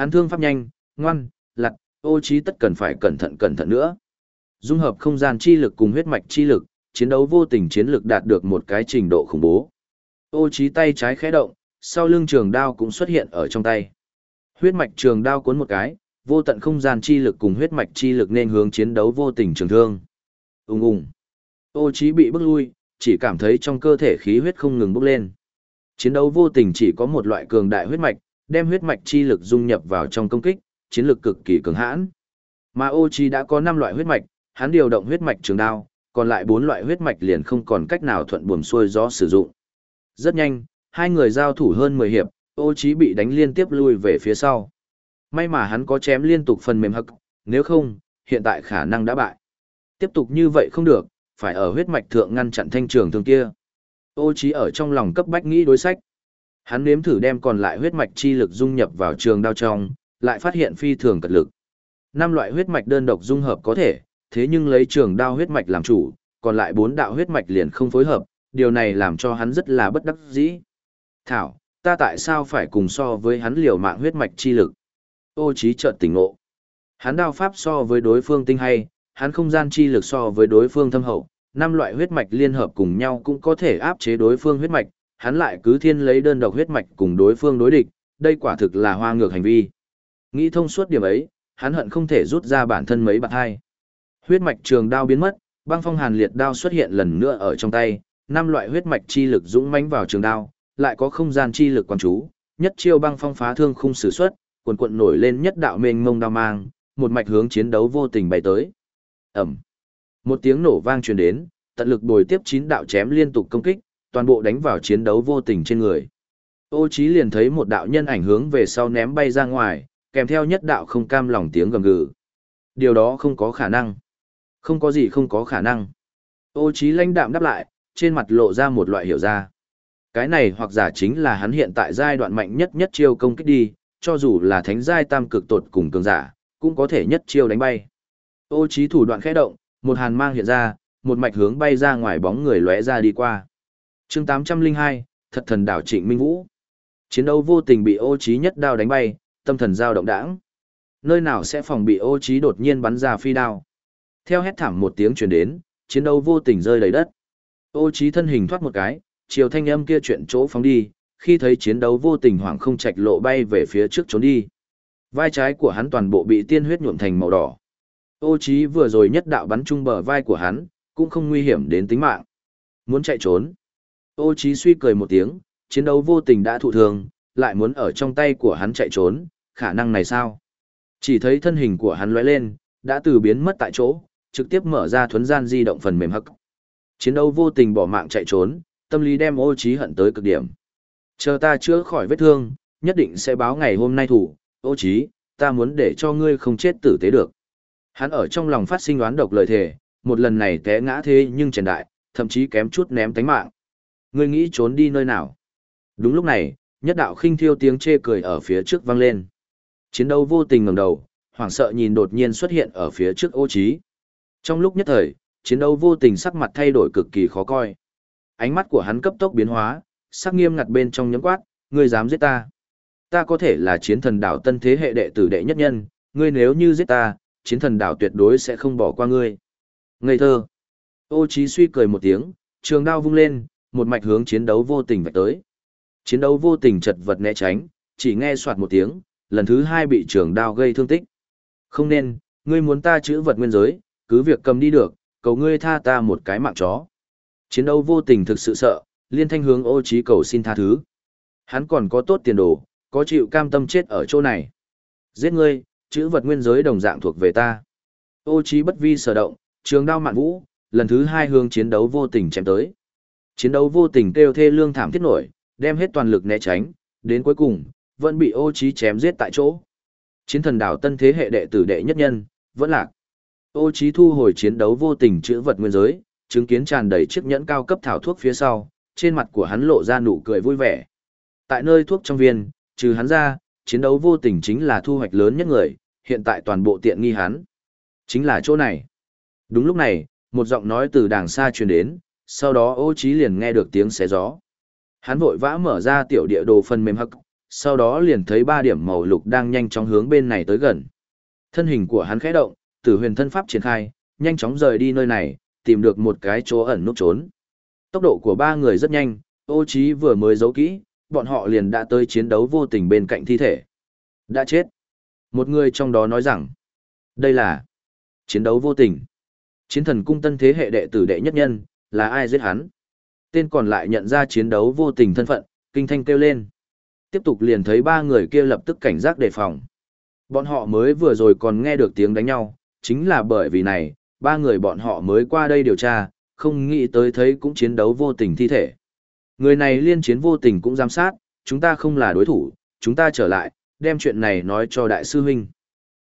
Hắn thương pháp nhanh, ngoan, lặt, ô trí tất cần phải cẩn thận cẩn thận nữa. Dung hợp không gian chi lực cùng huyết mạch chi lực, chiến đấu vô tình chiến lực đạt được một cái trình độ khủng bố. Ô trí tay trái khẽ động, sau lưng trường đao cũng xuất hiện ở trong tay. Huyết mạch trường đao cuốn một cái, vô tận không gian chi lực cùng huyết mạch chi lực nên hướng chiến đấu vô tình trường thương. Ùng ùng. Ô trí bị bức lui, chỉ cảm thấy trong cơ thể khí huyết không ngừng bốc lên. Chiến đấu vô tình chỉ có một loại cường đại huyết mạch, đem huyết mạch chi lực dung nhập vào trong công kích, chiến lực cực kỳ cường hãn. Mà ô trí đã có 5 loại huyết mạch, hắn điều động huyết mạch trường đao, còn lại 4 loại huyết mạch liền không còn cách nào thuận buồm xuôi gió sử dụng. Rất nhanh, hai người giao thủ hơn 10 hiệp, ô trí bị đánh liên tiếp lui về phía sau. May mà hắn có chém liên tục phần mềm hắc, nếu không, hiện tại khả năng đã bại. Tiếp tục như vậy không được, phải ở huyết mạch thượng ngăn chặn thanh trường thương kia. Ô Chí ở trong lòng cấp bách nghĩ đối sách. Hắn nếm thử đem còn lại huyết mạch chi lực dung nhập vào trường đao trong, lại phát hiện phi thường cật lực. Năm loại huyết mạch đơn độc dung hợp có thể, thế nhưng lấy trường đao huyết mạch làm chủ, còn lại bốn đạo huyết mạch liền không phối hợp, điều này làm cho hắn rất là bất đắc dĩ. Thảo, ta tại sao phải cùng so với hắn liều mạng huyết mạch chi lực? Ô trí chợt tỉnh ngộ. Hắn đao pháp so với đối phương tinh hay, hắn không gian chi lực so với đối phương thâm hậu, năm loại huyết mạch liên hợp cùng nhau cũng có thể áp chế đối phương huyết mạch, hắn lại cứ thiên lấy đơn độc huyết mạch cùng đối phương đối địch, đây quả thực là hoa ngược hành vi. Nghĩ thông suốt điểm ấy, hắn hận không thể rút ra bản thân mấy bạn hai. Huyết mạch trường đao biến mất, băng phong hàn liệt đao xuất hiện lần nữa ở trong tay, năm loại huyết mạch chi lực dũng mãnh vào trường đao, lại có không gian chi lực quan chú, nhất chiêu băng phong phá thương khung sử xuất, cuộn cuộn nổi lên nhất đạo mênh mông đao mang, một mạch hướng chiến đấu vô tình bay tới. Ầm. Một tiếng nổ vang truyền đến, tận lực bồi tiếp chín đạo chém liên tục công kích, toàn bộ đánh vào chiến đấu vô tình trên người. Ô Chí liền thấy một đạo nhân ảnh hướng về sau ném bay ra ngoài, kèm theo nhất đạo không cam lòng tiếng gầm gừ. Điều đó không có khả năng. Không có gì không có khả năng. Ô Chí lãnh đạm đáp lại, trên mặt lộ ra một loại hiểu ra. Cái này hoặc giả chính là hắn hiện tại giai đoạn mạnh nhất nhất chiêu công kích đi, cho dù là thánh giai tam cực tột cùng cường giả, cũng có thể nhất chiêu đánh bay. Ô Chí thủ đoạn khẽ động, một hàn mang hiện ra, một mạch hướng bay ra ngoài bóng người lóe ra đi qua. Chương 802, thật thần đảo Trịnh Minh Vũ. Chiến đấu vô tình bị Ô trí nhất đao đánh bay, tâm thần dao động đãng. Nơi nào sẽ phòng bị Ô trí đột nhiên bắn ra phi đao. Theo hét thảm một tiếng truyền đến, chiến đấu vô tình rơi đầy đất. Ô trí thân hình thoát một cái, chiều thanh âm kia chuyện chỗ phóng đi, khi thấy chiến đấu vô tình hoảng không chạch lộ bay về phía trước trốn đi. Vai trái của hắn toàn bộ bị tiên huyết nhuộm thành màu đỏ. Ô trí vừa rồi nhất đạo bắn trung bờ vai của hắn, cũng không nguy hiểm đến tính mạng. Muốn chạy trốn. Ô Chí suy cười một tiếng, chiến đấu vô tình đã thụ thương, lại muốn ở trong tay của hắn chạy trốn, khả năng này sao? Chỉ thấy thân hình của hắn lóe lên, đã từ biến mất tại chỗ, trực tiếp mở ra thuấn gian di động phần mềm hắc. Chiến đấu vô tình bỏ mạng chạy trốn, tâm lý đem ô Chí hận tới cực điểm. Chờ ta chữa khỏi vết thương, nhất định sẽ báo ngày hôm nay thủ, ô Chí, ta muốn để cho ngươi không chết tử tế được. Hắn ở trong lòng phát sinh đoán độc lời thề, một lần này té ngã thế nhưng trần đại, thậm chí kém chút ném tánh mạng. Ngươi nghĩ trốn đi nơi nào? Đúng lúc này, nhất đạo khinh thiêu tiếng chê cười ở phía trước vang lên. Chiến đấu vô tình ngẩng đầu, hoảng sợ nhìn đột nhiên xuất hiện ở phía trước ô trí. Trong lúc nhất thời, chiến đấu vô tình sắc mặt thay đổi cực kỳ khó coi. Ánh mắt của hắn cấp tốc biến hóa, sắc nghiêm ngặt bên trong nhấm quát, ngươi dám giết ta. Ta có thể là chiến thần đảo tân thế hệ đệ tử đệ nhất nhân, ngươi nếu như giết ta, chiến thần đảo tuyệt đối sẽ không bỏ qua ngươi. Ngây thơ. Ô Chí suy cười một tiếng, trường đao vung lên, một mạch hướng chiến đấu vô tình vạch tới. Chiến đấu vô tình chật vật né tránh, chỉ nghe soạt một tiếng, lần thứ hai bị trường đao gây thương tích. Không nên, ngươi muốn ta chữ vật nguyên giới, cứ việc cầm đi được, cầu ngươi tha ta một cái mạng chó. Chiến đấu vô tình thực sự sợ, liên thanh hướng ô trí cầu xin tha thứ. Hắn còn có tốt tiền đồ, có chịu cam tâm chết ở chỗ này. Giết ngươi, chữ vật nguyên giới đồng dạng thuộc về ta. Ô trí bất vi sở động, trường đao mạn vũ, lần thứ hai hướng chiến đấu vô tình chém tới. Chiến đấu vô tình kêu thê lương thảm thiết nổi, đem hết toàn lực né tránh, đến cuối cùng, vẫn bị ô trí chém giết tại chỗ. Chiến thần đảo tân thế hệ đệ tử đệ nhất nhân, vẫn lạc. Ô trí thu hồi chiến đấu vô tình chữ vật nguyên giới, chứng kiến tràn đầy chiếc nhẫn cao cấp thảo thuốc phía sau, trên mặt của hắn lộ ra nụ cười vui vẻ. Tại nơi thuốc trong viên, trừ hắn ra, chiến đấu vô tình chính là thu hoạch lớn nhất người, hiện tại toàn bộ tiện nghi hắn. Chính là chỗ này. Đúng lúc này, một giọng nói từ đàng xa truyền đến, sau đó ô trí liền nghe được tiếng xé gió. Hắn vội vã mở ra tiểu địa đồ phần mềm hắc, sau đó liền thấy ba điểm màu lục đang nhanh chóng hướng bên này tới gần. Thân hình của hắn khẽ động, tử huyền thân pháp triển khai, nhanh chóng rời đi nơi này, tìm được một cái chỗ ẩn núp trốn. Tốc độ của ba người rất nhanh, ô Chí vừa mới giấu kỹ, bọn họ liền đã tới chiến đấu vô tình bên cạnh thi thể. Đã chết. Một người trong đó nói rằng, đây là chiến đấu vô tình. Chiến thần cung tân thế hệ đệ tử đệ nhất nhân, là ai giết hắn? Tên còn lại nhận ra chiến đấu vô tình thân phận, kinh thanh kêu lên. Tiếp tục liền thấy ba người kia lập tức cảnh giác đề phòng. Bọn họ mới vừa rồi còn nghe được tiếng đánh nhau, chính là bởi vì này, ba người bọn họ mới qua đây điều tra, không nghĩ tới thấy cũng chiến đấu vô tình thi thể. Người này liên chiến vô tình cũng giám sát, chúng ta không là đối thủ, chúng ta trở lại, đem chuyện này nói cho đại sư huynh.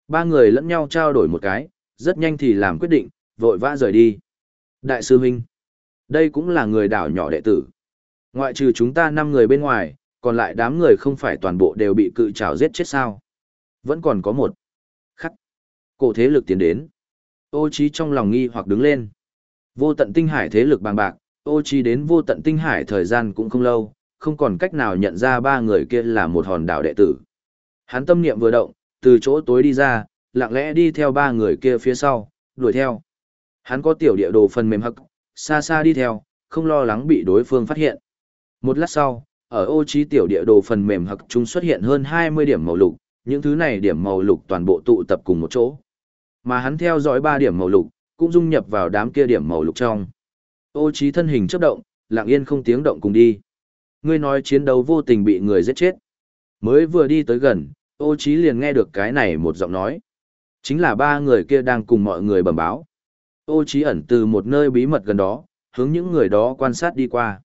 Ba người lẫn nhau trao đổi một cái, rất nhanh thì làm quyết định, vội vã rời đi. Đại sư huynh, đây cũng là người đảo nhỏ đệ tử. Ngoại trừ chúng ta năm người bên ngoài, còn lại đám người không phải toàn bộ đều bị cự trảo giết chết sao. Vẫn còn có một khắc. Cổ thế lực tiến đến. Ô trí trong lòng nghi hoặc đứng lên. Vô tận tinh hải thế lực bằng bạc, ô trí đến vô tận tinh hải thời gian cũng không lâu, không còn cách nào nhận ra ba người kia là một hòn đảo đệ tử. Hắn tâm niệm vừa động, từ chỗ tối đi ra, lặng lẽ đi theo ba người kia phía sau, đuổi theo. Hắn có tiểu địa đồ phần mềm hậc, xa xa đi theo, không lo lắng bị đối phương phát hiện. Một lát sau, ở ô trí tiểu địa đồ phần mềm hắc trung xuất hiện hơn 20 điểm màu lục, những thứ này điểm màu lục toàn bộ tụ tập cùng một chỗ. Mà hắn theo dõi ba điểm màu lục, cũng dung nhập vào đám kia điểm màu lục trong. Ô trí thân hình chớp động, lặng yên không tiếng động cùng đi. Ngươi nói chiến đấu vô tình bị người giết chết. Mới vừa đi tới gần, ô trí liền nghe được cái này một giọng nói. Chính là ba người kia đang cùng mọi người bẩm báo. Ô Chí ẩn từ một nơi bí mật gần đó, hướng những người đó quan sát đi qua.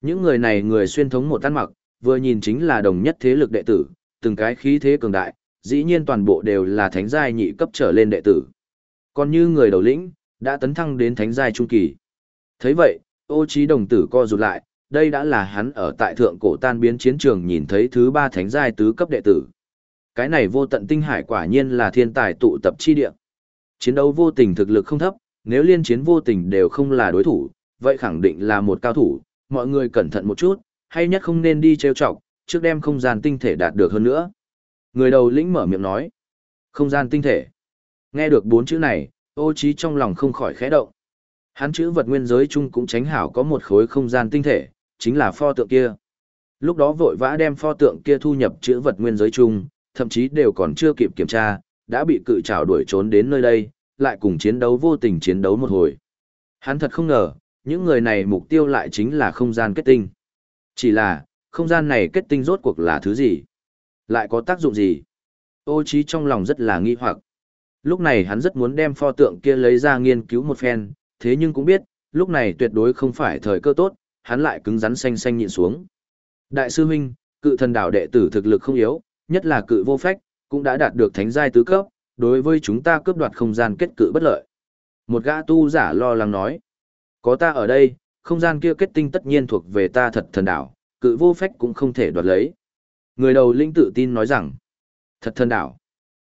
Những người này người xuyên thống một tan mặc, vừa nhìn chính là đồng nhất thế lực đệ tử, từng cái khí thế cường đại, dĩ nhiên toàn bộ đều là thánh giai nhị cấp trở lên đệ tử. Còn như người đầu lĩnh, đã tấn thăng đến thánh giai trung kỳ. thấy vậy, ô trí đồng tử co rụt lại, đây đã là hắn ở tại thượng cổ tan biến chiến trường nhìn thấy thứ ba thánh giai tứ cấp đệ tử. Cái này vô tận tinh hải quả nhiên là thiên tài tụ tập chi địa. Chiến đấu vô tình thực lực không thấp, nếu liên chiến vô tình đều không là đối thủ, vậy khẳng định là một cao thủ, mọi người cẩn thận một chút, hay nhất không nên đi trêu chọc, trước đem không gian tinh thể đạt được hơn nữa. Người đầu lĩnh mở miệng nói, không gian tinh thể. Nghe được bốn chữ này, ô trí trong lòng không khỏi khẽ động. Hắn chữ vật nguyên giới chung cũng tránh hảo có một khối không gian tinh thể, chính là pho tượng kia. Lúc đó vội vã đem pho tượng kia thu nhập chữ vật nguyên giới chung, thậm chí đều còn chưa kịp kiểm tra, đã bị cự trảo đuổi trốn đến nơi đây, lại cùng chiến đấu vô tình chiến đấu một hồi. Hắn thật không ngờ, những người này mục tiêu lại chính là không gian kết tinh. Chỉ là, không gian này kết tinh rốt cuộc là thứ gì? Lại có tác dụng gì? Ô trí trong lòng rất là nghi hoặc. Lúc này hắn rất muốn đem pho tượng kia lấy ra nghiên cứu một phen, thế nhưng cũng biết, lúc này tuyệt đối không phải thời cơ tốt, hắn lại cứng rắn xanh xanh nhịn xuống. Đại sư huynh, cự thần đảo đệ tử thực lực không yếu, nhất là cự vô phách, cũng đã đạt được thánh giai tứ cấp, đối với chúng ta cướp đoạt không gian kết cự bất lợi. Một gã tu giả lo lắng nói, có ta ở đây, không gian kia kết tinh tất nhiên thuộc về ta thật thần đảo, cự vô phách cũng không thể đoạt lấy. Người đầu linh tự tin nói rằng, thật thần đảo.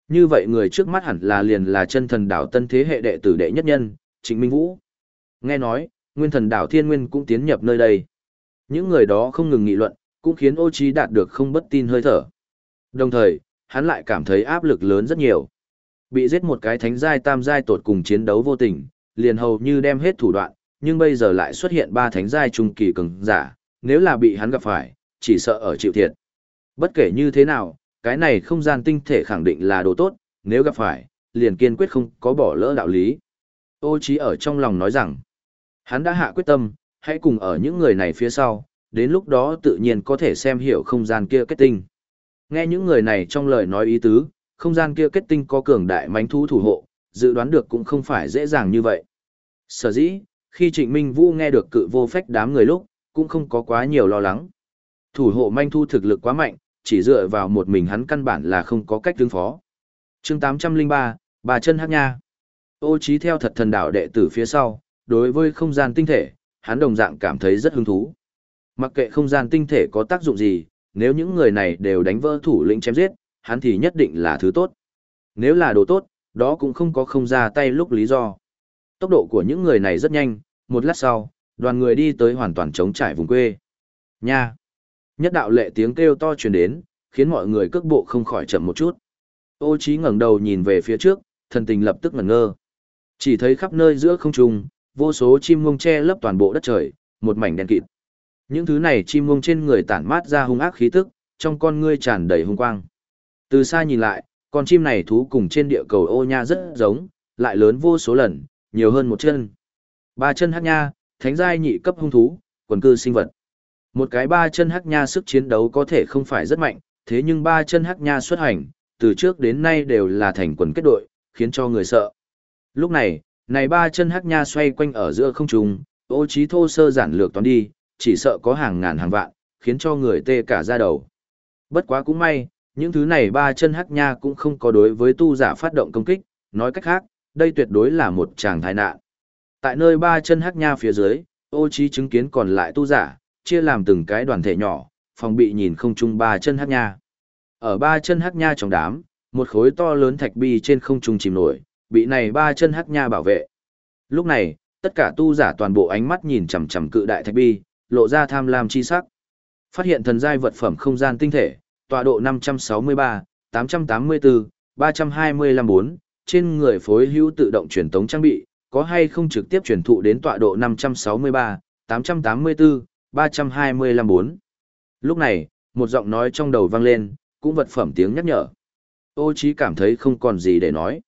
Như vậy người trước mắt hẳn là liền là chân thần đảo tân thế hệ đệ tử đệ nhất nhân, Trịnh Minh Vũ. Nghe nói, nguyên thần đảo thiên nguyên cũng tiến nhập nơi đây. Những người đó không ngừng nghị luận, cũng khiến ô trí đạt được không bất tin hơi thở. Đồng thời, hắn lại cảm thấy áp lực lớn rất nhiều. Bị giết một cái thánh giai tam giai tột cùng chiến đấu vô tình, liền hầu như đem hết thủ đoạn, nhưng bây giờ lại xuất hiện ba thánh giai trung kỳ cường giả, nếu là bị hắn gặp phải, chỉ sợ ở chịu thiệt. Bất kể như thế nào, cái này không gian tinh thể khẳng định là đồ tốt, nếu gặp phải, liền kiên quyết không có bỏ lỡ đạo lý. Ô trí ở trong lòng nói rằng, hắn đã hạ quyết tâm, hãy cùng ở những người này phía sau, đến lúc đó tự nhiên có thể xem hiểu không gian kia kết tinh. Nghe những người này trong lời nói ý tứ, không gian kia kết tinh có cường đại mánh thú thủ hộ, dự đoán được cũng không phải dễ dàng như vậy. Sở dĩ, khi Trịnh Minh Vũ nghe được cự vô phách đám người lúc, cũng không có quá nhiều lo lắng. Thủ hộ manh thu thực lực quá mạnh, chỉ dựa vào một mình hắn căn bản là không có cách ứng phó. chương 803, bà chân hát nha. Ô trí theo thật thần đảo đệ tử phía sau, đối với không gian tinh thể, hắn đồng dạng cảm thấy rất hứng thú. Mặc kệ không gian tinh thể có tác dụng gì, nếu những người này đều đánh vỡ thủ lĩnh chém giết, hắn thì nhất định là thứ tốt. Nếu là đồ tốt, đó cũng không có không ra tay lúc lý do. Tốc độ của những người này rất nhanh, một lát sau, đoàn người đi tới hoàn toàn trống trải vùng quê. Nha! Nhất đạo lệ tiếng kêu to truyền đến, khiến mọi người cước bộ không khỏi chậm một chút. Ô Chí ngẩng đầu nhìn về phía trước, thần tình lập tức ngẩn ngơ. Chỉ thấy khắp nơi giữa không trung, vô số chim muông che lấp toàn bộ đất trời, một mảnh đen kịt. Những thứ này chim muông trên người tản mát ra hung ác khí tức, trong con ngươi tràn đầy hung quang. Từ xa nhìn lại, con chim này thú cùng trên địa cầu ô nha rất giống, lại lớn vô số lần, nhiều hơn một chân. Ba chân hắc nha, thánh giai nhị cấp hung thú, quần cư sinh vật. Một cái ba chân hắc nha sức chiến đấu có thể không phải rất mạnh, thế nhưng ba chân hắc nha xuất hành, từ trước đến nay đều là thành quần kết đội, khiến cho người sợ. Lúc này, này ba chân hắc nha xoay quanh ở giữa không trung, ô trí thô sơ giản lược toán đi, chỉ sợ có hàng ngàn hàng vạn, khiến cho người tê cả da đầu. Bất quá cũng may, những thứ này ba chân hắc nha cũng không có đối với tu giả phát động công kích, nói cách khác, đây tuyệt đối là một tràng tai nạn. Tại nơi ba chân hắc nha phía dưới, ô trí chứng kiến còn lại tu giả, chia làm từng cái đoàn thể nhỏ, phòng bị nhìn không trung ba chân hắc nha. Ở ba chân hắc nha trong đám, một khối to lớn thạch bi trên không trung chìm nổi, bị này ba chân hắc nha bảo vệ. Lúc này, tất cả tu giả toàn bộ ánh mắt nhìn chằm chằm cự đại thạch bi, lộ ra tham lam chi sắc. Phát hiện thần giai vật phẩm không gian tinh thể, tọa độ 563, 884, 325 4, trên người phối hữu tự động truyền tống trang bị, có hay không trực tiếp truyền thụ đến tọa độ 563, 884, 325 4. Lúc này, một giọng nói trong đầu vang lên, cũng vật phẩm tiếng nhắc nhở. Ô Chí cảm thấy không còn gì để nói.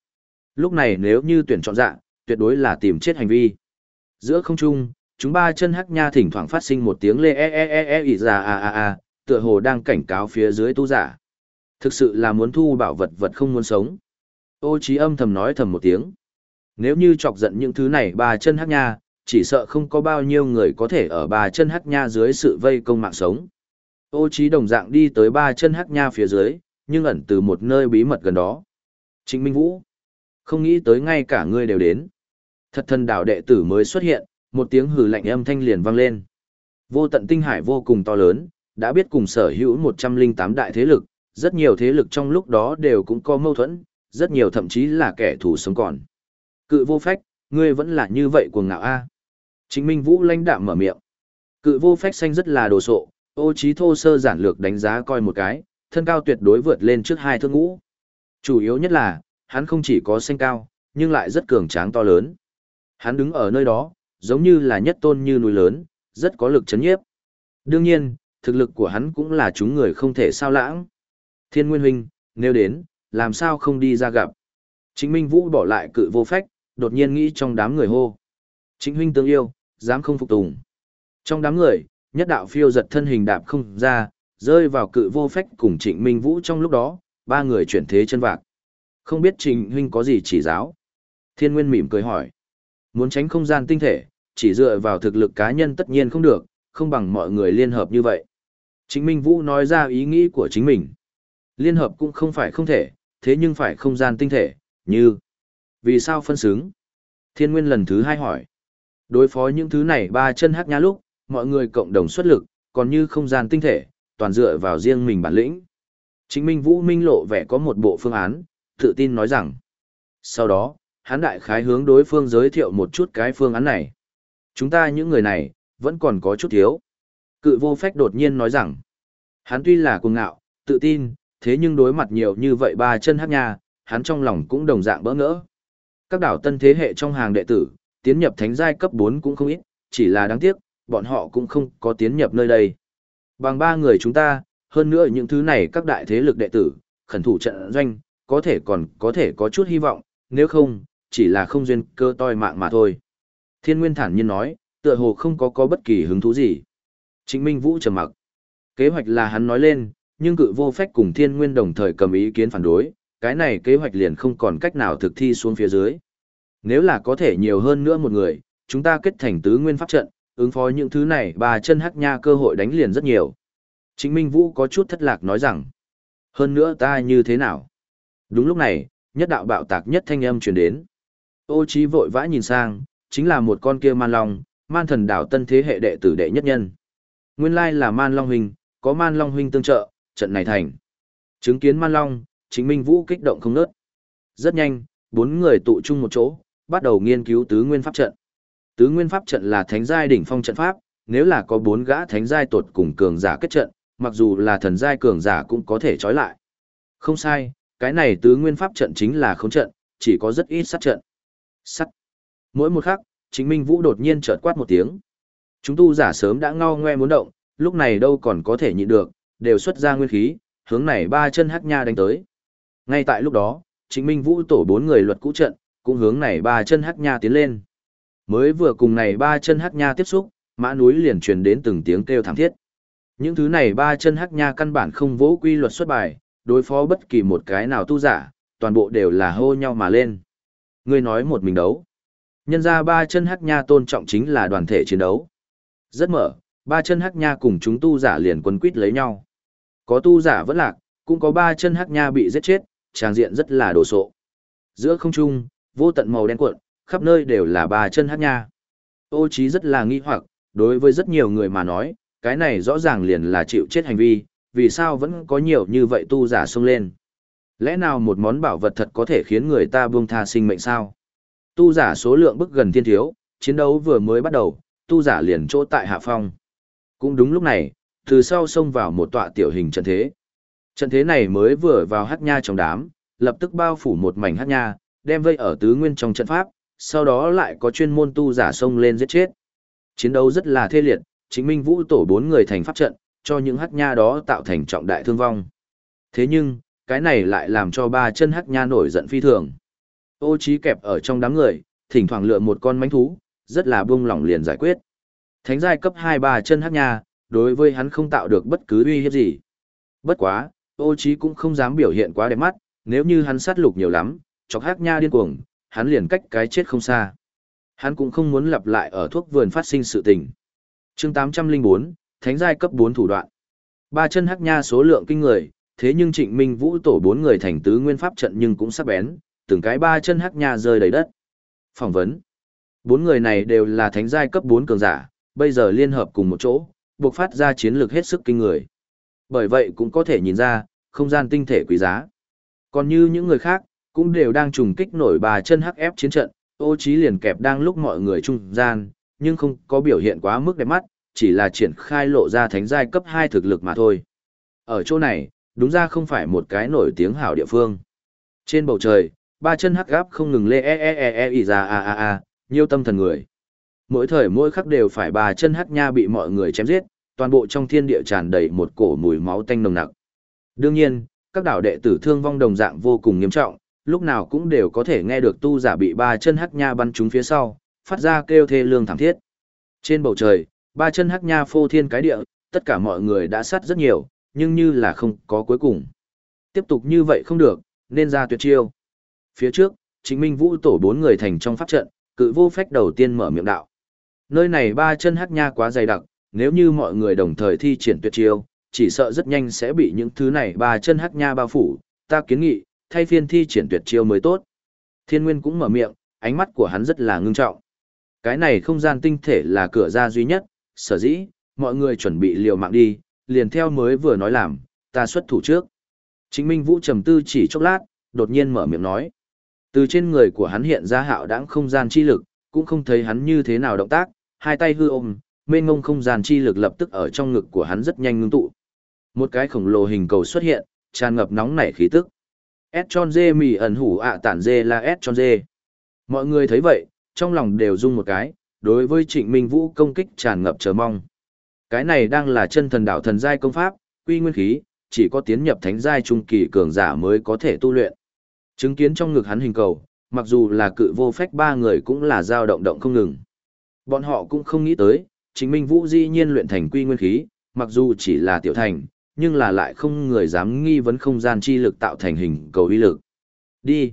Lúc này nếu như tuyển chọn dạng, tuyệt đối là tìm chết hành vi. Giữa không trung, chúng ba chân hắc nha thỉnh thoảng phát sinh một tiếng lê e e e e, e ỉ ra a a a, tựa hồ đang cảnh cáo phía dưới tu giả. Thực sự là muốn thu bảo vật vật không muốn sống. Ô trí âm thầm nói thầm một tiếng. Nếu như chọc giận những thứ này ba chân hắc nha, chỉ sợ không có bao nhiêu người có thể ở ba chân hắc nha dưới sự vây công mạng sống. Ô trí đồng dạng đi tới ba chân hắc nha phía dưới, nhưng ẩn từ một nơi bí mật gần đó. Trịnh Minh Vũ. Không nghĩ tới ngay cả ngươi đều đến. Thật thần đạo đệ tử mới xuất hiện, một tiếng hừ lạnh âm thanh liền vang lên. Vô tận tinh hải vô cùng to lớn, đã biết cùng sở hữu 108 đại thế lực, rất nhiều thế lực trong lúc đó đều cũng có mâu thuẫn, rất nhiều thậm chí là kẻ thù sống còn. Cự vô phách, ngươi vẫn là như vậy cuồng ngạo a. Chính Minh Vũ lãnh đạm mở miệng. Cự vô phách xanh rất là đồ sộ, ô trí thô sơ giản lược đánh giá coi một cái, thân cao tuyệt đối vượt lên trước hai thước ngũ. Chủ yếu nhất là, hắn không chỉ có xanh cao, nhưng lại rất cường tráng to lớn. Hắn đứng ở nơi đó, giống như là nhất tôn như núi lớn, rất có lực chấn nhiếp. Đương nhiên, thực lực của hắn cũng là chúng người không thể sao lãng. Thiên Nguyên Huynh, nếu đến, làm sao không đi ra gặp. Chính Minh Vũ bỏ lại cự vô phách, đột nhiên nghĩ trong đám người hô. Chính Huynh tương yêu, dám không phục tùng. Trong đám người, nhất đạo phiêu giật thân hình đạp không ra, rơi vào cự vô phách cùng Trịnh Minh Vũ trong lúc đó, ba người chuyển thế chân vạc. Không biết Trịnh Huynh có gì chỉ giáo? Thiên Nguyên mỉm cười hỏi. Muốn tránh không gian tinh thể, chỉ dựa vào thực lực cá nhân tất nhiên không được, không bằng mọi người liên hợp như vậy. Chính Minh Vũ nói ra ý nghĩ của chính mình. Liên hợp cũng không phải không thể, thế nhưng phải không gian tinh thể, như... Vì sao phân xứng? Thiên Nguyên lần thứ hai hỏi. Đối phó những thứ này ba chân hắc nhá lúc, mọi người cộng đồng xuất lực, còn như không gian tinh thể, toàn dựa vào riêng mình bản lĩnh. Chính Minh Vũ Minh lộ vẻ có một bộ phương án, tự tin nói rằng. Sau đó, hắn đại khái hướng đối phương giới thiệu một chút cái phương án này. Chúng ta những người này, vẫn còn có chút thiếu. Cự vô phách đột nhiên nói rằng, hắn tuy là cuồng ngạo, tự tin, thế nhưng đối mặt nhiều như vậy ba chân hát nha, hắn trong lòng cũng đồng dạng bỡ ngỡ. Các đảo tân thế hệ trong hàng đệ tử, tiến nhập thánh giai cấp 4 cũng không ít, chỉ là đáng tiếc, bọn họ cũng không có tiến nhập nơi đây. Bằng ba người chúng ta, hơn nữa những thứ này các đại thế lực đệ tử, khẩn thủ trận doanh, có thể còn có thể có chút hy vọng, nếu không, chỉ là không duyên cơ toi mạng mà thôi. Thiên Nguyên thản nhiên nói, tựa hồ không có có bất kỳ hứng thú gì. Trịnh Minh Vũ trầm mặc. Kế hoạch là hắn nói lên, nhưng cự vô phách cùng Thiên Nguyên đồng thời cầm ý kiến phản đối, cái này kế hoạch liền không còn cách nào thực thi xuống phía dưới. Nếu là có thể nhiều hơn nữa một người, chúng ta kết thành tứ nguyên pháp trận, ứng phó những thứ này bà chân hắc nha cơ hội đánh liền rất nhiều. Trịnh Minh Vũ có chút thất lạc nói rằng, hơn nữa ta như thế nào? Đúng lúc này, nhất đạo bạo tạc nhất thanh âm truyền đến. Ô Chí vội vã nhìn sang, chính là một con kia man long, man thần đảo tân thế hệ đệ tử đệ nhất nhân. Nguyên lai là man long huynh, có man long huynh tương trợ, trận này thành. Chứng kiến man long, chính minh vũ kích động không nớt. Rất nhanh, bốn người tụ chung một chỗ, bắt đầu nghiên cứu tứ nguyên pháp trận. Tứ nguyên pháp trận là thánh giai đỉnh phong trận pháp, nếu là có bốn gã thánh giai tột cùng cường giả kết trận, mặc dù là thần giai cường giả cũng có thể trói lại. Không sai, cái này tứ nguyên pháp trận chính là không trận, chỉ có rất ít sát trận. Sắt. Mỗi một khắc, chính minh vũ đột nhiên chợt quát một tiếng. Chúng tu giả sớm đã ngao ngoe muốn động, lúc này đâu còn có thể nhịn được, đều xuất ra nguyên khí, hướng này ba chân hắc nha đánh tới. Ngay tại lúc đó, chính minh vũ tổ bốn người luật cũ trận, cũng hướng này ba chân hắc nha tiến lên. Mới vừa cùng này ba chân hắc nha tiếp xúc, mã núi liền truyền đến từng tiếng kêu thảm thiết. Những thứ này ba chân hắc nha căn bản không vỗ quy luật xuất bài, đối phó bất kỳ một cái nào tu giả, toàn bộ đều là hô nhau mà lên. Ngươi nói một mình đấu. Nhân ra ba chân hắc nha tôn trọng chính là đoàn thể chiến đấu. Rất mở, ba chân hắc nha cùng chúng tu giả liền quấn quýt lấy nhau. Có tu giả vẫn lạc, cũng có ba chân hắc nha bị giết chết, tràng diện rất là đồ sộ. Giữa không trung, vô tận màu đen cuộn, khắp nơi đều là ba chân hắc nha. Ô trí rất là nghi hoặc, đối với rất nhiều người mà nói, cái này rõ ràng liền là chịu chết hành vi, vì sao vẫn có nhiều như vậy tu giả xông lên. Lẽ nào một món bảo vật thật có thể khiến người ta buông tha sinh mệnh sao? Tu giả số lượng bức gần thiên thiếu, chiến đấu vừa mới bắt đầu, tu giả liền chỗ tại hạ phong. Cũng đúng lúc này, từ sau xông vào một tọa tiểu hình trận thế. Trận thế này mới vừa vào hát nha trong đám, lập tức bao phủ một mảnh hát nha, đem vây ở tứ nguyên trong trận pháp, sau đó lại có chuyên môn tu giả xông lên giết chết. Chiến đấu rất là thê liệt, chính minh vũ tổ bốn người thành pháp trận, cho những hát nha đó tạo thành trọng đại thương vong. Thế nhưng, cái này lại làm cho ba chân hát nha nổi giận phi thường. Ô trí kẹp ở trong đám người, thỉnh thoảng lựa một con mánh thú, rất là buông lỏng liền giải quyết. Thánh giai cấp 2 ba chân hắc nha, đối với hắn không tạo được bất cứ uy hiếp gì. Bất quá, ô trí cũng không dám biểu hiện quá đẹp mắt, nếu như hắn sát lục nhiều lắm, chọc hắc nha điên cuồng, hắn liền cách cái chết không xa. Hắn cũng không muốn lặp lại ở thuốc vườn phát sinh sự tình. Chương 804, Thánh giai cấp 4 thủ đoạn. Ba chân hắc nha số lượng kinh người, thế nhưng Trịnh Minh Vũ tổ bốn người thành tứ nguyên pháp trận nhưng cũng sắc bén, từng cái ba chân hắc nha rơi đầy đất. Phỏng vấn. Bốn người này đều là thánh giai cấp 4 cường giả, bây giờ liên hợp cùng một chỗ, buộc phát ra chiến lược hết sức kinh người. Bởi vậy cũng có thể nhìn ra, không gian tinh thể quý giá. Còn như những người khác, cũng đều đang trùng kích nổi bà chân hắc ép chiến trận, ô trí liền kẹp đang lúc mọi người trung gian, nhưng không có biểu hiện quá mức đẹp mắt, chỉ là triển khai lộ ra thánh giai cấp 2 thực lực mà thôi. Ở chỗ này, đúng ra không phải một cái nổi tiếng hảo địa phương. Trên bầu trời, ba chân hắc gáp không ngừng lê e e e e e ra a a a, nhiều tâm thần người. Mỗi thời mỗi khắc đều phải ba chân hắc nha bị mọi người chém giết, toàn bộ trong thiên địa tràn đầy một cổ mùi máu tanh nồng nặc. Đương nhiên, các đảo đệ tử thương vong đồng dạng vô cùng nghiêm trọng, lúc nào cũng đều có thể nghe được tu giả bị ba chân hắc nha bắn trúng phía sau, phát ra kêu thê lương thảm thiết. Trên bầu trời, ba chân hắc nha phô thiên cái địa, tất cả mọi người đã sát rất nhiều, nhưng như là không có cuối cùng. Tiếp tục như vậy không được, nên ra tuyệt chiêu. Phía trước, chính minh vũ tổ bốn người thành trong pháp trận, cự vô phách đầu tiên mở miệng đạo. Nơi này ba chân hắc nha quá dày đặc, nếu như mọi người đồng thời thi triển tuyệt chiêu, chỉ sợ rất nhanh sẽ bị những thứ này ba chân hắc nha bao phủ, ta kiến nghị, thay phiên thi triển tuyệt chiêu mới tốt. Thiên Nguyên cũng mở miệng, ánh mắt của hắn rất là ngưng trọng. Cái này không gian tinh thể là cửa ra duy nhất, sở dĩ, mọi người chuẩn bị liều mạng đi, liền theo mới vừa nói làm, ta xuất thủ trước. Chính Minh Vũ trầm tư chỉ chốc lát, đột nhiên mở miệng nói. Từ trên người của hắn hiện ra hạo đãng không gian chi lực, cũng không thấy hắn như thế nào động tác, hai tay hư ôm, mênh ngông không gian chi lực lập tức ở trong ngực của hắn rất nhanh ngưng tụ. Một cái khổng lồ hình cầu xuất hiện, tràn ngập nóng nảy khí tức. S tròn dê mì ẩn hủ ạ tản dê là S tròn dê. Mọi người thấy vậy, trong lòng đều rung một cái, đối với trịnh minh vũ công kích tràn ngập chờ mong. Cái này đang là chân thần đạo thần giai công pháp, quy nguyên khí, chỉ có tiến nhập thánh giai trung kỳ cường giả mới có thể tu luyện. Chứng kiến trong ngực hắn hình cầu, mặc dù là cự vô phách ba người cũng là dao động động không ngừng. Bọn họ cũng không nghĩ tới, chính minh vũ di nhiên luyện thành quy nguyên khí, mặc dù chỉ là tiểu thành, nhưng là lại không người dám nghi vấn không gian chi lực tạo thành hình cầu uy lực. Đi.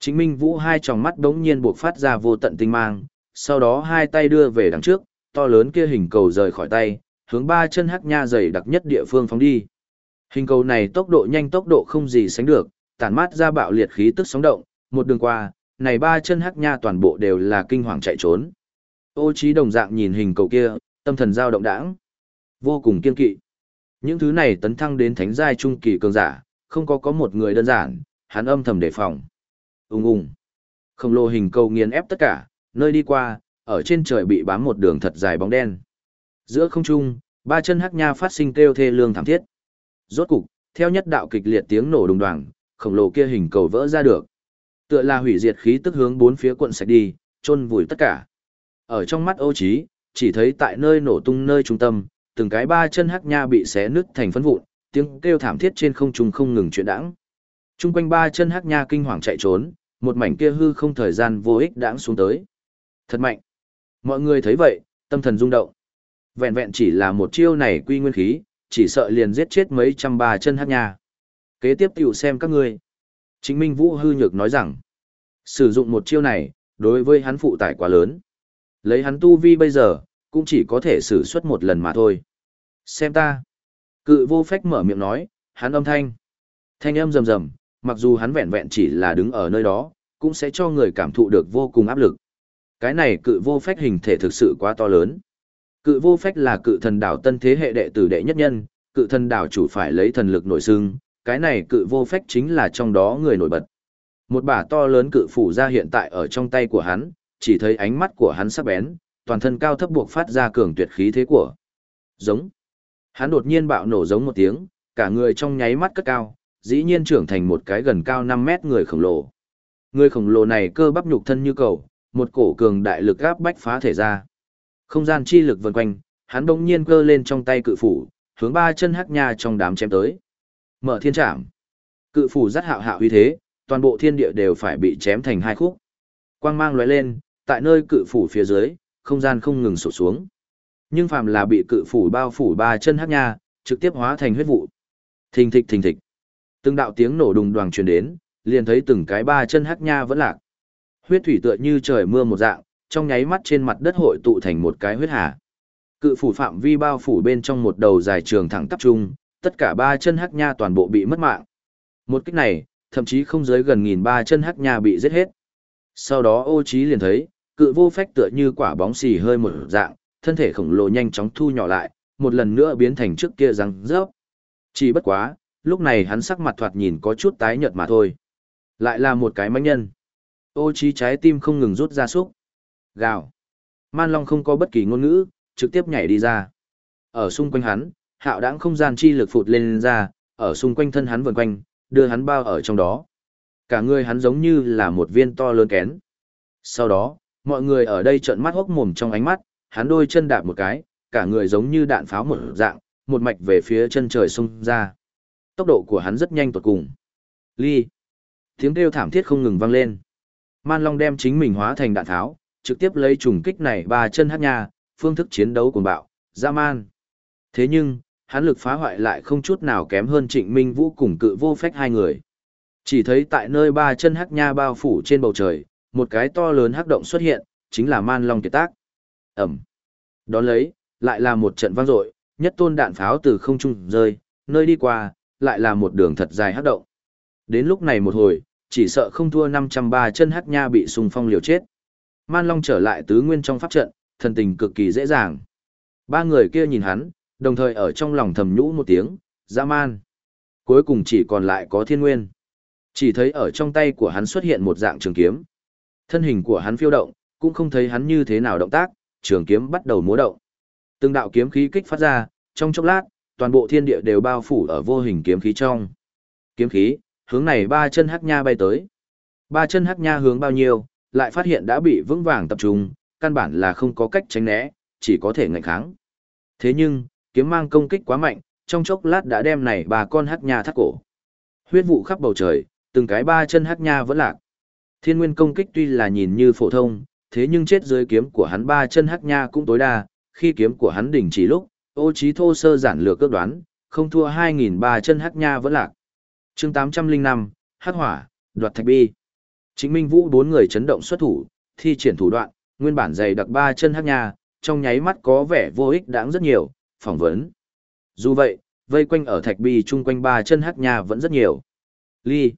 Chính minh vũ hai tròng mắt đống nhiên buộc phát ra vô tận tinh mang, sau đó hai tay đưa về đằng trước, to lớn kia hình cầu rời khỏi tay, hướng ba chân hắc nha dày đặc nhất địa phương phóng đi. Hình cầu này tốc độ nhanh tốc độ không gì sánh được, tản mát ra bạo liệt khí tức sóng động, một đường qua, này ba chân hắc nha toàn bộ đều là kinh hoàng chạy trốn. Ô trí đồng dạng nhìn hình cầu kia, tâm thần dao động đãng, vô cùng kiên kỵ. Những thứ này tấn thăng đến thánh giai trung kỳ cường giả, không có có một người đơn giản, hắn âm thầm đề phòng. Ung ung. Khổng lồ hình cầu nghiền ép tất cả, nơi đi qua, ở trên trời bị bám một đường thật dài bóng đen. Giữa không trung, Ba chân hắc nha phát sinh kêu thê lương thảm thiết. Rốt cục, theo nhất đạo kịch liệt tiếng nổ đùng đoàng, khổng lồ kia hình cầu vỡ ra được. Tựa là hủy diệt khí tức hướng bốn phía cuộn sạch đi, chôn vùi tất cả. Ở trong mắt Âu Chí, chỉ thấy tại nơi nổ tung nơi trung tâm, từng cái ba chân hắc nha bị xé nứt thành phấn vụn, tiếng kêu thảm thiết trên không trung không ngừng chuyển đãng. Trung quanh ba chân hắc nha kinh hoàng chạy trốn, một mảnh kia hư không thời gian vô ích đãng xuống tới. Thật mạnh. Mọi người thấy vậy, tâm thần rung động. Vẹn vẹn chỉ là một chiêu này quy nguyên khí, chỉ sợ liền giết chết mấy trăm ba chân hắc nha. Kế tiếp tiểu xem các ngươi. Chính Minh Vũ hư nhược nói rằng, sử dụng một chiêu này, đối với hắn phụ tải quá lớn. Lấy hắn tu vi bây giờ, cũng chỉ có thể sử xuất một lần mà thôi. Xem ta. Cự vô phách mở miệng nói, hắn âm thanh. Thanh âm rầm rầm, mặc dù hắn vẹn vẹn chỉ là đứng ở nơi đó, cũng sẽ cho người cảm thụ được vô cùng áp lực. Cái này cự vô phách hình thể thực sự quá to lớn. Cự vô phách là cự thần đảo tân thế hệ đệ tử đệ nhất nhân, cự thần đảo chủ phải lấy thần lực nổi xưng, cái này cự vô phách chính là trong đó người nổi bật. Một bả to lớn cự phủ ra hiện tại ở trong tay của hắn, chỉ thấy ánh mắt của hắn sắc bén, toàn thân cao thấp buộc phát ra cường tuyệt khí thế của. Giống. Hắn đột nhiên bạo nổ giống một tiếng, cả người trong nháy mắt cất cao, dĩ nhiên trưởng thành một cái gần cao 5 mét người khổng lồ. Người khổng lồ này cơ bắp nhục thân như cầu, một cổ cường đại lực áp bách phá thể ra. Không gian chi lực vần quanh, hắn đột nhiên cơ lên trong tay cự phủ, hướng ba chân hắc nha trong đám chém tới. Mở thiên trảm. Cự phủ rất hạo hạo uy thế, toàn bộ thiên địa đều phải bị chém thành hai khúc. Quang mang lóe lên, tại nơi cự phủ phía dưới, không gian không ngừng sụt xuống. Nhưng phàm là bị cự phủ bao phủ ba chân hắc nha, trực tiếp hóa thành huyết vụ. Thình thịch thình thịch. Từng đạo tiếng nổ đùng đoàng truyền đến, liền thấy từng cái ba chân hắc nha vẫn lạc. Huyết thủy tựa như trời mưa một dạng, trong nháy mắt trên mặt đất hội tụ thành một cái huyết hà. Cự phủ phạm vi bao phủ bên trong một đầu dài trường thẳng tắp trung, tất cả ba chân hắc nha toàn bộ bị mất mạng. Một kích này, thậm chí không dưới gần nghìn ba chân hắc nha bị giết hết. Sau đó ô trí liền thấy, cự vô phách tựa như quả bóng xì hơi một dạng, thân thể khổng lồ nhanh chóng thu nhỏ lại, một lần nữa biến thành trước kia răng rớp. Chỉ bất quá, lúc này hắn sắc mặt thoạt nhìn có chút tái nhợt mà thôi. Lại là một cái mãnh nhân. Ô trí trái tim không ngừng rút ra súc. Gào. Man Long không có bất kỳ ngôn ngữ, trực tiếp nhảy đi ra. Ở xung quanh hắn, hạo đáng không gian chi lực phụt lên, ra, ở xung quanh thân hắn vần quanh, đưa hắn bao ở trong đó. Cả người hắn giống như là một viên to lớn kén. Sau đó, mọi người ở đây trợn mắt hốc mồm trong ánh mắt, hắn đôi chân đạp một cái, cả người giống như đạn pháo một dạng, một mạch về phía chân trời xung ra. Tốc độ của hắn rất nhanh tuột cùng. Ly. Tiếng kêu thảm thiết không ngừng vang lên. Man Long đem chính mình hóa thành đạn tháo, trực tiếp lấy trùng kích này ba chân hát nha, phương thức chiến đấu cuồng bạo, dã man. Thế nhưng, hắn lực phá hoại lại không chút nào kém hơn trịnh minh vũ cùng cự vô phách hai người. Chỉ thấy tại nơi ba chân hắc nha bao phủ trên bầu trời, một cái to lớn hắc động xuất hiện, chính là man long kiệt tác. Ẩm. Đón lấy, lại là một trận vang dội, nhất tôn đạn pháo từ không trung rơi, nơi đi qua, lại là một đường thật dài hắc động. Đến lúc này một hồi, chỉ sợ không thua 503 chân hắc nha bị xung phong liều chết. Man Long trở lại tứ nguyên trong pháp trận, thần tình cực kỳ dễ dàng. Ba người kia nhìn hắn, đồng thời ở trong lòng thầm nhũ một tiếng, dã man. Cuối cùng chỉ còn lại có thiên nguyên. Chỉ thấy ở trong tay của hắn xuất hiện một dạng trường kiếm. Thân hình của hắn phiêu động, cũng không thấy hắn như thế nào động tác, trường kiếm bắt đầu múa động. Từng đạo kiếm khí kích phát ra, trong chốc lát, toàn bộ thiên địa đều bao phủ ở vô hình kiếm khí trong. Kiếm khí, hướng này ba chân hắc nha bay tới. Ba chân hắc nha hướng bao nhiêu, lại phát hiện đã bị vững vàng tập trung, căn bản là không có cách tránh né, chỉ có thể ngạnh kháng. Thế nhưng, kiếm mang công kích quá mạnh, trong chốc lát đã đem này bà con hắc nha thắt cổ. Huyết vụ khắp bầu trời, từng cái ba chân hắc nha vẫn lạc. Thiên nguyên công kích tuy là nhìn như phổ thông, thế nhưng chết dưới kiếm của hắn ba chân hắc nha cũng tối đa, khi kiếm của hắn đỉnh chỉ lúc, ô trí thô sơ giản lược cước đoán, không thua 2.000 ba chân hắc nha vẫn lạc. chương 805, hắc hỏa, đoạt thạch bi. Chính Minh Vũ bốn người chấn động xuất thủ, thi triển thủ đoạn, nguyên bản dày đặc ba chân hắc nha, trong nháy mắt có vẻ vô ích đáng rất nhiều, phỏng vấn. Dù vậy, vây quanh ở thạch bi chung quanh ba chân hắc nha vẫn rất nhiều. Ly.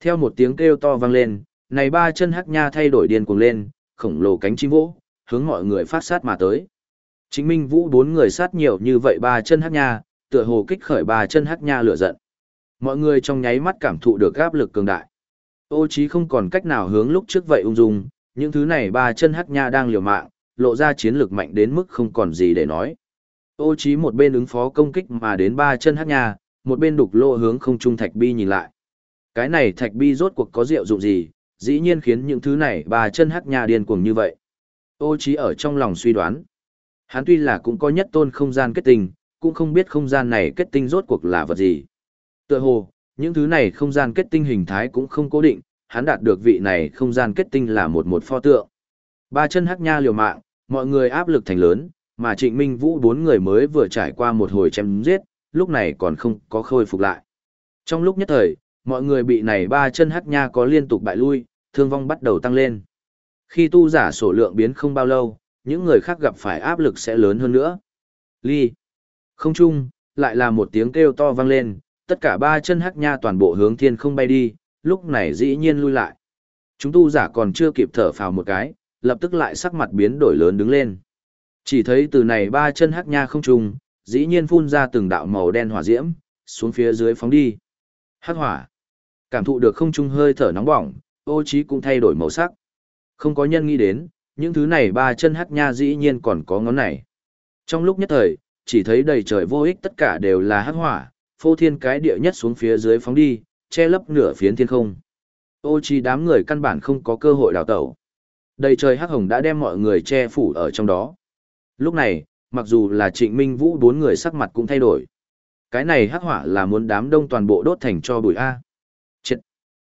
Theo một tiếng kêu to vang lên, này ba chân hắc nha thay đổi điên cuồng lên, khổng lồ cánh chim vỗ, hướng mọi người phát sát mà tới. Chính Minh Vũ bốn người sát nhiều như vậy ba chân hắc nha, tựa hồ kích khởi ba chân hắc nha lửa giận. Mọi người trong nháy mắt cảm thụ được áp lực cường đại. Ô Chí không còn cách nào hướng lúc trước vậy ung dung, những thứ này ba chân hắc nha đang liều mạng, lộ ra chiến lược mạnh đến mức không còn gì để nói. Ô Chí một bên ứng phó công kích mà đến ba chân hắc nha, một bên đục lô hướng không trung thạch bi nhìn lại. Cái này thạch bi rốt cuộc có diệu dụng gì, dĩ nhiên khiến những thứ này ba chân hắc nha điên cuồng như vậy. Ô Chí ở trong lòng suy đoán. Hắn tuy là cũng có nhất tôn không gian kết tinh, cũng không biết không gian này kết tinh rốt cuộc là vật gì. Tựa hồ, những thứ này không gian kết tinh hình thái cũng không cố định, hắn đạt được vị này không gian kết tinh là một một pho tượng. Ba chân hắc nha liều mạng, mọi người áp lực thành lớn, mà Trịnh Minh Vũ bốn người mới vừa trải qua một hồi chém giết, lúc này còn không có khôi phục lại. Trong lúc nhất thời, mọi người bị này ba chân hắc nha có liên tục bại lui, thương vong bắt đầu tăng lên. Khi tu giả sổ lượng biến không bao lâu, những người khác gặp phải áp lực sẽ lớn hơn nữa. Ly. Không chung, lại là một tiếng kêu to vang lên, tất cả ba chân hắc nha toàn bộ hướng thiên không bay đi, lúc này dĩ nhiên lui lại. Chúng tu giả còn chưa kịp thở phào một cái, lập tức lại sắc mặt biến đổi lớn đứng lên. Chỉ thấy từ này ba chân hắc nha không trùng, dĩ nhiên phun ra từng đạo màu đen hỏa diễm, xuống phía dưới phóng đi. Hắc hỏa. Cảm thụ được không trung hơi thở nóng bỏng, ô trí cũng thay đổi màu sắc. Không có nhân nghĩ đến, những thứ này ba chân hắc nha dĩ nhiên còn có ngón này. Trong lúc nhất thời, chỉ thấy đầy trời vô ích tất cả đều là hắc hỏa, phô thiên cái địa nhất xuống phía dưới phóng đi, che lấp nửa phiến thiên không. Ô chi đám người căn bản không có cơ hội đào tẩu. Đầy trời hắc hồng đã đem mọi người che phủ ở trong đó. Lúc này, mặc dù là trịnh minh vũ bốn người sắc mặt cũng thay đổi. Cái này hắc hỏa là muốn đám đông toàn bộ đốt thành cho bụi A. Chết!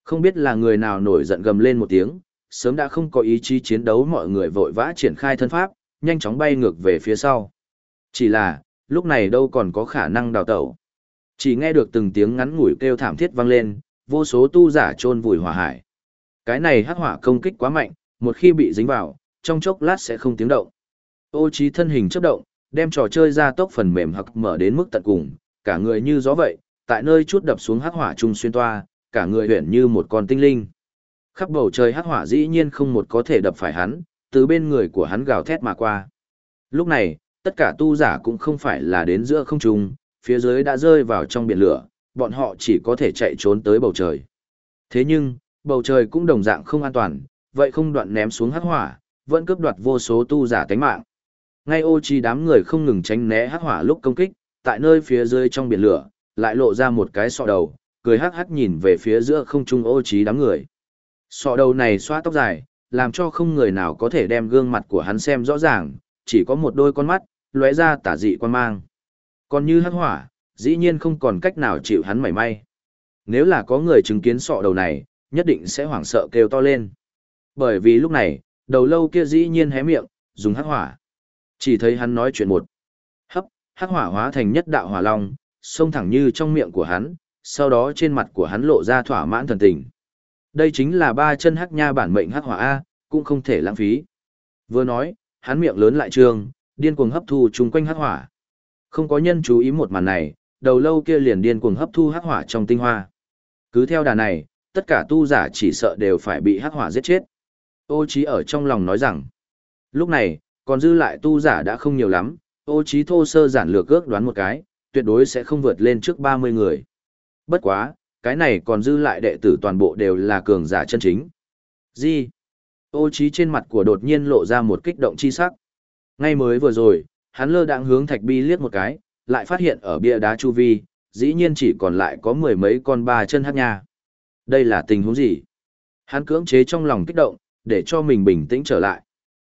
Không biết là người nào nổi giận gầm lên một tiếng, sớm đã không có ý chí chiến đấu mọi người vội vã triển khai thân pháp, nhanh chóng bay ngược về phía sau. Chỉ là, lúc này đâu còn có khả năng đào tẩu. Chỉ nghe được từng tiếng ngắn ngủi kêu thảm thiết vang lên, vô số tu giả chôn vùi hỏa hải. Cái này hắc hỏa công kích quá mạnh, một khi bị dính vào, trong chốc lát sẽ không tiếng động. Ô trí thân hình chớp động, đem trò chơi ra tốc phần mềm hoặc mở đến mức tận cùng, cả người như gió vậy, tại nơi chút đập xuống hắc hỏa trung xuyên toa, cả người huyển như một con tinh linh. Khắp bầu trời hắc hỏa dĩ nhiên không một có thể đập phải hắn, từ bên người của hắn gào thét mà qua. Lúc này, tất cả tu giả cũng không phải là đến giữa không trung, phía dưới đã rơi vào trong biển lửa, bọn họ chỉ có thể chạy trốn tới bầu trời. Thế nhưng, bầu trời cũng đồng dạng không an toàn, vậy không đoạn ném xuống hắc hỏa, vẫn cướp đoạt vô số tu giả tánh mạng. Ngay ô chi đám người không ngừng tránh né hắc hỏa lúc công kích, tại nơi phía dưới trong biển lửa, lại lộ ra một cái sọ đầu, cười hắc hắc nhìn về phía giữa không trung ô Chi đám người. Sọ đầu này xoa tóc dài, làm cho không người nào có thể đem gương mặt của hắn xem rõ ràng, chỉ có một đôi con mắt, lóe ra tả dị quan mang. Còn như hắc hỏa, dĩ nhiên không còn cách nào chịu hắn mảy may. Nếu là có người chứng kiến sọ đầu này, nhất định sẽ hoảng sợ kêu to lên. Bởi vì lúc này, đầu lâu kia dĩ nhiên hé miệng, dùng hắc hỏa. Chỉ thấy hắn nói chuyện một. Hấp, hắc hỏa hóa thành nhất đạo hỏa long, xông thẳng như trong miệng của hắn, sau đó trên mặt của hắn lộ ra thỏa mãn thần tình. Đây chính là ba chân hắc nha bản mệnh hắc hỏa A, cũng không thể lãng phí. Vừa nói, hắn miệng lớn lại trương, điên cuồng hấp thu chung quanh hắc hỏa. Không có nhân chú ý một màn này, đầu lâu kia liền điên cuồng hấp thu hắc hỏa trong tinh hoa. Cứ theo đà này, tất cả tu giả chỉ sợ đều phải bị hắc hỏa giết chết. Ô Chí ở trong lòng nói rằng, lúc này, còn dư lại tu giả đã không nhiều lắm, ô Chí thô sơ giản lược ước đoán một cái, tuyệt đối sẽ không vượt lên trước 30 người. Bất quá, cái này còn dư lại đệ tử toàn bộ đều là cường giả chân chính. Gì? Ô Chí trên mặt của đột nhiên lộ ra một kích động chi sắc. Ngay mới vừa rồi, hắn lơ đạng hướng thạch bi liếc một cái, lại phát hiện ở bia đá chu vi, dĩ nhiên chỉ còn lại có mười mấy con ba chân hắc nha. Đây là tình huống gì? Hắn cưỡng chế trong lòng kích động, để cho mình bình tĩnh trở lại.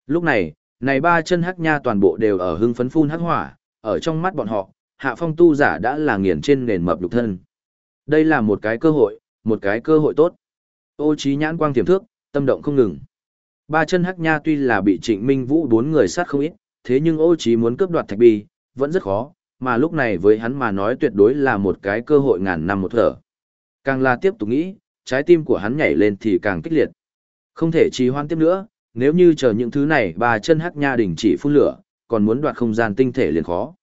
Lúc này, này ba chân hắc nha toàn bộ đều ở hưng phấn phun hắc hỏa, ở trong mắt bọn họ, hạ phong tu giả đã là nghiền trên nền mập lục thân. Đây là một cái cơ hội, một cái cơ hội tốt. Ô trí nhãn quang tiềm thước, tâm động không ngừng. Ba chân hắc nha tuy là bị trịnh minh vũ bốn người sát không ít, thế nhưng ô trí muốn cướp đoạt thạch bi, vẫn rất khó, mà lúc này với hắn mà nói tuyệt đối là một cái cơ hội ngàn năm một thở. Càng là tiếp tục nghĩ, trái tim của hắn nhảy lên thì càng kích liệt. Không thể trì hoãn tiếp nữa, nếu như chờ những thứ này bà chân hắc nha đình chỉ phun lửa, còn muốn đoạt không gian tinh thể liền khó.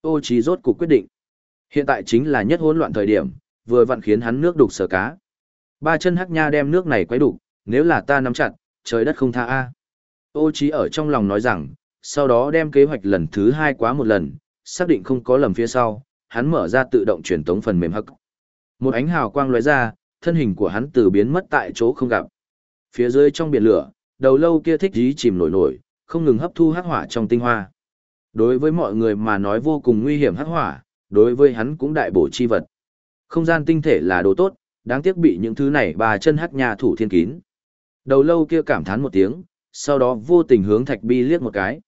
Ô trí rốt cuộc quyết định. Hiện tại chính là nhất hỗn loạn thời điểm, vừa vặn khiến hắn nước đục sở cá. Ba chân hắc nha đem nước này quấy đục, nếu là ta nắm chặt, trời đất không tha a. Ô trí ở trong lòng nói rằng, sau đó đem kế hoạch lần thứ hai quá một lần, xác định không có lầm phía sau, hắn mở ra tự động truyền tống phần mềm hắc. Một ánh hào quang lóe ra, thân hình của hắn từ biến mất tại chỗ không gặp. Phía dưới trong biển lửa, đầu lâu kia thích dí chìm nổi nổi, không ngừng hấp thu hắc hỏa trong tinh hoa. Đối với mọi người mà nói vô cùng nguy hiểm hắc hỏa, đối với hắn cũng đại bổ chi vật. Không gian tinh thể là đồ tốt, đáng tiếc bị những thứ này bà chân hắc nhà thủ thiên kín. Đầu lâu kia cảm thán một tiếng, sau đó vô tình hướng thạch bi liếc một cái.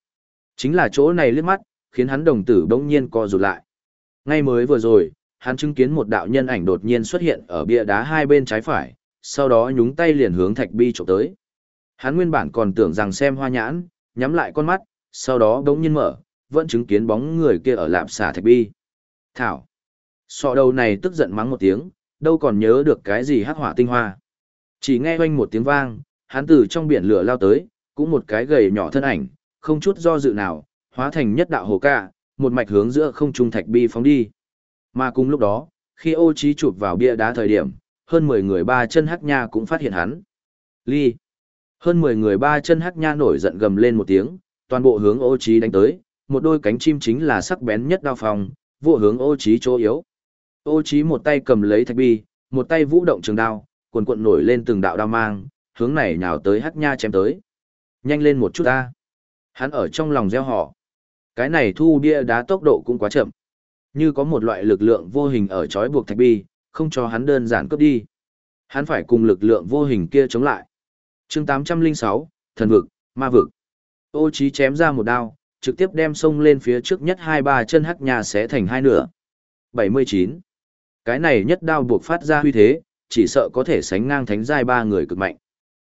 Chính là chỗ này liếc mắt, khiến hắn đồng tử bỗng nhiên co rụt lại. Ngay mới vừa rồi, hắn chứng kiến một đạo nhân ảnh đột nhiên xuất hiện ở bia đá hai bên trái phải, sau đó nhúng tay liền hướng thạch bi chụp tới. Hắn nguyên bản còn tưởng rằng xem hoa nhãn, nhắm lại con mắt, sau đó đống nhiên mở, vẫn chứng kiến bóng người kia ở lạp xả thạch bi. Thảo. Sọ đầu này tức giận mắng một tiếng, đâu còn nhớ được cái gì hắc hỏa tinh hoa. Chỉ nghe oanh một tiếng vang, hắn từ trong biển lửa lao tới, cũng một cái gầy nhỏ thân ảnh, không chút do dự nào, hóa thành nhất đạo hồ ca, một mạch hướng giữa không trung thạch bi phóng đi. Mà cùng lúc đó, khi ô trí chụp vào bia đá thời điểm, hơn 10 người ba chân hắc nha cũng phát hiện hắn. Ly. Hơn 10 người ba chân hắc nha nổi giận gầm lên một tiếng, toàn bộ hướng ô trí đánh tới, một đôi cánh chim chính là sắc bén nhất đao phòng, vụ hướng ô trí chỗ yếu. Ô trí một tay cầm lấy thạch bi, một tay vũ động trường đao, cuồn cuộn nổi lên từng đạo đao mang, hướng này nhào tới hắc nha chém tới. Nhanh lên một chút ta. Hắn ở trong lòng gieo họ. Cái này thu bia đá tốc độ cũng quá chậm. Như có một loại lực lượng vô hình ở trói buộc thạch bi, không cho hắn đơn giản cướp đi. Hắn phải cùng lực lượng vô hình kia chống lại chương 806, thần vực, ma vực. Ô trí chém ra một đao, trực tiếp đem sông lên phía trước nhất hai ba chân hắc nhà xé thành hai nửa. 79. Cái này nhất đao buộc phát ra huy thế, chỉ sợ có thể sánh ngang thánh giai ba người cực mạnh.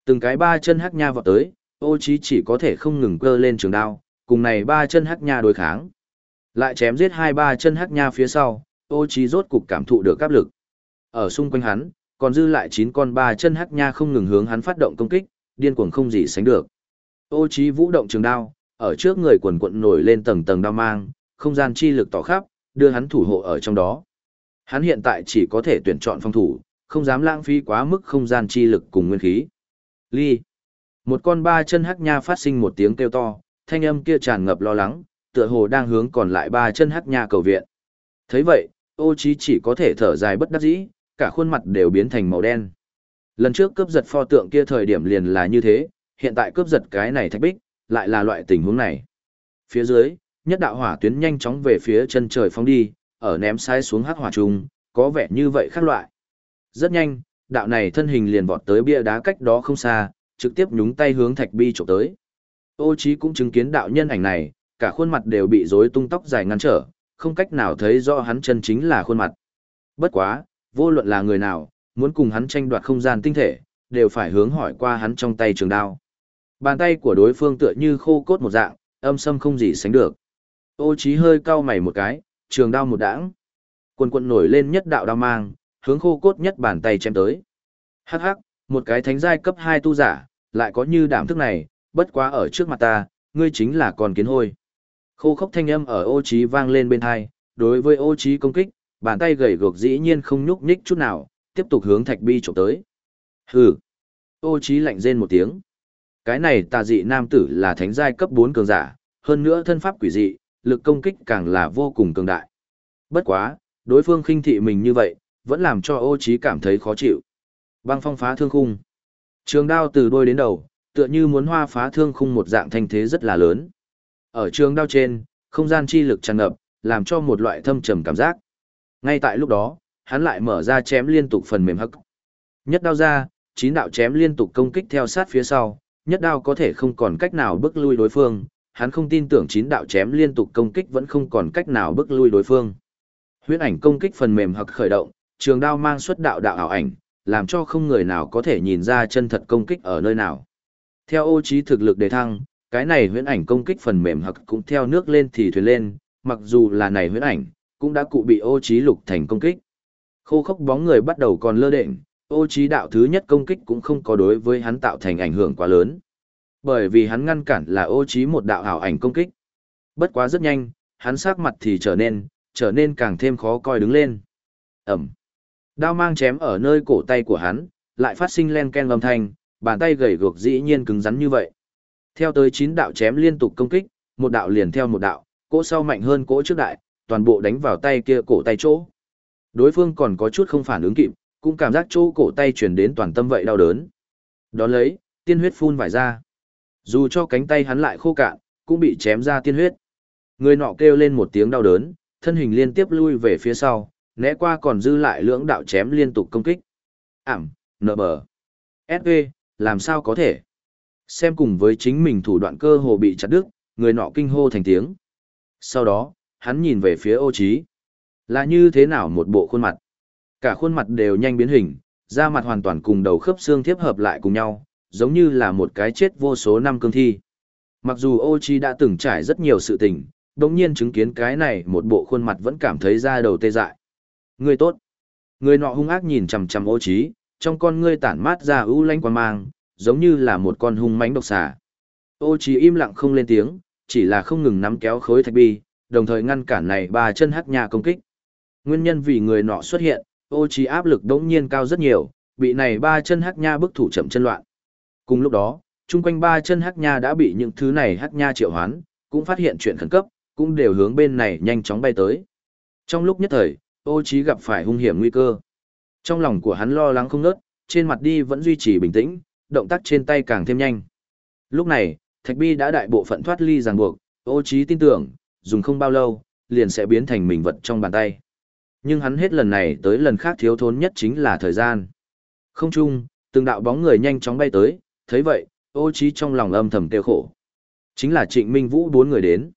Từng cái ba chân hắc nha vọt tới, ô chí chỉ có thể không ngừng cơ lên trường đao, cùng này ba chân hắc nha đối kháng. Lại chém giết hai ba chân hắc nha phía sau, ô chí rốt cục cảm thụ được áp lực. Ở xung quanh hắn, còn dư lại chín con ba chân hắc nha không ngừng hướng hắn phát động công kích, điên cuồng không gì sánh được. Ô chí vũ động trường đao, ở trước người quần quận nổi lên tầng tầng đao mang, không gian chi lực tỏ khắp, đưa hắn thủ hộ ở trong đó. Hắn hiện tại chỉ có thể tuyển chọn phòng thủ, không dám lãng phí quá mức không gian chi lực cùng nguyên khí. Ly. Một con ba chân hắc nha phát sinh một tiếng kêu to, thanh âm kia tràn ngập lo lắng, tựa hồ đang hướng còn lại ba chân hắc nha cầu viện. thấy vậy, ô chí chỉ có thể thở dài bất đắc dĩ, cả khuôn mặt đều biến thành màu đen. Lần trước cướp giật pho tượng kia thời điểm liền là như thế, hiện tại cướp giật cái này thạch bích, lại là loại tình huống này. Phía dưới, nhất đạo hỏa tuyến nhanh chóng về phía chân trời phóng đi, ở ném sai xuống hắc hỏa trùng, có vẻ như vậy khác loại. Rất nhanh, đạo này thân hình liền vọt tới bia đá cách đó không xa, trực tiếp nhúng tay hướng thạch bi chụp tới. Ô Chí cũng chứng kiến đạo nhân ảnh này, cả khuôn mặt đều bị rối tung tóc dài ngăn trở, không cách nào thấy rõ hắn chân chính là khuôn mặt. Bất quá, vô luận là người nào, muốn cùng hắn tranh đoạt không gian tinh thể, đều phải hướng hỏi qua hắn trong tay trường đao. Bàn tay của đối phương tựa như khô cốt một dạng, âm sâm không gì sánh được. Ô Chí hơi cau mày một cái, trường đao một đãng. Quần quần nổi lên nhất đạo đao mang, hướng khô cốt nhất bàn tay chém tới. Hắc hắc, một cái thánh giai cấp 2 tu giả, lại có như đảm thức này, bất quá ở trước mặt ta, ngươi chính là con kiến hôi. Khô khốc thanh âm ở ô trí vang lên bên hai, đối với ô trí công kích, bàn tay gầy gộc dĩ nhiên không nhúc nhích chút nào, tiếp tục hướng thạch bi trộm tới. Hừ. Ô Chí lạnh rên một tiếng. Cái này tà dị nam tử là thánh giai cấp 4 cường giả, hơn nữa thân pháp quỷ dị, lực công kích càng là vô cùng cường đại. Bất quá, đối phương khinh thị mình như vậy, vẫn làm cho ô Chí cảm thấy khó chịu. Băng phong phá thương khung. Trường đao từ đôi đến đầu, tựa như muốn hoa phá thương khung một dạng thanh thế rất là lớn. Ở trường đao trên, không gian chi lực tràn ngập, làm cho một loại thâm trầm cảm giác. Ngay tại lúc đó, hắn lại mở ra chém liên tục phần mềm hắc. Nhất đao ra, chín đạo chém liên tục công kích theo sát phía sau, nhất đao có thể không còn cách nào bước lui đối phương, hắn không tin tưởng chín đạo chém liên tục công kích vẫn không còn cách nào bước lui đối phương. Huyễn ảnh công kích phần mềm hặc khởi động, trường đao mang xuất đạo đạo ảo ảnh, làm cho không người nào có thể nhìn ra chân thật công kích ở nơi nào. Theo ô trí thực lực đề thăng, cái này huyễn ảnh công kích phần mềm hặc cũng theo nước lên thì thuyền lên, mặc dù là này huyễn ảnh, cũng đã cụ bị ô trí lục thành công kích. Khô khốc bóng người bắt đầu còn lơ đễnh, ô trí đạo thứ nhất công kích cũng không có đối với hắn tạo thành ảnh hưởng quá lớn. Bởi vì hắn ngăn cản là ô trí một đạo hảo ảnh công kích. Bất quá rất nhanh, hắn sắc mặt thì trở nên, trở nên càng thêm khó coi đứng lên. Ẩm. Đao mang chém ở nơi cổ tay của hắn, lại phát sinh len ken âm thanh, bàn tay gầy guộc dĩ nhiên cứng rắn như vậy. Theo tới chín đạo chém liên tục công kích, một đạo liền theo một đạo, cỗ sau mạnh hơn cỗ trước đại, toàn bộ đánh vào tay kia cổ tay chỗ. Đối phương còn có chút không phản ứng kịp, cũng cảm giác chỗ cổ tay chuyển đến toàn tâm vậy đau đớn. Đón lấy, tiên huyết phun vải ra. Dù cho cánh tay hắn lại khô cạn, cũng bị chém ra tiên huyết. Người nọ kêu lên một tiếng đau đớn, thân hình liên tiếp lui về phía sau, né qua còn dư lại lưỡng đạo chém liên tục công kích. Ảm, nợ bờ. SV, làm sao có thể? Xem cùng với chính mình thủ đoạn cơ hồ bị chặt đứt, người nọ kinh hô thành tiếng. Sau đó, hắn nhìn về phía ô trí. Là như thế nào một bộ khuôn mặt? Cả khuôn mặt đều nhanh biến hình, da mặt hoàn toàn cùng đầu khớp xương tiếp hợp lại cùng nhau, giống như là một cái chết vô số năm cương thi. Mặc dù ô trí đã từng trải rất nhiều sự tình, đồng nhiên chứng kiến cái này một bộ khuôn mặt vẫn cảm thấy da đầu tê dại. Người tốt. Người nọ hung ác nhìn chằm chằm ô trí, trong con ngươi tản mát ra ưu lanh quan mang, giống như là một con hung mãnh độc xà. Ô trí im lặng không lên tiếng, chỉ là không ngừng nắm kéo khối thạch bi, đồng thời ngăn cản này ba chân hắc nha công kích. Nguyên nhân vì người nọ xuất hiện, ô trí áp lực đống nhiên cao rất nhiều, bị này ba chân hắc nha bức thủ chậm chân loạn. Cùng lúc đó, chung quanh ba chân hắc nha đã bị những thứ này hắc nha triệu hoán, cũng phát hiện chuyện khẩn cấp, cũng đều hướng bên này nhanh chóng bay tới. Trong lúc nhất thời, ô trí gặp phải hung hiểm nguy cơ. Trong lòng của hắn lo lắng không nớt, trên mặt đi vẫn duy trì bình tĩnh, động tác trên tay càng thêm nhanh. Lúc này, Thạch Bi đã đại bộ phận thoát ly ràng buộc, ô trí tin tưởng, dùng không bao lâu, liền sẽ biến thành mình vật trong bàn tay. Nhưng hắn hết lần này tới lần khác thiếu thốn nhất chính là thời gian. Không chung, từng đạo bóng người nhanh chóng bay tới, thấy vậy, ô trí trong lòng âm thầm tiêu khổ. Chính là trịnh Minh Vũ bốn người đến.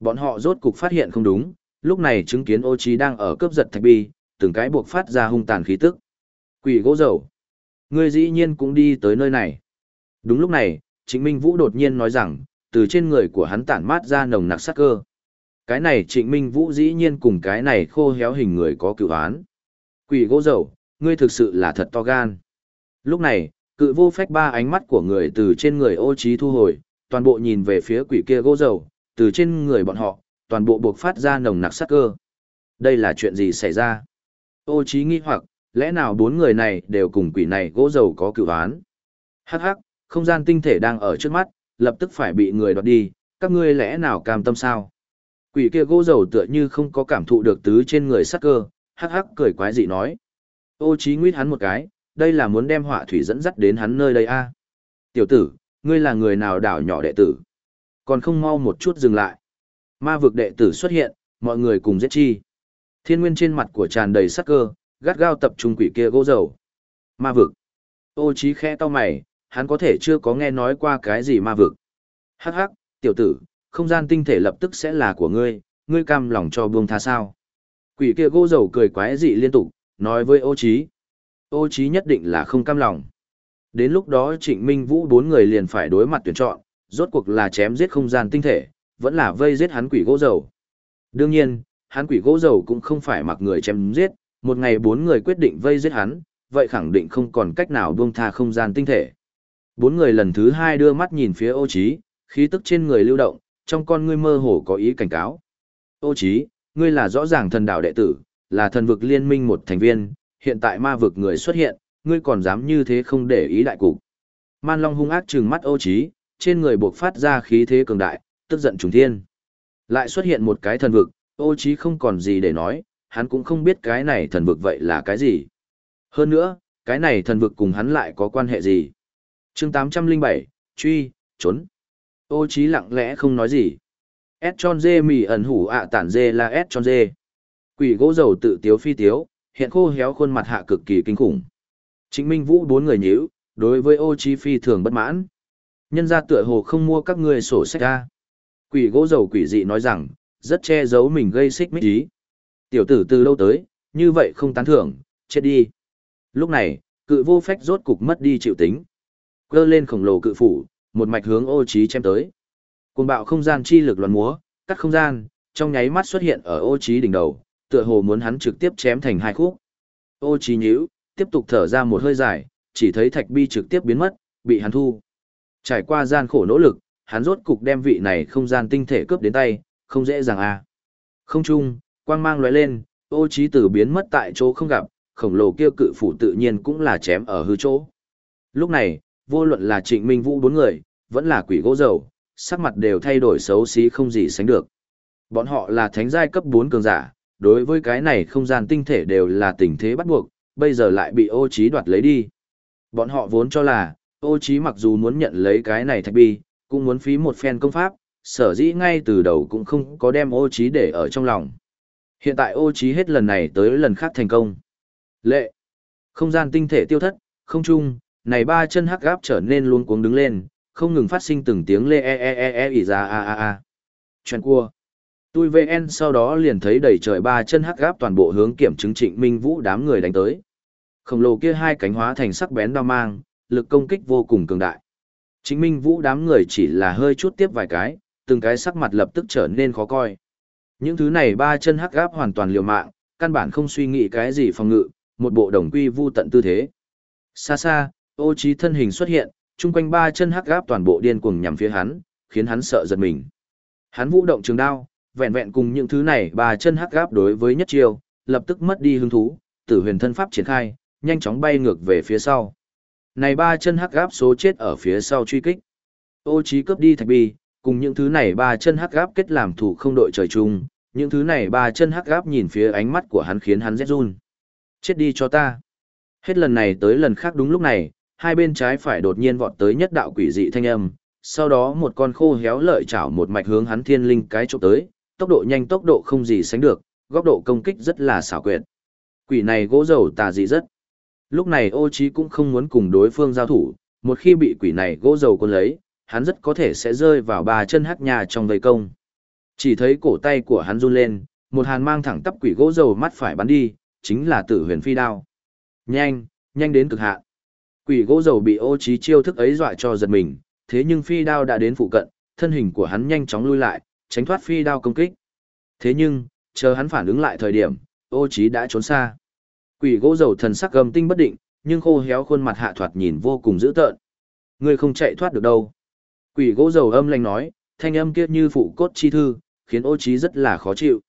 Bọn họ rốt cục phát hiện không đúng, lúc này chứng kiến ô trí đang ở cướp giật thạch bi, từng cái buộc phát ra hung tàn khí tức. Quỷ gỗ dầu. Ngươi dĩ nhiên cũng đi tới nơi này. Đúng lúc này, Trịnh Minh Vũ đột nhiên nói rằng, từ trên người của hắn tản mát ra nồng nặc sát cơ. Cái này Trịnh Minh Vũ dĩ nhiên cùng cái này khô héo hình người có cựu án. Quỷ gỗ dầu, ngươi thực sự là thật to gan. Lúc này, cự vô phách ba ánh mắt của người từ trên người ô trí thu hồi, toàn bộ nhìn về phía quỷ kia gỗ dầu, từ trên người bọn họ, toàn bộ buộc phát ra nồng nặc sát cơ. Đây là chuyện gì xảy ra? Ô trí nghi hoặc, lẽ nào bốn người này đều cùng quỷ này gỗ dầu có cựu án? Hắc hắc, không gian tinh thể đang ở trước mắt, lập tức phải bị người đoạt đi, các ngươi lẽ nào cam tâm sao? Quỷ kia gỗ dầu tựa như không có cảm thụ được tứ trên người sắc cơ, hắc hắc cười quái dị nói. Ô trí nguyết hắn một cái, đây là muốn đem họa thủy dẫn dắt đến hắn nơi đây a. Tiểu tử, ngươi là người nào đảo nhỏ đệ tử? Còn không mau một chút dừng lại. Ma vực đệ tử xuất hiện, mọi người cùng giết chi. Thiên nguyên trên mặt của tràn đầy sắc cơ, gắt gao tập trung quỷ kia gỗ dầu. Ma vực. Ô trí khẽ to mày, hắn có thể chưa có nghe nói qua cái gì ma vực. Hắc hắc, tiểu tử, không gian tinh thể lập tức sẽ là của ngươi, ngươi cam lòng cho buông tha sao. Quỷ kia gỗ dầu cười quái dị liên tục, nói với ô trí. Ô trí nhất định là không cam lòng. Đến lúc đó trịnh minh vũ bốn người liền phải đối mặt tuyển chọn, rốt cuộc là chém giết không gian tinh thể, vẫn là vây giết hắn quỷ gỗ dầu. Đương nhiên, hắn quỷ gỗ dầu cũng không phải mặc người chém giết, một ngày bốn người quyết định vây giết hắn, vậy khẳng định không còn cách nào buông tha không gian tinh thể. Bốn người lần thứ hai đưa mắt nhìn phía ô trí, khí tức trên người lưu động, trong con ngươi mơ hồ có ý cảnh cáo. Ô Chí, ngươi là rõ ràng thần đạo đệ tử, là thần vực liên minh một thành viên, hiện tại ma vực người xuất hiện, ngươi còn dám như thế không để ý đại cục. Man Long hung ác trừng mắt ô Chí, trên người bộc phát ra khí thế cường đại, tức giận trùng thiên. Lại xuất hiện một cái thần vực, ô Chí không còn gì để nói, hắn cũng không biết cái này thần vực vậy là cái gì. Hơn nữa, cái này thần vực cùng hắn lại có quan hệ gì. chương 807, truy, trốn. Ô trí lặng lẽ không nói gì. S tròn dê mì ẩn hủ ạ tản dê là S tròn dê. Quỷ gỗ dầu tự tiếu phi tiếu, hiện khô héo khuôn mặt hạ cực kỳ kinh khủng. Chính minh vũ bốn người nhíu, đối với ô trí phi thường bất mãn. Nhân gia tựa hồ không mua các ngươi sổ sách ra. Quỷ gỗ dầu quỷ dị nói rằng, rất che giấu mình gây xích mích ý. Tiểu tử từ lâu tới, như vậy không tán thưởng, chết đi. Lúc này, cự vô phách rốt cục mất đi chịu tính. Cơ lên khổng lồ cự phủ, một mạch hướng ô trí chém tới. Cuồng bạo không gian chi lực loạn múa, cắt không gian, trong nháy mắt xuất hiện ở ô trí đỉnh đầu, tựa hồ muốn hắn trực tiếp chém thành hai khúc. Ô trí nhíu, tiếp tục thở ra một hơi dài, chỉ thấy thạch bi trực tiếp biến mất, bị hắn thu. Trải qua gian khổ nỗ lực, hắn rốt cục đem vị này không gian tinh thể cướp đến tay, không dễ dàng à. Không chung, quang mang lóe lên, ô trí tử biến mất tại chỗ không gặp, khổng lồ kia cự phủ tự nhiên cũng là chém ở hư chỗ. Lúc này, vô luận là trịnh minh vũ bốn người, vẫn là quỷ gỗ dầu, sắc mặt đều thay đổi xấu xí không gì sánh được. Bọn họ là thánh giai cấp bốn cường giả, đối với cái này không gian tinh thể đều là tình thế bắt buộc, bây giờ lại bị ô trí đoạt lấy đi. Bọn họ vốn cho là, ô trí mặc dù muốn nhận lấy cái này thạch bi, cũng muốn phí một phen công pháp, sở dĩ ngay từ đầu cũng không có đem ô trí để ở trong lòng. Hiện tại ô trí hết lần này tới lần khác thành công. Lệ. Không gian tinh thể tiêu thất, không chung, này ba chân hắc gáp trở nên luôn cuống đứng lên, không ngừng phát sinh từng tiếng lê e e e e ỉ ra a a a. Chuyện cua. Tui VN sau đó liền thấy đầy trời ba chân hắc gáp toàn bộ hướng kiểm chứng trịnh minh vũ đám người đánh tới. Khổng lồ kia hai cánh hóa thành sắc bén đao mang, lực công kích vô cùng cường đại. Trịnh minh vũ đám người chỉ là hơi chút tiếp vài cái, từng cái sắc mặt lập tức trở nên khó coi. Những thứ này ba chân hắc gáp hoàn toàn liều mạng, căn bản không suy nghĩ cái gì phòng ngự, một bộ đồng quy vu tận tư thế. Xa xa, ô trí thân hình xuất hiện, chung quanh ba chân hắc gáp toàn bộ điên cuồng nhằm phía hắn, khiến hắn sợ giật mình. Hắn vũ động trường đao, vẹn vẹn cùng những thứ này ba chân hắc gáp đối với nhất chiêu, lập tức mất đi hứng thú, tử huyền thân pháp triển khai, nhanh chóng bay ngược về phía sau. Này ba chân hắc gáp số chết ở phía sau truy kích. Ô trí cướp đi thạch bi, cùng những thứ này ba chân hắc gáp kết làm thủ không đội trời chung, những thứ này ba chân hắc gáp nhìn phía ánh mắt của hắn khiến hắn rét run. Chết đi cho ta. Hết lần này tới lần khác đúng lúc này, hai bên trái phải đột nhiên vọt tới nhất đạo quỷ dị thanh âm, sau đó một con khô héo lợi chảo một mạch hướng hắn thiên linh cái chụp tới, tốc độ nhanh tốc độ không gì sánh được, góc độ công kích rất là xảo quyệt. Quỷ này gỗ dầu tà dị rất. Lúc này ô trí cũng không muốn cùng đối phương giao thủ, một khi bị quỷ này gỗ dầu quân lấy, hắn rất có thể sẽ rơi vào ba chân hắc nhà trong vây công. Chỉ thấy cổ tay của hắn run lên, một hàn mang thẳng tắp quỷ gỗ dầu mắt phải bắn đi, chính là tử huyền phi đao. Nhanh, nhanh đến cực hạn. Quỷ gỗ dầu bị ô trí chiêu thức ấy dọa cho giật mình, thế nhưng phi đao đã đến phụ cận, thân hình của hắn nhanh chóng lui lại, tránh thoát phi đao công kích. Thế nhưng, chờ hắn phản ứng lại thời điểm, ô trí đã trốn xa. Quỷ gỗ dầu thần sắc gầm tinh bất định, nhưng khô héo khuôn mặt hạ thoạt nhìn vô cùng dữ tợn. Ngươi không chạy thoát được đâu. Quỷ gỗ dầu âm lanh nói, thanh âm kia như phụ cốt chi thư, khiến ô trí rất là khó chịu.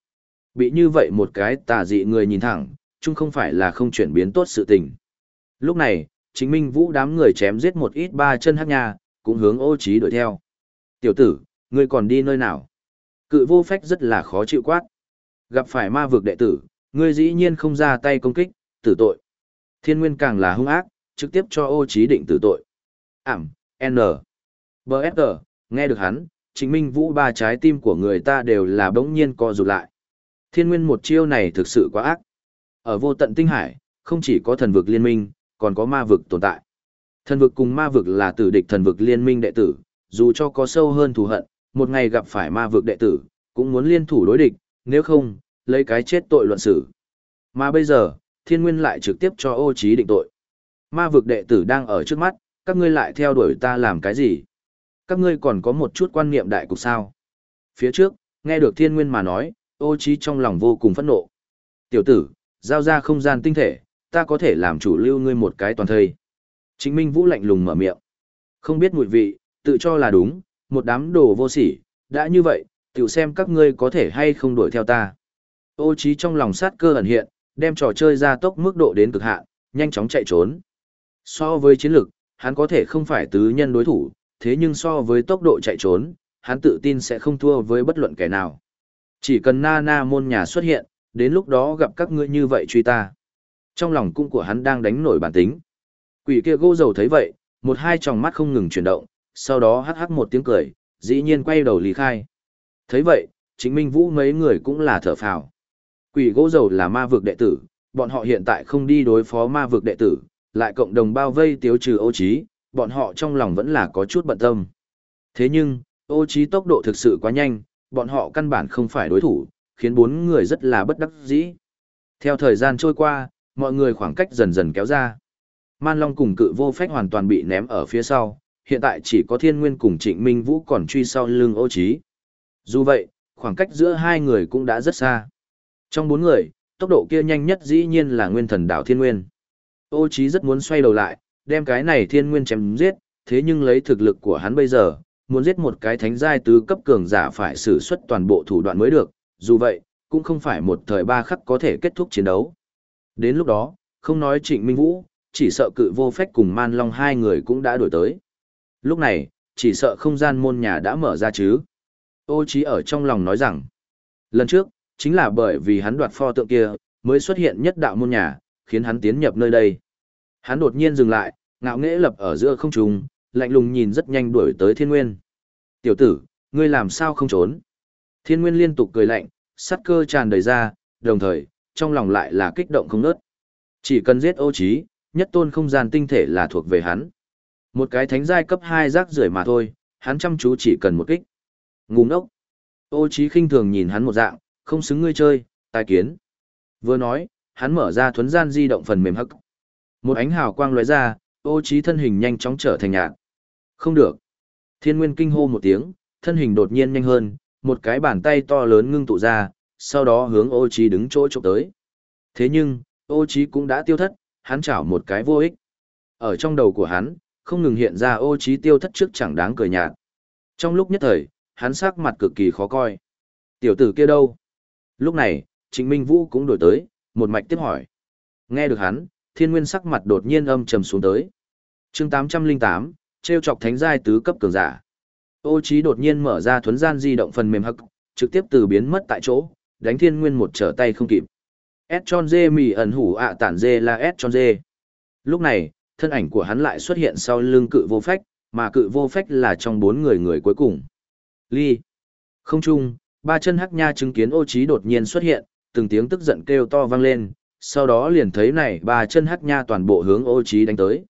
Bị như vậy một cái tà dị người nhìn thẳng, chung không phải là không chuyển biến tốt sự tình. Lúc này, chính minh vũ đám người chém giết một ít ba chân hắc nha, cũng hướng ô trí đuổi theo. Tiểu tử, ngươi còn đi nơi nào? Cự vô phách rất là khó chịu quát. Gặp phải ma vực đệ tử, ngươi dĩ nhiên không ra tay công kích, tử tội. Thiên nguyên càng là hung ác, trực tiếp cho ô trí định tử tội. Ảm, N. B.S. Nghe được hắn, chính minh vũ ba trái tim của người ta đều là bỗng nhiên co rụt lại. Thiên nguyên một chiêu này thực sự quá ác. Ở vô tận tinh hải, không chỉ có thần vực liên minh, còn có ma vực tồn tại. Thần vực cùng ma vực là tử địch thần vực liên minh đệ tử, dù cho có sâu hơn thù hận, một ngày gặp phải ma vực đệ tử, cũng muốn liên thủ đối địch, nếu không, lấy cái chết tội luận xử. Mà bây giờ, thiên nguyên lại trực tiếp cho ô trí định tội. Ma vực đệ tử đang ở trước mắt, các ngươi lại theo đuổi ta làm cái gì? Các ngươi còn có một chút quan niệm đại cục sao? Phía trước, nghe được thiên nguyên mà nói, ô trí trong lòng vô cùng phẫn nộ. Tiểu tử, giao ra không gian tinh thể, ta có thể làm chủ lưu ngươi một cái toàn thây. Chính Minh Vũ lạnh lùng mở miệng. Không biết mùi vị, tự cho là đúng, một đám đồ vô sỉ, đã như vậy, tiểu xem các ngươi có thể hay không đuổi theo ta. Ô trí trong lòng sát cơ ẩn hiện, đem trò chơi ra tốc mức độ đến cực hạn, nhanh chóng chạy trốn. So với chiến lực, hắn có thể không phải tứ nhân đối thủ, thế nhưng so với tốc độ chạy trốn, hắn tự tin sẽ không thua với bất luận kẻ nào. Chỉ cần na na môn nhà xuất hiện, đến lúc đó gặp các ngươi như vậy truy ta. Trong lòng cung của hắn đang đánh nổi bản tính. Quỷ kia gỗ dầu thấy vậy, một hai tròng mắt không ngừng chuyển động, sau đó hắc hắc một tiếng cười, dĩ nhiên quay đầu lý khai. Thấy vậy, chính minh vũ mấy người cũng là thở phào. Quỷ gỗ dầu là ma vực đệ tử, bọn họ hiện tại không đi đối phó ma vực đệ tử, lại cộng đồng bao vây tiêu trừ ô trí, bọn họ trong lòng vẫn là có chút bận tâm. Thế nhưng, ô trí tốc độ thực sự quá nhanh, bọn họ căn bản không phải đối thủ, khiến bốn người rất là bất đắc dĩ. Theo thời gian trôi qua, mọi người khoảng cách dần dần kéo ra. Man Long cùng cự vô phách hoàn toàn bị ném ở phía sau, hiện tại chỉ có thiên nguyên cùng trịnh minh vũ còn truy sau lưng ô Chí. Dù vậy, khoảng cách giữa hai người cũng đã rất xa. Trong bốn người, tốc độ kia nhanh nhất dĩ nhiên là nguyên thần Đạo thiên nguyên. Ô Chí rất muốn xoay đầu lại, đem cái này thiên nguyên chém giết, thế nhưng lấy thực lực của hắn bây giờ, muốn giết một cái thánh giai tứ cấp cường giả phải sử xuất toàn bộ thủ đoạn mới được, dù vậy, cũng không phải một thời ba khắc có thể kết thúc chiến đấu. Đến lúc đó, không nói trịnh Minh Vũ, chỉ sợ cự vô phách cùng man long hai người cũng đã đổi tới. Lúc này, chỉ sợ không gian môn nhà đã mở ra chứ. Ô Chí ở trong lòng nói rằng, lần trước, chính là bởi vì hắn đoạt pho tượng kia, mới xuất hiện nhất đạo môn nhà, khiến hắn tiến nhập nơi đây. Hắn đột nhiên dừng lại, ngạo nghễ lập ở giữa không trung, lạnh lùng nhìn rất nhanh đuổi tới thiên nguyên. Tiểu tử, ngươi làm sao không trốn? Thiên Nguyên liên tục cười lạnh, sát cơ tràn đầy ra, đồng thời, trong lòng lại là kích động không nớt. Chỉ cần giết ô trí, nhất tôn không gian tinh thể là thuộc về hắn. Một cái thánh giai cấp 2 rác rưởi mà thôi, hắn chăm chú chỉ cần một kích. Ngu ngốc. Ô trí khinh thường nhìn hắn một dạng, không xứng ngươi chơi, tài kiến. Vừa nói, hắn mở ra thuấn gian di động phần mềm hắc. Một ánh hào quang lóe ra, ô trí thân hình nhanh chóng trở thành nhạt. Không được. Thiên nguyên kinh hô một tiếng, thân hình đột nhiên nhanh hơn, một cái bàn tay to lớn ngưng tụ ra, sau đó hướng ô trí đứng chỗ chụp tới. Thế nhưng, ô trí cũng đã tiêu thất, hắn chảo một cái vô ích. Ở trong đầu của hắn, không ngừng hiện ra ô trí tiêu thất trước chẳng đáng cười nhạt. Trong lúc nhất thời, hắn sắc mặt cực kỳ khó coi. Tiểu tử kia đâu? Lúc này, Trịnh Minh Vũ cũng đổi tới, một mạch tiếp hỏi. Nghe được hắn, thiên nguyên sắc mặt đột nhiên âm trầm xuống tới. chương 808, treo chọc thánh giai tứ cấp cường giả. Ô trí đột nhiên mở ra thuấn gian di động phần mềm hậc, trực tiếp từ biến mất tại chỗ, đánh thiên nguyên một trở tay không kịp. S tròn dê mì ẩn hủ ạ tản dê là S tròn dê. Lúc này, thân ảnh của hắn lại xuất hiện sau lưng cự vô phách, mà cự vô phách là trong bốn người người cuối cùng. Ly. Không chung, ba chân hắc nha chứng kiến ô trí đột nhiên xuất hiện, từng tiếng tức giận kêu to vang lên, sau đó liền thấy này ba chân hắc nha toàn bộ hướng ô trí đánh tới.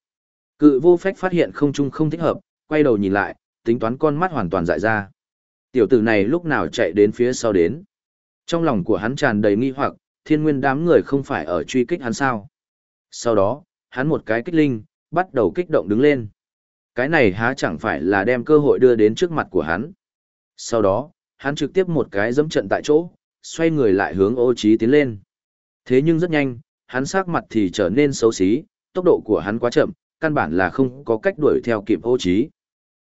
Cự vô phách phát hiện không chung không thích hợp, quay đầu nhìn lại, tính toán con mắt hoàn toàn dại ra. Tiểu tử này lúc nào chạy đến phía sau đến. Trong lòng của hắn tràn đầy nghi hoặc, thiên nguyên đám người không phải ở truy kích hắn sao. Sau đó, hắn một cái kích linh, bắt đầu kích động đứng lên. Cái này há chẳng phải là đem cơ hội đưa đến trước mặt của hắn. Sau đó, hắn trực tiếp một cái dẫm trận tại chỗ, xoay người lại hướng ô trí tiến lên. Thế nhưng rất nhanh, hắn sắc mặt thì trở nên xấu xí, tốc độ của hắn quá chậm, căn bản là không có cách đuổi theo kịp ô trí.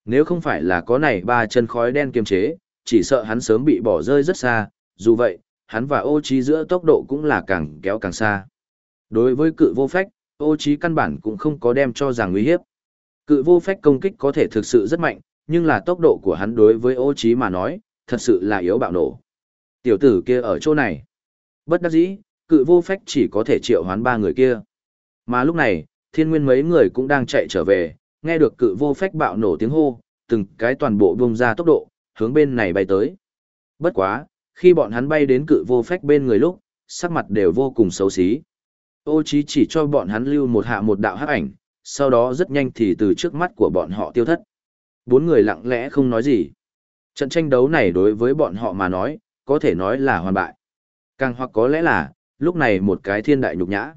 Nếu không phải là có này ba chân khói đen kiềm chế, chỉ sợ hắn sớm bị bỏ rơi rất xa, dù vậy, hắn và ô trí giữa tốc độ cũng là càng kéo càng xa. Đối với cự vô phách, ô trí căn bản cũng không có đem cho rằng nguy hiếp. Cự vô phách công kích có thể thực sự rất mạnh, nhưng là tốc độ của hắn đối với ô trí mà nói, thật sự là yếu bạo nổ. Tiểu tử kia ở chỗ này. Bất đắc dĩ, cự vô phách chỉ có thể triệu hoán ba người kia. Mà lúc này, thiên nguyên mấy người cũng đang chạy trở về, nghe được cự vô phách bạo nổ tiếng hô, từng cái toàn bộ bung ra tốc độ, hướng bên này bay tới. Bất quá, khi bọn hắn bay đến cự vô phách bên người lúc, sắc mặt đều vô cùng xấu xí. Ô chí chỉ cho bọn hắn lưu một hạ một đạo hắc ảnh, sau đó rất nhanh thì từ trước mắt của bọn họ tiêu thất. Bốn người lặng lẽ không nói gì. Trận tranh đấu này đối với bọn họ mà nói, có thể nói là hoàn bại. Càng hoặc có lẽ là, lúc này một cái thiên đại nhục nhã.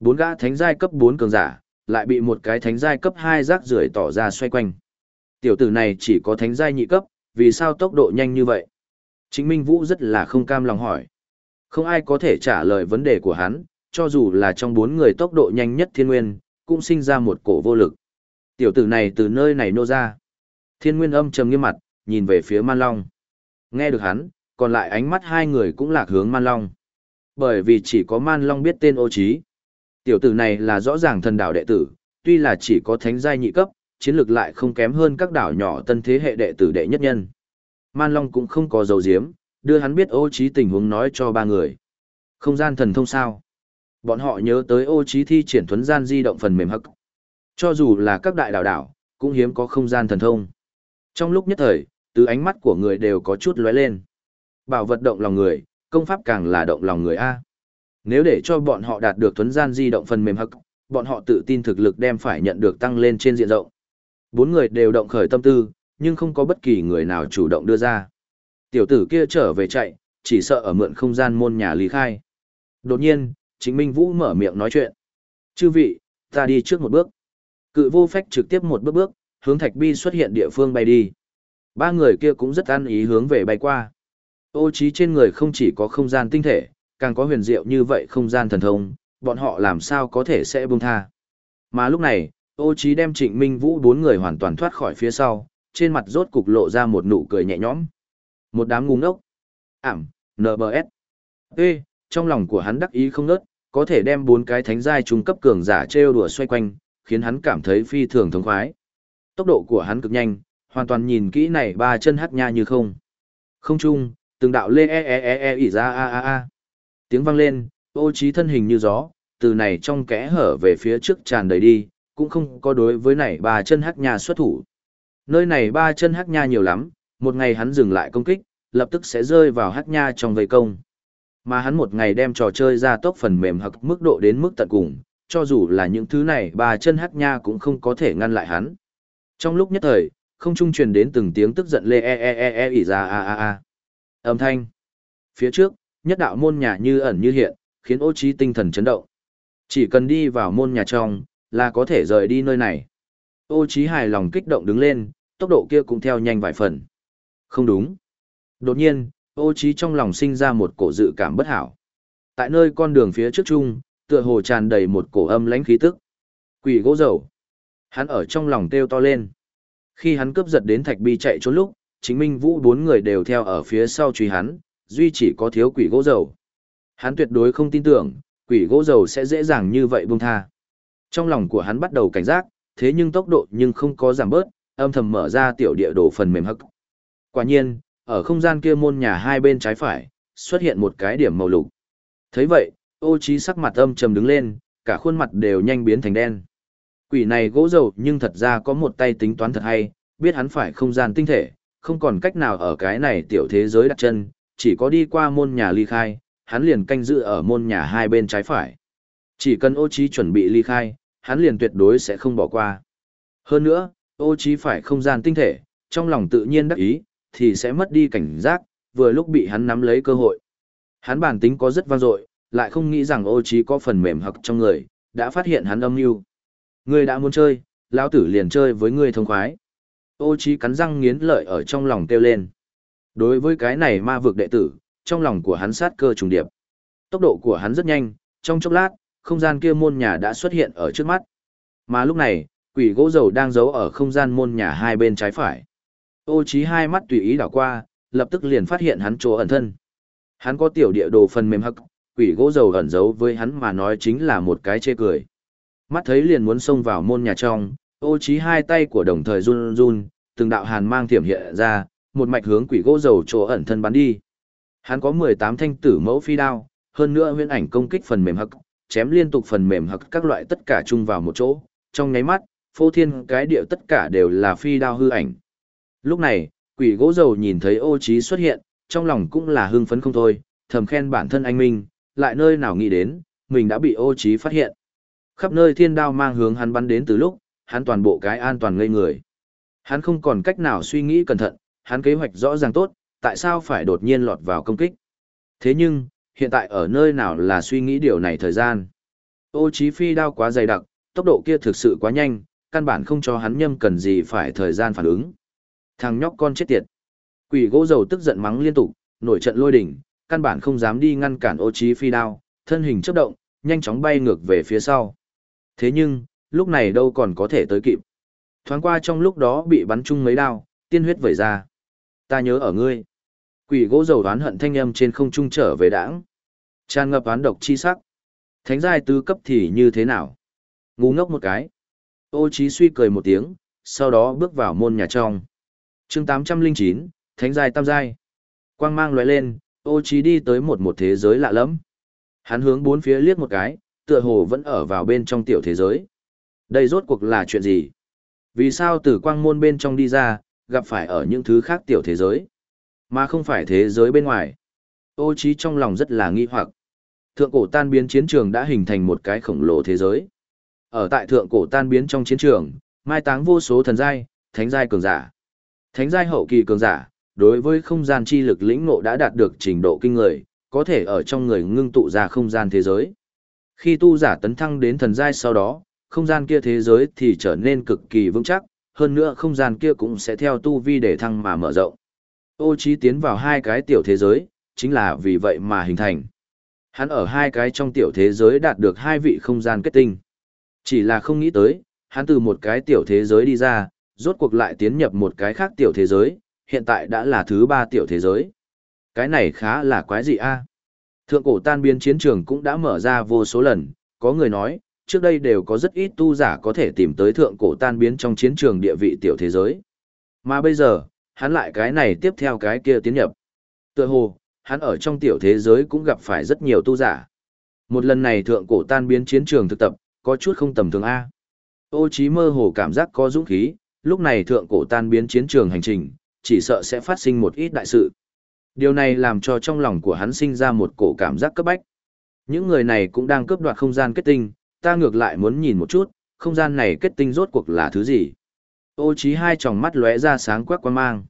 Bốn gã thánh giai cấp 4 cường giả, lại bị một cái thánh giai cấp 2 rác rưởi tỏ ra xoay quanh. Tiểu tử này chỉ có thánh giai nhị cấp, vì sao tốc độ nhanh như vậy? Chính Minh Vũ rất là không cam lòng hỏi. Không ai có thể trả lời vấn đề của hắn, cho dù là trong bốn người tốc độ nhanh nhất thiên nguyên, cũng sinh ra một cổ vô lực. Tiểu tử này từ nơi này nô ra. Thiên nguyên âm trầm nghiêm mặt, nhìn về phía Man Long. Nghe được hắn, còn lại ánh mắt hai người cũng lạc hướng Man Long. Bởi vì chỉ có Man Long biết tên ô trí. Tiểu tử này là rõ ràng thần đạo đệ tử, tuy là chỉ có thánh giai nhị cấp, chiến lược lại không kém hơn các đảo nhỏ tân thế hệ đệ tử đệ nhất nhân. Man Long cũng không có dầu diếm, đưa hắn biết ô trí tình huống nói cho ba người. Không gian thần thông sao? Bọn họ nhớ tới ô trí thi triển thuấn gian di động phần mềm hắc. Cho dù là các đại đảo đảo, cũng hiếm có không gian thần thông. Trong lúc nhất thời, từ ánh mắt của người đều có chút lóe lên. Bảo vật động lòng người, công pháp càng là động lòng người A. Nếu để cho bọn họ đạt được thuấn gian di động phần mềm hắc, bọn họ tự tin thực lực đem phải nhận được tăng lên trên diện rộng. Bốn người đều động khởi tâm tư, nhưng không có bất kỳ người nào chủ động đưa ra. Tiểu tử kia trở về chạy, chỉ sợ ở mượn không gian môn nhà lý khai. Đột nhiên, chính Minh Vũ mở miệng nói chuyện. Chư vị, ta đi trước một bước. Cự vô phách trực tiếp một bước bước, hướng thạch bi xuất hiện địa phương bay đi. Ba người kia cũng rất ăn ý hướng về bay qua. Ô trí trên người không chỉ có không gian tinh thể, càng có huyền diệu như vậy không gian thần thông, bọn họ làm sao có thể sẽ buông tha. Mà lúc này, ô trí đem trịnh minh vũ bốn người hoàn toàn thoát khỏi phía sau, trên mặt rốt cục lộ ra một nụ cười nhẹ nhõm. Một đám ngu ngốc. Ảm, NBS. Ê, trong lòng của hắn đắc ý không nớt, có thể đem bốn cái thánh giai trung cấp cường giả trêu đùa xoay quanh, khiến hắn cảm thấy phi thường thống khoái. Tốc độ của hắn cực nhanh, hoàn toàn nhìn kỹ này ba chân hắc nha như không. Không chung, từng đạo lê e e e e ỉ ra a a a. Tiếng vang lên, ô trí thân hình như gió, từ này trong kẽ hở về phía trước tràn đầy đi, cũng không có đối với này ba chân hắc nha xuất thủ. Nơi này ba chân hắc nha nhiều lắm, Một ngày hắn dừng lại công kích, lập tức sẽ rơi vào hắc nha trong vây công. Mà hắn một ngày đem trò chơi ra tốc phần mềm hoặc mức độ đến mức tận cùng, cho dù là những thứ này ba chân hắc nha cũng không có thể ngăn lại hắn. Trong lúc nhất thời, không trung truyền đến từng tiếng tức giận lê e e e e ỉ ra a a a. Âm thanh. Phía trước, nhất đạo môn nhà như ẩn như hiện, khiến ô trí tinh thần chấn động. Chỉ cần đi vào môn nhà trong, là có thể rời đi nơi này. Ô Chí hài lòng kích động đứng lên, tốc độ kia cũng theo nhanh vài phần. Không đúng. Đột nhiên, ô Chí trong lòng sinh ra một cổ dự cảm bất hảo. Tại nơi con đường phía trước trung, tựa hồ tràn đầy một cổ âm lãnh khí tức. Quỷ gỗ dầu. Hắn ở trong lòng kêu to lên. Khi hắn cướp giật đến thạch bi chạy trốn lúc, chính minh vũ bốn người đều theo ở phía sau truy hắn, duy chỉ có thiếu quỷ gỗ dầu. Hắn tuyệt đối không tin tưởng, quỷ gỗ dầu sẽ dễ dàng như vậy buông tha. Trong lòng của hắn bắt đầu cảnh giác, thế nhưng tốc độ nhưng không có giảm bớt, âm thầm mở ra tiểu địa đồ phần mềm hắc. Quả nhiên, ở không gian kia môn nhà hai bên trái phải, xuất hiện một cái điểm màu lục. thấy vậy, ô trí sắc mặt âm trầm đứng lên, cả khuôn mặt đều nhanh biến thành đen. Quỷ này gỗ dầu nhưng thật ra có một tay tính toán thật hay, biết hắn phải không gian tinh thể, không còn cách nào ở cái này tiểu thế giới đặt chân, chỉ có đi qua môn nhà ly khai, hắn liền canh giữ ở môn nhà hai bên trái phải. Chỉ cần ô trí chuẩn bị ly khai, hắn liền tuyệt đối sẽ không bỏ qua. Hơn nữa, ô trí phải không gian tinh thể, trong lòng tự nhiên đắc ý, thì sẽ mất đi cảnh giác, vừa lúc bị hắn nắm lấy cơ hội. Hắn bản tính có rất vang dội, lại không nghĩ rằng ô trí có phần mềm hặc trong người, đã phát hiện hắn âm mưu. Ngươi đã muốn chơi, lão tử liền chơi với ngươi thông khoái. Ô trí cắn răng nghiến lợi ở trong lòng kêu lên. Đối với cái này ma vực đệ tử, trong lòng của hắn sát cơ trùng điệp. Tốc độ của hắn rất nhanh, trong chốc lát, không gian kia môn nhà đã xuất hiện ở trước mắt. Mà lúc này, quỷ gỗ dầu đang giấu ở không gian môn nhà hai bên trái phải. Ô Chí hai mắt tùy ý đảo qua, lập tức liền phát hiện hắn chỗ ẩn thân. Hắn có tiểu địa đồ phần mềm hắc, quỷ gỗ dầu ẩn giấu với hắn mà nói chính là một cái chê cười. Mắt thấy liền muốn xông vào môn nhà trong, ô Chí hai tay của đồng thời run run, từng đạo hàn mang thiểm hiện ra, một mạch hướng quỷ gỗ dầu chỗ ẩn thân bắn đi. Hắn có 18 thanh tử mẫu phi đao, hơn nữa huyễn ảnh công kích phần mềm hắc, chém liên tục phần mềm hoặc các loại tất cả chung vào một chỗ, trong nháy mắt, phô thiên cái điệu tất cả đều là phi đao hư ảnh. Lúc này, quỷ gỗ dầu nhìn thấy ô trí xuất hiện, trong lòng cũng là hưng phấn không thôi, thầm khen bản thân anh Minh, lại nơi nào nghĩ đến, mình đã bị ô trí phát hiện. Khắp nơi thiên đao mang hướng hắn bắn đến từ lúc, hắn toàn bộ cái an toàn ngây người. Hắn không còn cách nào suy nghĩ cẩn thận, hắn kế hoạch rõ ràng tốt, tại sao phải đột nhiên lọt vào công kích. Thế nhưng, hiện tại ở nơi nào là suy nghĩ điều này thời gian. Ô Chí phi đao quá dày đặc, tốc độ kia thực sự quá nhanh, căn bản không cho hắn nhâm cần gì phải thời gian phản ứng. Thằng nhóc con chết tiệt. Quỷ gỗ dầu tức giận mắng liên tục, nổi trận lôi đỉnh, căn bản không dám đi ngăn cản ô Chí phi đao, thân hình chớp động, nhanh chóng bay ngược về phía sau. Thế nhưng, lúc này đâu còn có thể tới kịp. Thoáng qua trong lúc đó bị bắn chung mấy đao, tiên huyết vẩy ra. Ta nhớ ở ngươi. Quỷ gỗ dầu đoán hận thanh âm trên không trung trở về đảng Tràn ngập oán độc chi sắc. Thánh giai tứ cấp thì như thế nào? Ngu ngốc một cái. Ô Chí suy cười một tiếng, sau đó bước vào môn nhà trong. Chương 809, Thánh giai tam giai. Quang mang lóe lên, Ô Chí đi tới một một thế giới lạ lẫm. Hắn hướng bốn phía liếc một cái, tựa hồ vẫn ở vào bên trong tiểu thế giới. Đây rốt cuộc là chuyện gì? Vì sao từ quang môn bên trong đi ra, gặp phải ở những thứ khác tiểu thế giới, mà không phải thế giới bên ngoài? Ô trí trong lòng rất là nghi hoặc. Thượng cổ tan biến chiến trường đã hình thành một cái khổng lồ thế giới. Ở tại thượng cổ tan biến trong chiến trường, mai táng vô số thần giai, thánh giai cường giả. Thánh giai hậu kỳ cường giả, đối với không gian chi lực lĩnh ngộ đã đạt được trình độ kinh người, có thể ở trong người ngưng tụ ra không gian thế giới. Khi tu giả tấn thăng đến thần giai sau đó, không gian kia thế giới thì trở nên cực kỳ vững chắc, hơn nữa không gian kia cũng sẽ theo tu vi để thăng mà mở rộng. Ô trí tiến vào hai cái tiểu thế giới, chính là vì vậy mà hình thành. Hắn ở hai cái trong tiểu thế giới đạt được hai vị không gian kết tinh. Chỉ là không nghĩ tới, hắn từ một cái tiểu thế giới đi ra, rốt cuộc lại tiến nhập một cái khác tiểu thế giới, hiện tại đã là thứ ba tiểu thế giới. Cái này khá là quái dị a. Thượng cổ tan biến chiến trường cũng đã mở ra vô số lần, có người nói, trước đây đều có rất ít tu giả có thể tìm tới thượng cổ tan biến trong chiến trường địa vị tiểu thế giới. Mà bây giờ, hắn lại cái này tiếp theo cái kia tiến nhập. Tựa hồ, hắn ở trong tiểu thế giới cũng gặp phải rất nhiều tu giả. Một lần này thượng cổ tan biến chiến trường thực tập, có chút không tầm thường A. Ô trí mơ hồ cảm giác có dũng khí, lúc này thượng cổ tan biến chiến trường hành trình, chỉ sợ sẽ phát sinh một ít đại sự. Điều này làm cho trong lòng của hắn sinh ra một cổ cảm giác cấp bách. Những người này cũng đang cướp đoạt không gian kết tinh, ta ngược lại muốn nhìn một chút, không gian này kết tinh rốt cuộc là thứ gì. Ô trí hai tròng mắt lóe ra sáng quắc quan mang.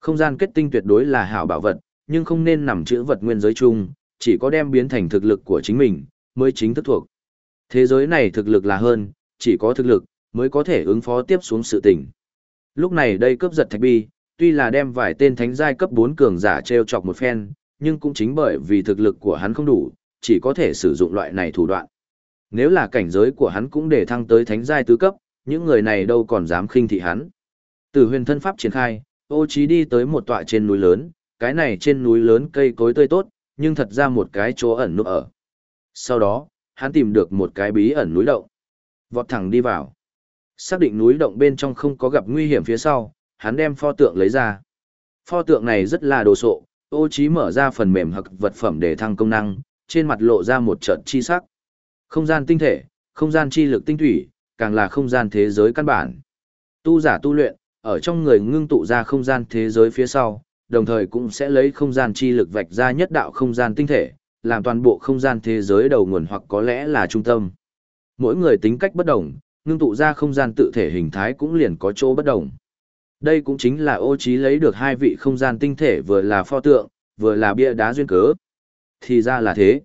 Không gian kết tinh tuyệt đối là hảo bảo vật, nhưng không nên nằm chữ vật nguyên giới chung, chỉ có đem biến thành thực lực của chính mình, mới chính thức thuộc. Thế giới này thực lực là hơn, chỉ có thực lực, mới có thể ứng phó tiếp xuống sự tình. Lúc này đây cướp giật thạch bi, tuy là đem vài tên thánh giai cấp 4 cường giả treo chọc một phen, nhưng cũng chính bởi vì thực lực của hắn không đủ, chỉ có thể sử dụng loại này thủ đoạn. Nếu là cảnh giới của hắn cũng để thăng tới thánh giai tứ cấp, những người này đâu còn dám khinh thị hắn. Từ huyền thân pháp triển khai, ô trí đi tới một tọa trên núi lớn, cái này trên núi lớn cây cối tươi tốt, nhưng thật ra một cái chỗ ẩn núp ở. Sau đó, hắn tìm được một cái bí ẩn núi động. Vọt thẳng đi vào. Xác định núi động bên trong không có gặp nguy hiểm phía sau, hắn đem pho tượng lấy ra. Pho tượng này rất là đồ sộ, ô trí mở ra phần mềm hoặc vật phẩm để thăng công năng, trên mặt lộ ra một trận chi sắc. Không gian tinh thể, không gian chi lực tinh thủy, càng là không gian thế giới căn bản. Tu giả tu luyện, ở trong người ngưng tụ ra không gian thế giới phía sau, đồng thời cũng sẽ lấy không gian chi lực vạch ra nhất đạo không gian tinh thể, làm toàn bộ không gian thế giới đầu nguồn hoặc có lẽ là trung tâm. Mỗi người tính cách bất đồng, ngưng tụ ra không gian tự thể hình thái cũng liền có chỗ bất đồng. Đây cũng chính là ô trí lấy được hai vị không gian tinh thể vừa là pho tượng, vừa là bia đá duyên cớ. Thì ra là thế.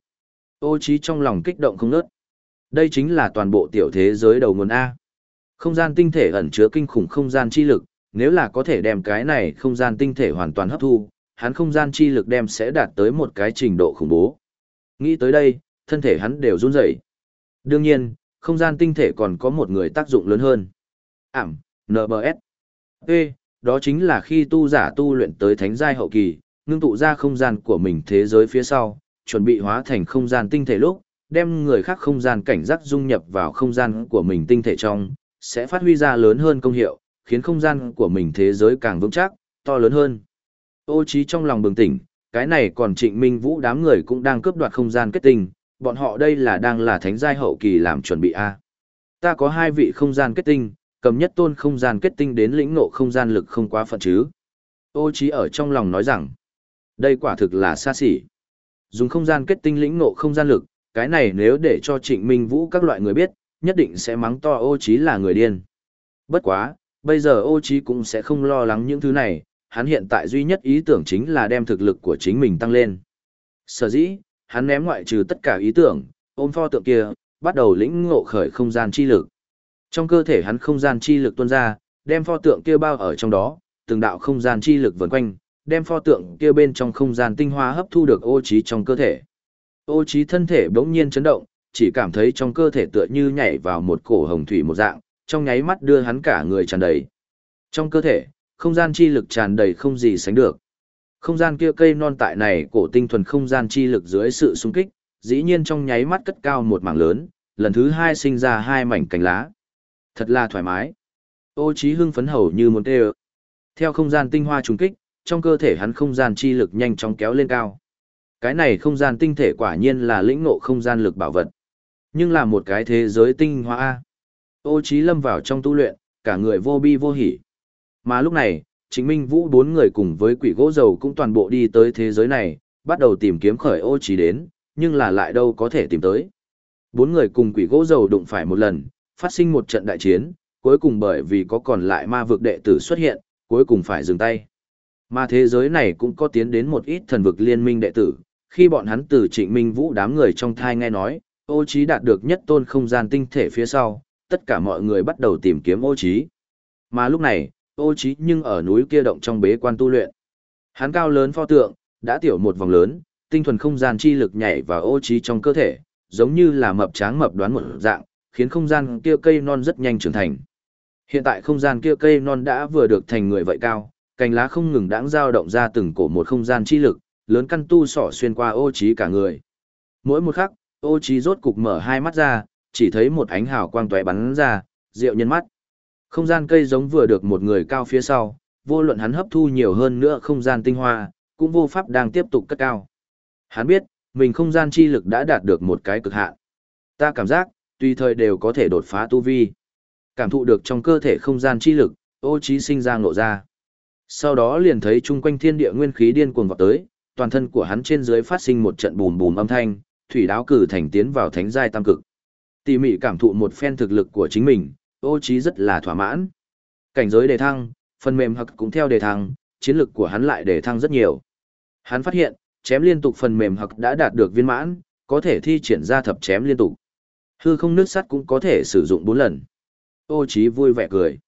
Ô trí trong lòng kích động không nớt. Đây chính là toàn bộ tiểu thế giới đầu nguồn A. Không gian tinh thể ẩn chứa kinh khủng không gian chi lực, nếu là có thể đem cái này không gian tinh thể hoàn toàn hấp thu, hắn không gian chi lực đem sẽ đạt tới một cái trình độ khủng bố. Nghĩ tới đây, thân thể hắn đều run rẩy. Đương nhiên, không gian tinh thể còn có một người tác dụng lớn hơn. Ảm, NBS. Ê, đó chính là khi tu giả tu luyện tới thánh giai hậu kỳ, ngưng tụ ra không gian của mình thế giới phía sau, chuẩn bị hóa thành không gian tinh thể lúc, đem người khác không gian cảnh giác dung nhập vào không gian của mình tinh thể trong, sẽ phát huy ra lớn hơn công hiệu, khiến không gian của mình thế giới càng vững chắc, to lớn hơn. Ô trí trong lòng bừng tỉnh, cái này còn trịnh minh vũ đám người cũng đang cướp đoạt không gian kết tinh, bọn họ đây là đang là thánh giai hậu kỳ làm chuẩn bị a. Ta có hai vị không gian kết tinh, cầm nhất tôn không gian kết tinh đến lĩnh ngộ không gian lực không quá phận chứ. Ô trí ở trong lòng nói rằng, đây quả thực là xa xỉ. Dùng không gian kết tinh lĩnh ngộ không gian lực, cái này nếu để cho trịnh minh vũ các loại người biết, nhất định sẽ mắng to ô trí là người điên. Bất quá, bây giờ ô trí cũng sẽ không lo lắng những thứ này, hắn hiện tại duy nhất ý tưởng chính là đem thực lực của chính mình tăng lên. Sở dĩ, hắn ném ngoại trừ tất cả ý tưởng, ôm pho tượng kia, bắt đầu lĩnh ngộ khởi không gian chi lực. Trong cơ thể hắn không gian chi lực tuôn ra, đem pho tượng kia bao ở trong đó, từng đạo không gian chi lực vần quanh, đem pho tượng kia bên trong không gian tinh hoa hấp thu được ô trí trong cơ thể. Ô trí thân thể bỗng nhiên chấn động, chỉ cảm thấy trong cơ thể tựa như nhảy vào một cổ hồng thủy một dạng, trong nháy mắt đưa hắn cả người tràn đầy. Trong cơ thể, không gian chi lực tràn đầy không gì sánh được. Không gian kia cây non tại này cổ tinh thuần không gian chi lực dưới sự xung kích, dĩ nhiên trong nháy mắt cất cao một mảng lớn, lần thứ hai sinh ra hai mảnh cánh lá. Thật là thoải mái. Ô trí hưng phấn hầu như muốn tê Theo không gian tinh hoa trùng kích, trong cơ thể hắn không gian chi lực nhanh chóng kéo lên cao. Cái này không gian tinh thể quả nhiên là lĩnh ngộ không gian lực bảo vật. Nhưng là một cái thế giới tinh hoa A. Ô trí lâm vào trong tu luyện, cả người vô bi vô hỉ. Mà lúc này, chính minh vũ bốn người cùng với quỷ gỗ dầu cũng toàn bộ đi tới thế giới này, bắt đầu tìm kiếm khởi ô trí đến, nhưng là lại đâu có thể tìm tới. Bốn người cùng quỷ gỗ dầu đụng phải một lần, phát sinh một trận đại chiến, cuối cùng bởi vì có còn lại ma vực đệ tử xuất hiện, cuối cùng phải dừng tay. Mà thế giới này cũng có tiến đến một ít thần vực liên minh đệ tử, khi bọn hắn từ trịnh minh vũ đám người trong thai nghe nói, ô trí đạt được nhất tôn không gian tinh thể phía sau, tất cả mọi người bắt đầu tìm kiếm ô trí. Mà lúc này, ô trí nhưng ở núi kia động trong bế quan tu luyện. Hắn cao lớn pho tượng, đã tiểu một vòng lớn, tinh thuần không gian chi lực nhảy vào ô trí trong cơ thể, giống như là mập tráng mập đoán một dạng, khiến không gian kia cây non rất nhanh trưởng thành. Hiện tại không gian kia cây non đã vừa được thành người vậy cao, cành lá không ngừng đãng dao động ra từng cổ một không gian chi lực, lớn căn tu sỏ xuyên qua ô trí cả người. Mỗi một khắc, ô trí rốt cục mở hai mắt ra, chỉ thấy một ánh hào quang tóe bắn ra, rượu nhân mắt. Không gian cây giống vừa được một người cao phía sau, vô luận hắn hấp thu nhiều hơn nữa không gian tinh hoa, cũng vô pháp đang tiếp tục cất cao. Hắn biết, mình không gian chi lực đã đạt được một cái cực hạn. Ta cảm giác, tùy thời đều có thể đột phá tu vi. Cảm thụ được trong cơ thể không gian chi lực, ô trí sinh ra ngộ ra. Sau đó liền thấy chung quanh thiên địa nguyên khí điên cuồng vọt tới, toàn thân của hắn trên dưới phát sinh một trận bùm bùm âm thanh, thủy đáo cử thành tiến vào thánh giai tam cực. Tỉ mỉ cảm thụ một phen thực lực của chính mình, ô trí rất là thỏa mãn. Cảnh giới đề thăng, phần mềm hặc cũng theo đề thăng, chiến lực của hắn lại đề thăng rất nhiều. Hắn phát hiện, chém liên tục phần mềm hặc đã đạt được viên mãn, có thể thi triển ra thập chém liên tục. Hư không nước sắt cũng có thể sử dụng 4 lần. Ô Chí vui vẻ cười.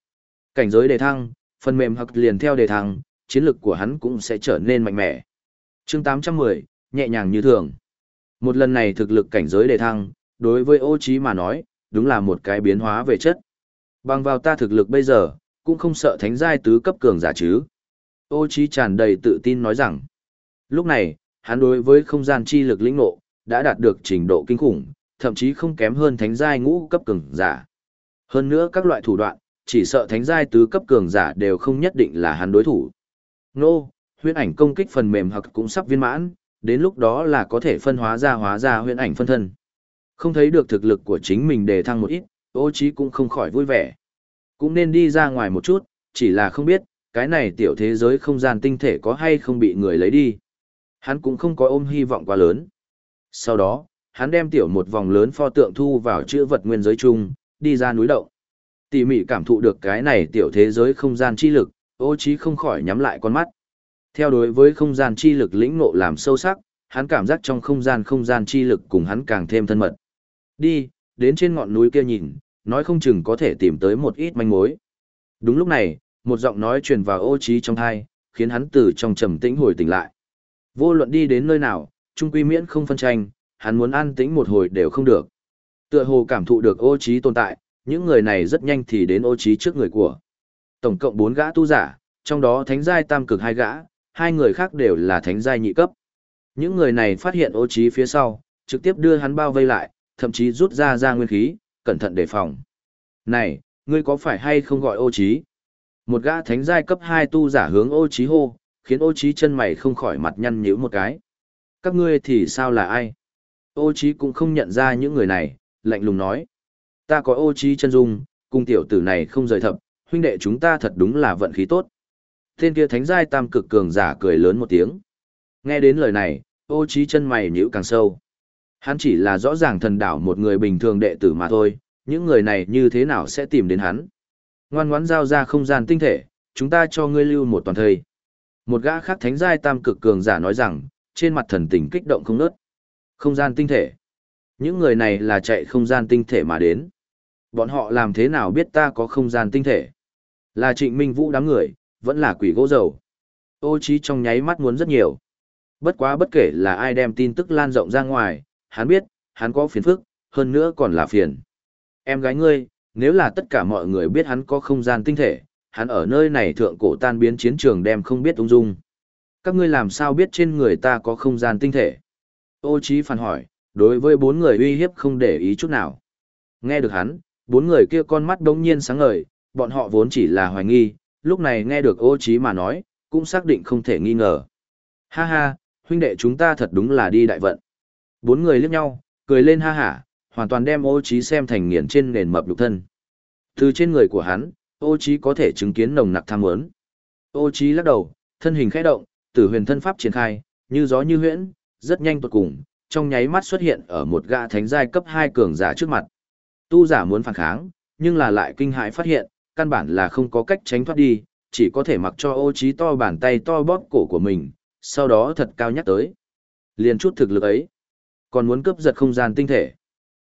Cảnh giới đề thăng, phần mềm hặc liền theo đề thăng, chiến lực của hắn cũng sẽ trở nên mạnh mẽ. Chương 810, nhẹ nhàng như thường. Một lần này thực lực cảnh giới đề thăng, đối với ô Chí mà nói, đúng là một cái biến hóa về chất. Bằng vào ta thực lực bây giờ, cũng không sợ thánh giai tứ cấp cường giả chứ. Ô Chí tràn đầy tự tin nói rằng, lúc này, hắn đối với không gian chi lực lĩnh ngộ, đã đạt được trình độ kinh khủng, thậm chí không kém hơn thánh giai ngũ cấp cường giả. Hơn nữa các loại thủ đoạn, chỉ sợ thánh giai tứ cấp cường giả đều không nhất định là hắn đối thủ. Nô, huyễn ảnh công kích phần mềm hoặc cũng sắp viên mãn, đến lúc đó là có thể phân hóa ra hóa ra huyễn ảnh phân thân. Không thấy được thực lực của chính mình đề thăng một ít, ô Chí cũng không khỏi vui vẻ. Cũng nên đi ra ngoài một chút, chỉ là không biết, cái này tiểu thế giới không gian tinh thể có hay không bị người lấy đi. Hắn cũng không có ôm hy vọng quá lớn. Sau đó, hắn đem tiểu một vòng lớn pho tượng thu vào chữ vật nguyên giới chung, đi ra núi động. Tỉ mỉ cảm thụ được cái này tiểu thế giới không gian chi lực, ô trí không khỏi nhắm lại con mắt. Theo đối với không gian chi lực lĩnh ngộ làm sâu sắc, hắn cảm giác trong không gian không gian chi lực cùng hắn càng thêm thân mật. Đi, đến trên ngọn núi kia nhìn, nói không chừng có thể tìm tới một ít manh mối. Đúng lúc này, một giọng nói truyền vào ô trí trong tai, khiến hắn từ trong trầm tĩnh hồi tỉnh lại. Vô luận đi đến nơi nào, trung quy miễn không phân tranh, hắn muốn an tĩnh một hồi đều không được. Tựa hồ cảm thụ được ô trí tồn tại, những người này rất nhanh thì đến ô trí trước người của. Tổng cộng 4 gã tu giả, trong đó thánh giai tam cực hai gã, hai người khác đều là thánh giai nhị cấp. Những người này phát hiện ô trí phía sau, trực tiếp đưa hắn bao vây lại, thậm chí rút ra ra nguyên khí, cẩn thận đề phòng. Này, ngươi có phải hay không gọi ô trí? Một gã thánh giai cấp 2 tu giả hướng ô trí hô, khiến ô trí chân mày không khỏi mặt nhăn nhíu một cái. Các ngươi thì sao là ai? Ô trí cũng không nhận ra những người này, lạnh lùng nói. Ta có ô trí chân dung, cùng tiểu tử này không rời thập, huynh đệ chúng ta thật đúng là vận khí tốt. Tên kia thánh giai tam cực cường giả cười lớn một tiếng. Nghe đến lời này, ô trí chân mày nhíu càng sâu. Hắn chỉ là rõ ràng thần đảo một người bình thường đệ tử mà thôi, những người này như thế nào sẽ tìm đến hắn. Ngoan ngoãn giao ra không gian tinh thể, chúng ta cho ngươi lưu một toàn thời. Một gã khác thánh giai tam cực cường giả nói rằng, trên mặt thần tình kích động không nớt. Không gian tinh thể. Những người này là chạy không gian tinh thể mà đến. Bọn họ làm thế nào biết ta có không gian tinh thể? Là trịnh minh vũ đám người, vẫn là quỷ gỗ dầu. Ô trí trong nháy mắt muốn rất nhiều. Bất quá bất kể là ai đem tin tức lan rộng ra ngoài, hắn biết, hắn có phiền phức, hơn nữa còn là phiền. Em gái ngươi, nếu là tất cả mọi người biết hắn có không gian tinh thể, hắn ở nơi này thượng cổ tan biến chiến trường đem không biết ung dung. Các ngươi làm sao biết trên người ta có không gian tinh thể? Ô Chí phản hỏi, đối với bốn người uy hiếp không để ý chút nào. Nghe được hắn, bốn người kia con mắt đống nhiên sáng ngời, bọn họ vốn chỉ là hoài nghi, lúc này nghe được ô Chí mà nói, cũng xác định không thể nghi ngờ. Ha ha, huynh đệ chúng ta thật đúng là đi đại vận. Bốn người liếc nhau, cười lên ha hả, hoàn toàn đem ô Chí xem thành nghiền trên nền mập lục thân. Từ trên người của hắn, ô Chí có thể chứng kiến nồng nặc tham muốn. Ô Chí lắc đầu, thân hình khẽ động, tử huyền thân pháp triển khai, như gió như huyễn, rất nhanh tuột cùng, trong nháy mắt xuất hiện ở một gã thánh giai cấp 2 cường giả trước mặt. Tu giả muốn phản kháng, nhưng là lại kinh hãi phát hiện, căn bản là không có cách tránh thoát đi, chỉ có thể mặc cho ô trí to bàn tay to bóp cổ của mình, sau đó thật cao nhắc tới. Liền chút thực lực ấy, còn muốn cướp giật không gian tinh thể.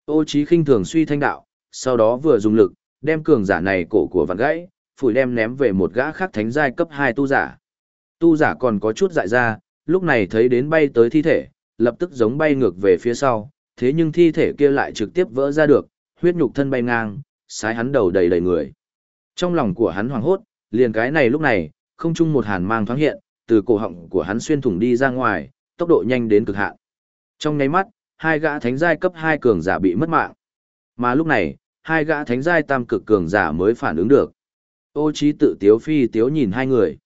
Ô trí khinh thường suy thanh đạo, sau đó vừa dùng lực, đem cường giả này cổ của vặn gãy, phủi đem ném về một gã khác thánh giai cấp 2 tu giả. Tu giả còn có chút dại ra, lúc này thấy đến bay tới thi thể, lập tức giống bay ngược về phía sau, thế nhưng thi thể kia lại trực tiếp vỡ ra được, huyết nhục thân bay ngang, sái hắn đầu đầy đầy người. Trong lòng của hắn hoảng hốt, liền cái này lúc này, không chung một hàn mang thoáng hiện, từ cổ họng của hắn xuyên thủng đi ra ngoài, tốc độ nhanh đến cực hạn. Trong nháy mắt, hai gã thánh giai cấp 2 cường giả bị mất mạng. Mà lúc này, hai gã thánh giai tam cực cường giả mới phản ứng được. Ô trí tự tiếu phi tiếu nhìn hai người.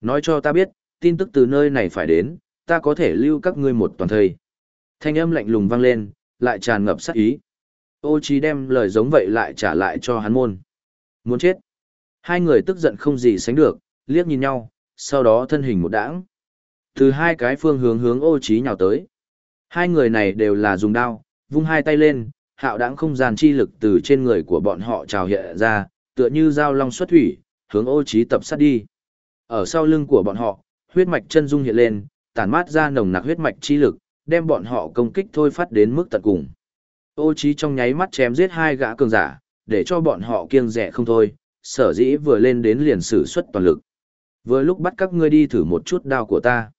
Nói cho ta biết, tin tức từ nơi này phải đến, ta có thể lưu các ngươi một toàn thời. Thanh âm lạnh lùng vang lên, lại tràn ngập sát ý. Ô trí đem lời giống vậy lại trả lại cho hắn môn. Muốn chết. Hai người tức giận không gì sánh được, liếc nhìn nhau, sau đó thân hình một đãng. Từ hai cái phương hướng hướng ô trí nhào tới. Hai người này đều là dùng đao, vung hai tay lên, hạo đãng không gian chi lực từ trên người của bọn họ trào hiện ra, tựa như dao long xuất thủy, hướng ô trí tập sát đi. Ở sau lưng của bọn họ, huyết mạch chân dung hiện lên, tản mát ra nồng nặc huyết mạch chi lực, đem bọn họ công kích thôi phát đến mức tận cùng. Ô trí trong nháy mắt chém giết hai gã cường giả, để cho bọn họ kiêng rẻ không thôi, sở dĩ vừa lên đến liền sử xuất toàn lực. Vừa lúc bắt các ngươi đi thử một chút đao của ta.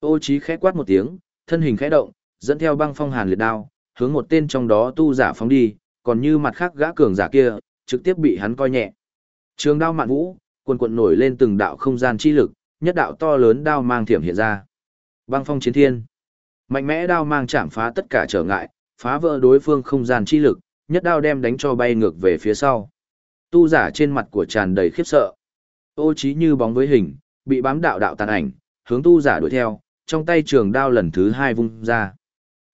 Ô Chí khẽ quát một tiếng, thân hình khẽ động, dẫn theo băng phong hàn liệt đao, hướng một tên trong đó tu giả phóng đi, còn như mặt khác gã cường giả kia, trực tiếp bị hắn coi nhẹ. Trường đao mạn vũ, quần quần nổi lên từng đạo không gian chi lực, nhất đạo to lớn đao mang thiểm hiện ra. Băng phong chiến thiên. Mạnh mẽ đao mang chạm phá tất cả trở ngại, phá vỡ đối phương không gian chi lực, nhất đao đem đánh cho bay ngược về phía sau. Tu giả trên mặt của tràn đầy khiếp sợ. Ô trí như bóng với hình, bị bám đạo đạo tàn ảnh, hướng tu giả đuổi theo, trong tay trường đao lần thứ hai vung ra.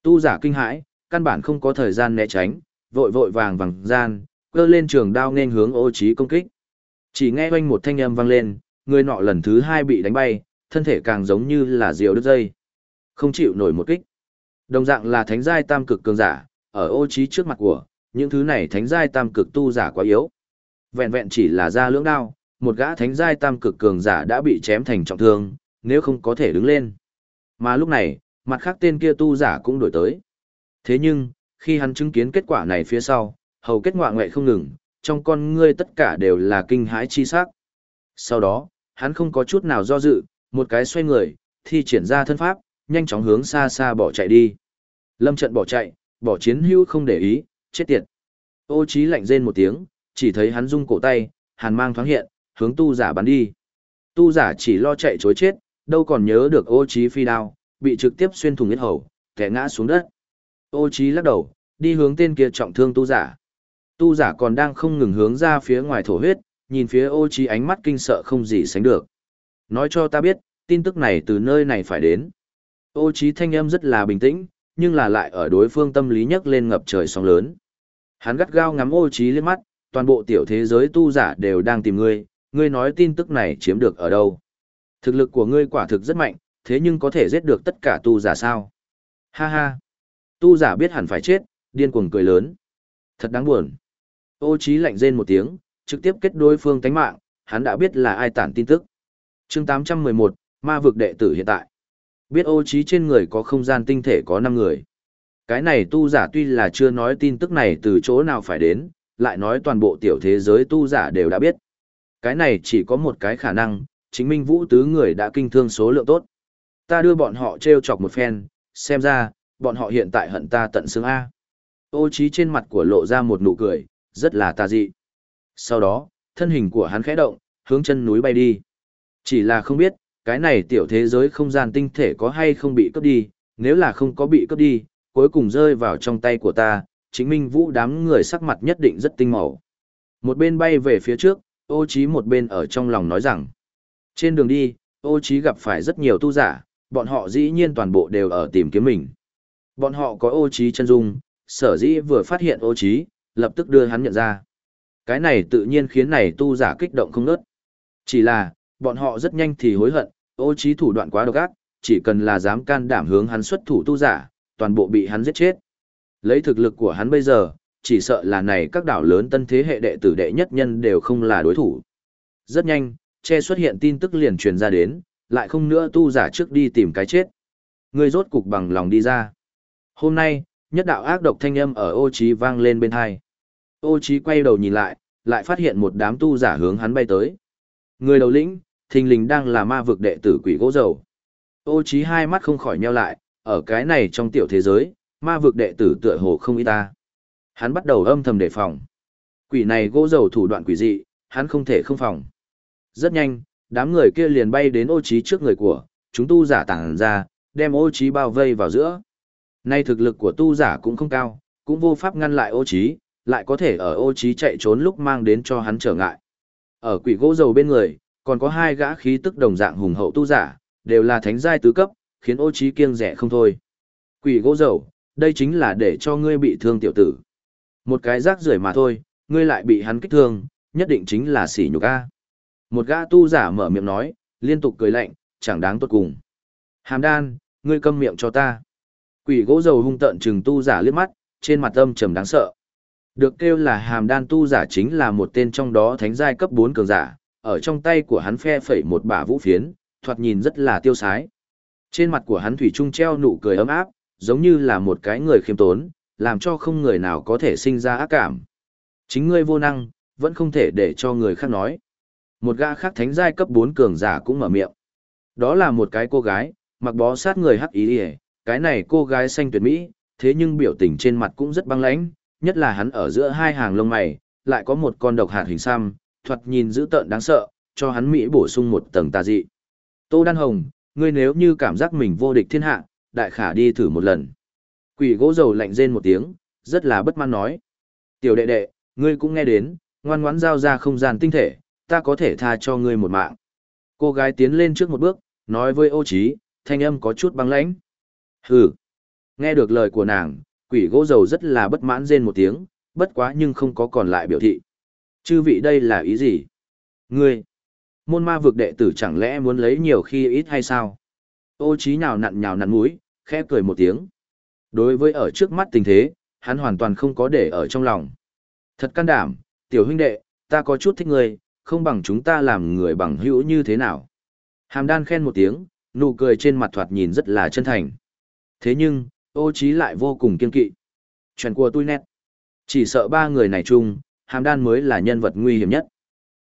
Tu giả kinh hãi, căn bản không có thời gian né tránh, vội vội vàng vàng gian, cơ lên trường đao nên hướng ô trí công kích. Chỉ nghe oanh một thanh âm vang lên, người nọ lần thứ hai bị đánh bay, thân thể càng giống như là diều đứt dây. Không chịu nổi một kích. Đồng dạng là thánh giai tam cực cường giả, ở ô trí trước mặt của, những thứ này thánh giai tam cực tu giả quá yếu. Vẹn vẹn chỉ là ra lưỡng đao, một gã thánh giai tam cực cường giả đã bị chém thành trọng thương, nếu không có thể đứng lên. Mà lúc này, mặt khác tên kia tu giả cũng đổi tới. Thế nhưng, khi hắn chứng kiến kết quả này phía sau, hầu kết ngoạ ngoại không ngừng, trong con ngươi tất cả đều là kinh hãi chi sắc. Sau đó, hắn không có chút nào do dự, một cái xoay người, thi triển ra thân pháp, nhanh chóng hướng xa xa bỏ chạy đi. Lâm trận bỏ chạy, bỏ chiến hưu không để ý, chết tiệt. Ô trí lạnh rên một tiếng, chỉ thấy hắn rung cổ tay, hàn mang thoáng hiện, hướng tu giả bắn đi. Tu giả chỉ lo chạy chối chết, đâu còn nhớ được ô trí phi đao, bị trực tiếp xuyên thủng huyết hầu, kẻ ngã xuống đất. Ô trí lắc đầu, đi hướng tên kia trọng thương tu giả. Tu giả còn đang không ngừng hướng ra phía ngoài thổ huyết, nhìn phía ô trí ánh mắt kinh sợ không gì sánh được. Nói cho ta biết, tin tức này từ nơi này phải đến. Ô trí thanh âm rất là bình tĩnh, nhưng là lại ở đối phương tâm lý nhấc lên ngập trời sóng lớn. Hắn gắt gao ngắm ô trí lên mắt, toàn bộ tiểu thế giới tu giả đều đang tìm ngươi, ngươi nói tin tức này chiếm được ở đâu. Thực lực của ngươi quả thực rất mạnh, thế nhưng có thể giết được tất cả tu giả sao? Ha ha! Tu giả biết hẳn phải chết, điên cuồng cười lớn. Thật đáng buồn. Ô trí lạnh rên một tiếng, trực tiếp kết đối phương tánh mạng, hắn đã biết là ai tản tin tức. Chương 811, ma vực đệ tử hiện tại. Biết ô trí trên người có không gian tinh thể có 5 người. Cái này tu giả tuy là chưa nói tin tức này từ chỗ nào phải đến, lại nói toàn bộ tiểu thế giới tu giả đều đã biết. Cái này chỉ có một cái khả năng, chính minh vũ tứ người đã kinh thương số lượng tốt. Ta đưa bọn họ treo chọc một phen, xem ra, bọn họ hiện tại hận ta tận xương A. Ô trí trên mặt của lộ ra một nụ cười, rất là tà dị. Sau đó, thân hình của hắn khẽ động, hướng chân núi bay đi. Chỉ là không biết, cái này tiểu thế giới không gian tinh thể có hay không bị cướp đi, nếu là không có bị cướp đi, cuối cùng rơi vào trong tay của ta, chính minh vũ đám người sắc mặt nhất định rất tinh màu. Một bên bay về phía trước, ô trí một bên ở trong lòng nói rằng, trên đường đi, ô trí gặp phải rất nhiều tu giả, bọn họ dĩ nhiên toàn bộ đều ở tìm kiếm mình. Bọn họ có ô trí chân dung, sở dĩ vừa phát hiện ô trí, lập tức đưa hắn nhận ra. Cái này tự nhiên khiến này tu giả kích động không nớt. Chỉ là, bọn họ rất nhanh thì hối hận, ô trí thủ đoạn quá độc ác, chỉ cần là dám can đảm hướng hắn xuất thủ tu giả, toàn bộ bị hắn giết chết. Lấy thực lực của hắn bây giờ, chỉ sợ là này các đảo lớn tân thế hệ đệ tử đệ nhất nhân đều không là đối thủ. Rất nhanh, che xuất hiện tin tức liền truyền ra đến, lại không nữa tu giả trước đi tìm cái chết. Người rốt cục bằng lòng đi ra. Hôm nay, nhất đạo ác độc thanh âm ở ô trí vang lên bên hai. Ô trí quay đầu nhìn lại, lại phát hiện một đám tu giả hướng hắn bay tới. Người đầu lĩnh, thình lình đang là ma vực đệ tử quỷ gỗ dầu. Ô trí hai mắt không khỏi nheo lại, ở cái này trong tiểu thế giới, ma vực đệ tử tựa hồ không ý ta. Hắn bắt đầu âm thầm đề phòng. Quỷ này gỗ dầu thủ đoạn quỷ dị, hắn không thể không phòng. Rất nhanh, đám người kia liền bay đến ô trí trước người của, chúng tu giả tàng ra, đem ô trí bao vây vào giữa. Nay thực lực của tu giả cũng không cao, cũng vô pháp ngăn lại ô trí, lại có thể ở ô trí chạy trốn lúc mang đến cho hắn trở ngại. Ở quỷ gỗ dầu bên người, còn có hai gã khí tức đồng dạng hùng hậu tu giả, đều là thánh giai tứ cấp, khiến ô trí kiêng rẻ không thôi. Quỷ gỗ dầu, đây chính là để cho ngươi bị thương tiểu tử. Một cái rác rưởi mà thôi, ngươi lại bị hắn kích thương, nhất định chính là sỉ nhục a. Một gã tu giả mở miệng nói, liên tục cười lạnh, chẳng đáng tốt cùng. Hàm đan, ngươi câm miệng cho ta. Quỷ gỗ dầu hung tợn trừng tu giả liếc mắt, trên mặt âm trầm đáng sợ. Được kêu là hàm đan tu giả chính là một tên trong đó thánh giai cấp 4 cường giả, ở trong tay của hắn phe phẩy một bả vũ phiến, thoạt nhìn rất là tiêu sái. Trên mặt của hắn thủy trung treo nụ cười ấm áp, giống như là một cái người khiêm tốn, làm cho không người nào có thể sinh ra ác cảm. Chính ngươi vô năng, vẫn không thể để cho người khác nói. Một gã khác thánh giai cấp 4 cường giả cũng mở miệng. Đó là một cái cô gái, mặc bó sát người hắc ý đi cái này cô gái xanh tuyệt mỹ, thế nhưng biểu tình trên mặt cũng rất băng lãnh, nhất là hắn ở giữa hai hàng lông mày, lại có một con độc hạt hình xăm, thoạt nhìn dữ tợn đáng sợ, cho hắn mỹ bổ sung một tầng tà dị. Tô Đan Hồng, ngươi nếu như cảm giác mình vô địch thiên hạ, đại khả đi thử một lần. Quỷ gỗ dầu lạnh rên một tiếng, rất là bất mãn nói. Tiểu đệ đệ, ngươi cũng nghe đến, ngoan ngoãn giao ra không gian tinh thể, ta có thể tha cho ngươi một mạng. Cô gái tiến lên trước một bước, nói với ô Chí, thanh âm có chút băng lãnh. Hừ. Nghe được lời của nàng, quỷ gỗ dầu rất là bất mãn rên một tiếng, bất quá nhưng không có còn lại biểu thị. Chư vị đây là ý gì? Ngươi, môn ma vực đệ tử chẳng lẽ muốn lấy nhiều khi ít hay sao? Ô trí nhào nặn nhào nặn mũi, khẽ cười một tiếng. Đối với ở trước mắt tình thế, hắn hoàn toàn không có để ở trong lòng. Thật can đảm, tiểu huynh đệ, ta có chút thích ngươi, không bằng chúng ta làm người bằng hữu như thế nào. Hàm đan khen một tiếng, nụ cười trên mặt thoạt nhìn rất là chân thành. Thế nhưng, ô trí lại vô cùng kiên kỵ. Chuyện của tôi nét. Chỉ sợ ba người này chung, hàm đan mới là nhân vật nguy hiểm nhất.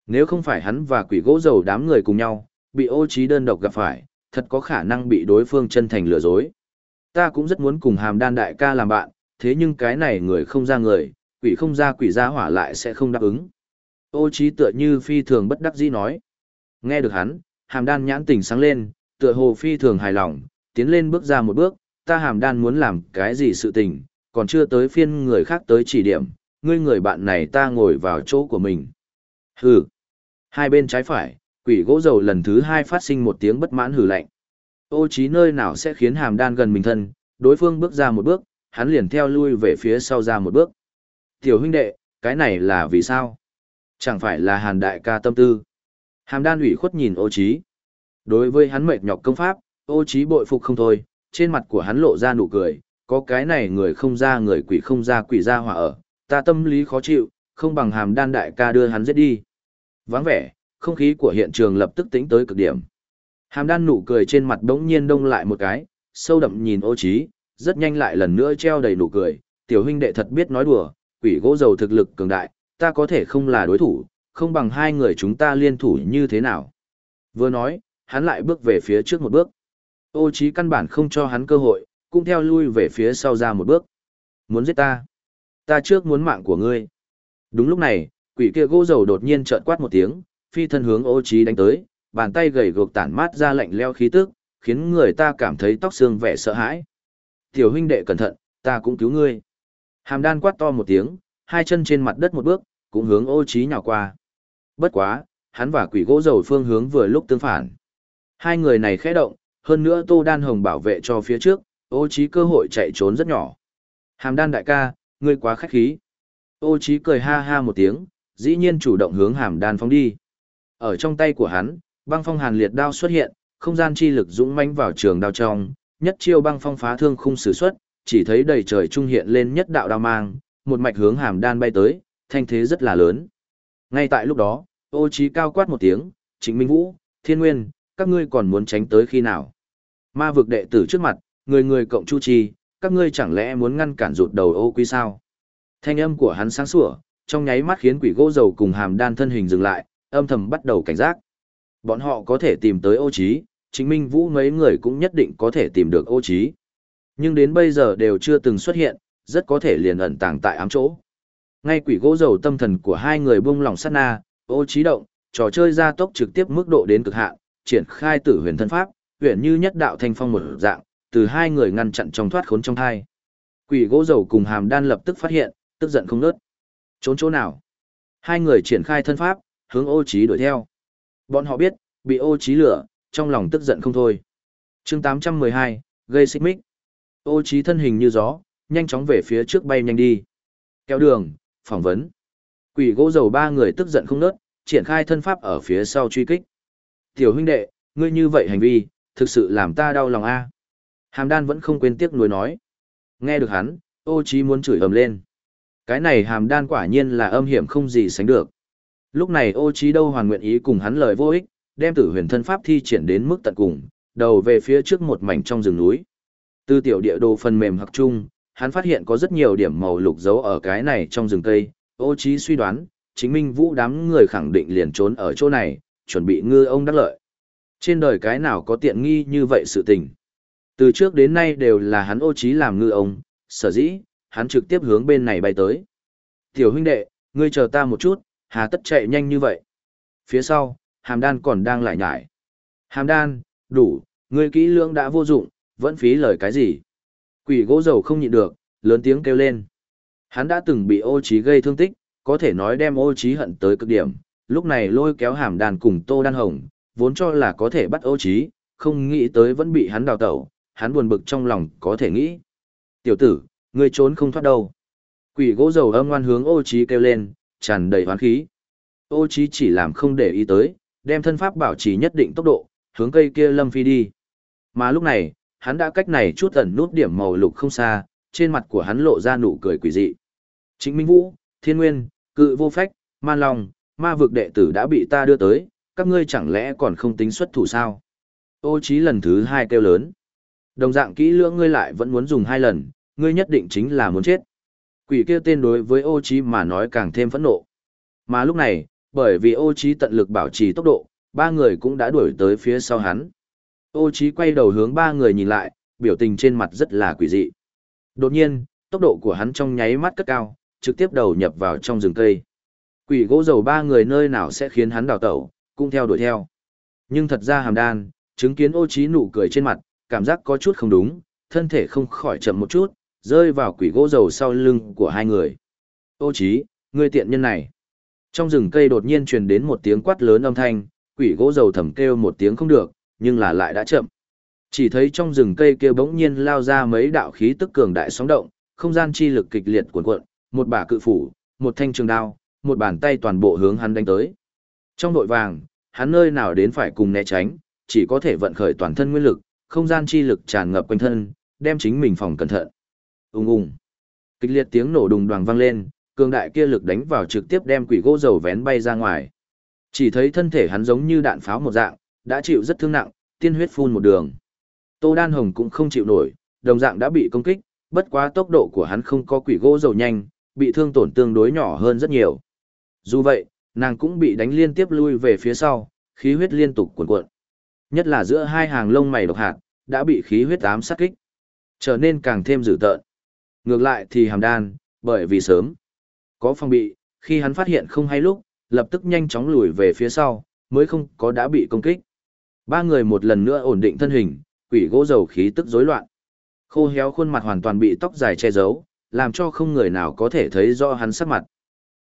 Nếu không phải hắn và quỷ gỗ dầu đám người cùng nhau, bị ô trí đơn độc gặp phải, thật có khả năng bị đối phương chân thành lừa dối. Ta cũng rất muốn cùng hàm đan đại ca làm bạn, thế nhưng cái này người không ra người, quỷ không ra quỷ ra hỏa lại sẽ không đáp ứng. Ô trí tựa như phi thường bất đắc dĩ nói. Nghe được hắn, hàm đan nhãn tỉnh sáng lên, tựa hồ phi thường hài lòng, tiến lên bước ra một bước, ta hàm đan muốn làm cái gì sự tình, còn chưa tới phiên người khác tới chỉ điểm, ngươi người bạn này ta ngồi vào chỗ của mình. Hừ. Hai bên trái phải, quỷ gỗ dầu lần thứ hai phát sinh một tiếng bất mãn hừ lạnh. Ô trí nơi nào sẽ khiến hàm đan gần mình thân, đối phương bước ra một bước, hắn liền theo lui về phía sau ra một bước. Tiểu huynh đệ, cái này là vì sao? Chẳng phải là hàn đại ca tâm tư. Hàm đan ủy khuất nhìn ô trí. Đối với hắn mệt nhọc công pháp, ô trí bội phục không thôi, trên mặt của hắn lộ ra nụ cười, có cái này người không ra người quỷ không ra quỷ ra hỏa ở, ta tâm lý khó chịu, không bằng hàm đan đại ca đưa hắn giết đi. Vắng vẻ, không khí của hiện trường lập tức tính tới cực điểm. Hàm đan nụ cười trên mặt đống nhiên đông lại một cái, sâu đậm nhìn ô trí, rất nhanh lại lần nữa treo đầy nụ cười, tiểu huynh đệ thật biết nói đùa, quỷ gỗ dầu thực lực cường đại, ta có thể không là đối thủ, không bằng hai người chúng ta liên thủ như thế nào. Vừa nói, hắn lại bước về phía trước một bước. Ô trí căn bản không cho hắn cơ hội, cũng theo lui về phía sau ra một bước. Muốn giết ta? Ta trước muốn mạng của ngươi. Đúng lúc này, quỷ kia gỗ dầu đột nhiên trợn quát một tiếng, phi thân hướng ô trí đánh tới, bàn tay gầy gộc tản mát ra lạnh leo khí tức, khiến người ta cảm thấy tóc xương vẻ sợ hãi. Tiểu huynh đệ cẩn thận, ta cũng cứu ngươi. Hàm đan quát to một tiếng, hai chân trên mặt đất một bước, cũng hướng ô trí nhào qua. Bất quá, hắn và quỷ gỗ dầu phương hướng vừa lúc tương phản. Hai người này khẽ động, hơn nữa tô đan hồng bảo vệ cho phía trước, ô trí cơ hội chạy trốn rất nhỏ. Hàm đan đại ca, ngươi quá khách khí. Ô trí cười ha ha một tiếng, dĩ nhiên chủ động hướng hàm đan phóng đi. Ở trong tay của hắn, băng phong hàn liệt đao xuất hiện, không gian chi lực dũng mãnh vào trường đao trong, nhất chiêu băng phong phá thương khung sử xuất, chỉ thấy đầy trời trung hiện lên nhất đạo đao mang, một mạch hướng hàm đan bay tới, thanh thế rất là lớn. Ngay tại lúc đó, ô trí cao quát một tiếng, trịnh minh vũ, thiên nguyên, các ngươi còn muốn tránh tới khi nào? Ma vực đệ tử trước mặt, người người cộng chu trì, các ngươi chẳng lẽ muốn ngăn cản rụt đầu ô quý sao? Thanh âm của hắn sáng sủa, trong nháy mắt khiến quỷ gỗ dầu cùng hàm đan thân hình dừng lại, âm thầm bắt đầu cảnh giác. Bọn họ có thể tìm tới ô trí, chính minh vũ mấy người cũng nhất định có thể tìm được ô trí. Nhưng đến bây giờ đều chưa từng xuất hiện, rất có thể liền ẩn tàng tại ám chỗ. Ngay quỷ gỗ dầu tâm thần của hai người buông lỏng sát na, ô trí động, trò chơi gia tốc trực tiếp mức độ đến cực hạn, triển khai tử huyền thân pháp, huyền như nhất đạo thanh phong một dạng, từ hai người ngăn chặn trong thoát khốn trong thai. Quỷ gỗ dầu cùng hàm đan lập tức phát hiện, tức giận không nớt. Trốn chỗ nào? Hai người triển khai thân pháp, hướng ô trí đuổi theo. Bọn họ biết, bị ô trí lửa, trong lòng tức giận không thôi. Chương 812, gây xích mích. Ô trí thân hình như gió, nhanh chóng về phía trước bay nhanh đi. Kéo đường, phỏng vấn. Quỷ gỗ dầu ba người tức giận không nớt, triển khai thân pháp ở phía sau truy kích. Tiểu huynh đệ, ngươi như vậy hành vi, thực sự làm ta đau lòng a. Hàm đan vẫn không quên tiếc nuối nói. Nghe được hắn, ô trí muốn chửi ầm lên. Cái này hàm đan quả nhiên là âm hiểm không gì sánh được. Lúc này ô trí đâu hoàn nguyện ý cùng hắn lời vô ích, đem tử huyền thân pháp thi triển đến mức tận cùng, đầu về phía trước một mảnh trong rừng núi. Từ tiểu địa đồ phần mềm hợp trung, hắn phát hiện có rất nhiều điểm màu lục dấu ở cái này trong rừng cây, ô trí suy đoán, chính minh vũ đám người khẳng định liền trốn ở chỗ này, chuẩn bị ngư ông đắc lợi. Trên đời cái nào có tiện nghi như vậy sự tình. Từ trước đến nay đều là hắn ô trí làm ngư ông, sở dĩ, hắn trực tiếp hướng bên này bay tới. Tiểu huynh đệ, ngươi chờ ta một chút, hà tất chạy nhanh như vậy. Phía sau, hàm đan còn đang lại nhải. Hàm đan, đủ, ngươi kỹ lưỡng đã vô dụng, vẫn phí lời cái gì. Quỷ gỗ dầu không nhịn được, lớn tiếng kêu lên. Hắn đã từng bị ô trí gây thương tích, có thể nói đem ô trí hận tới cực điểm. Lúc này lôi kéo hàm đan cùng tô đan hồng, vốn cho là có thể bắt ô trí, không nghĩ tới vẫn bị hắn đào tẩu, hắn buồn bực trong lòng có thể nghĩ. Tiểu tử, ngươi trốn không thoát đâu. Quỷ gỗ dầu âm ngoan hướng ô trí kêu lên, tràn đầy hoán khí. Ô chí chỉ làm không để ý tới, đem thân pháp bảo trì nhất định tốc độ, hướng cây kia lâm phi đi. Mà lúc này, hắn đã cách này chút ẩn nút điểm màu lục không xa, trên mặt của hắn lộ ra nụ cười quỷ dị. Chính Minh Vũ, Thiên Nguyên, Cự Vô Phách, Man Long, ma vực đệ tử đã bị ta đưa tới, các ngươi chẳng lẽ còn không tính xuất thủ sao? Ô chí lần thứ hai kêu lớn. Đồng dạng kỹ lưỡng ngươi lại vẫn muốn dùng hai lần, ngươi nhất định chính là muốn chết. Quỷ kia tên đối với ô trí mà nói càng thêm phẫn nộ. Mà lúc này, bởi vì ô trí tận lực bảo trì tốc độ, ba người cũng đã đuổi tới phía sau hắn. Ô trí quay đầu hướng ba người nhìn lại, biểu tình trên mặt rất là quỷ dị. Đột nhiên, tốc độ của hắn trong nháy mắt cất cao, trực tiếp đầu nhập vào trong rừng cây. Quỷ gỗ dầu ba người nơi nào sẽ khiến hắn đào tẩu, cũng theo đuổi theo. Nhưng thật ra hàm đan, chứng kiến ô trí nụ cười trên mặt, cảm giác có chút không đúng, thân thể không khỏi chậm một chút, rơi vào quỷ gỗ dầu sau lưng của hai người. Ô Chí, ngươi tiện nhân này. Trong rừng cây đột nhiên truyền đến một tiếng quát lớn âm thanh, quỷ gỗ dầu thầm kêu một tiếng không được, nhưng là lại đã chậm. Chỉ thấy trong rừng cây kia bỗng nhiên lao ra mấy đạo khí tức cường đại sóng động, không gian chi lực kịch liệt cuộn cuộn, một bả cự phủ, một thanh trường đao, một bàn tay toàn bộ hướng hắn đánh tới. Trong đội vàng, hắn nơi nào đến phải cùng né tránh, chỉ có thể vận khởi toàn thân nguyên lực, không gian chi lực tràn ngập quanh thân, đem chính mình phòng cẩn thận. Ùng ùng. Kịch liệt tiếng nổ đùng đoàng vang lên, cường đại kia lực đánh vào trực tiếp đem quỷ gỗ dầu vén bay ra ngoài. Chỉ thấy thân thể hắn giống như đạn pháo một dạng, đã chịu rất thương nặng, tiên huyết phun một đường. Tô Đan Hồng cũng không chịu nổi, đồng dạng đã bị công kích, bất quá tốc độ của hắn không có quỷ gỗ dầu nhanh, bị thương tổn tương đối nhỏ hơn rất nhiều. Dù vậy, nàng cũng bị đánh liên tiếp lui về phía sau, khí huyết liên tục cuộn cuộn. Nhất là giữa hai hàng lông mày độc hạt, đã bị khí huyết ám sát kích, trở nên càng thêm dữ tợn. Ngược lại thì hàm đan, bởi vì sớm có phòng bị, khi hắn phát hiện không hay lúc, lập tức nhanh chóng lùi về phía sau, mới không có đã bị công kích. Ba người một lần nữa ổn định thân hình, quỷ gỗ dầu khí tức rối loạn. Khô héo khuôn mặt hoàn toàn bị tóc dài che giấu, làm cho không người nào có thể thấy rõ hắn sắc mặt.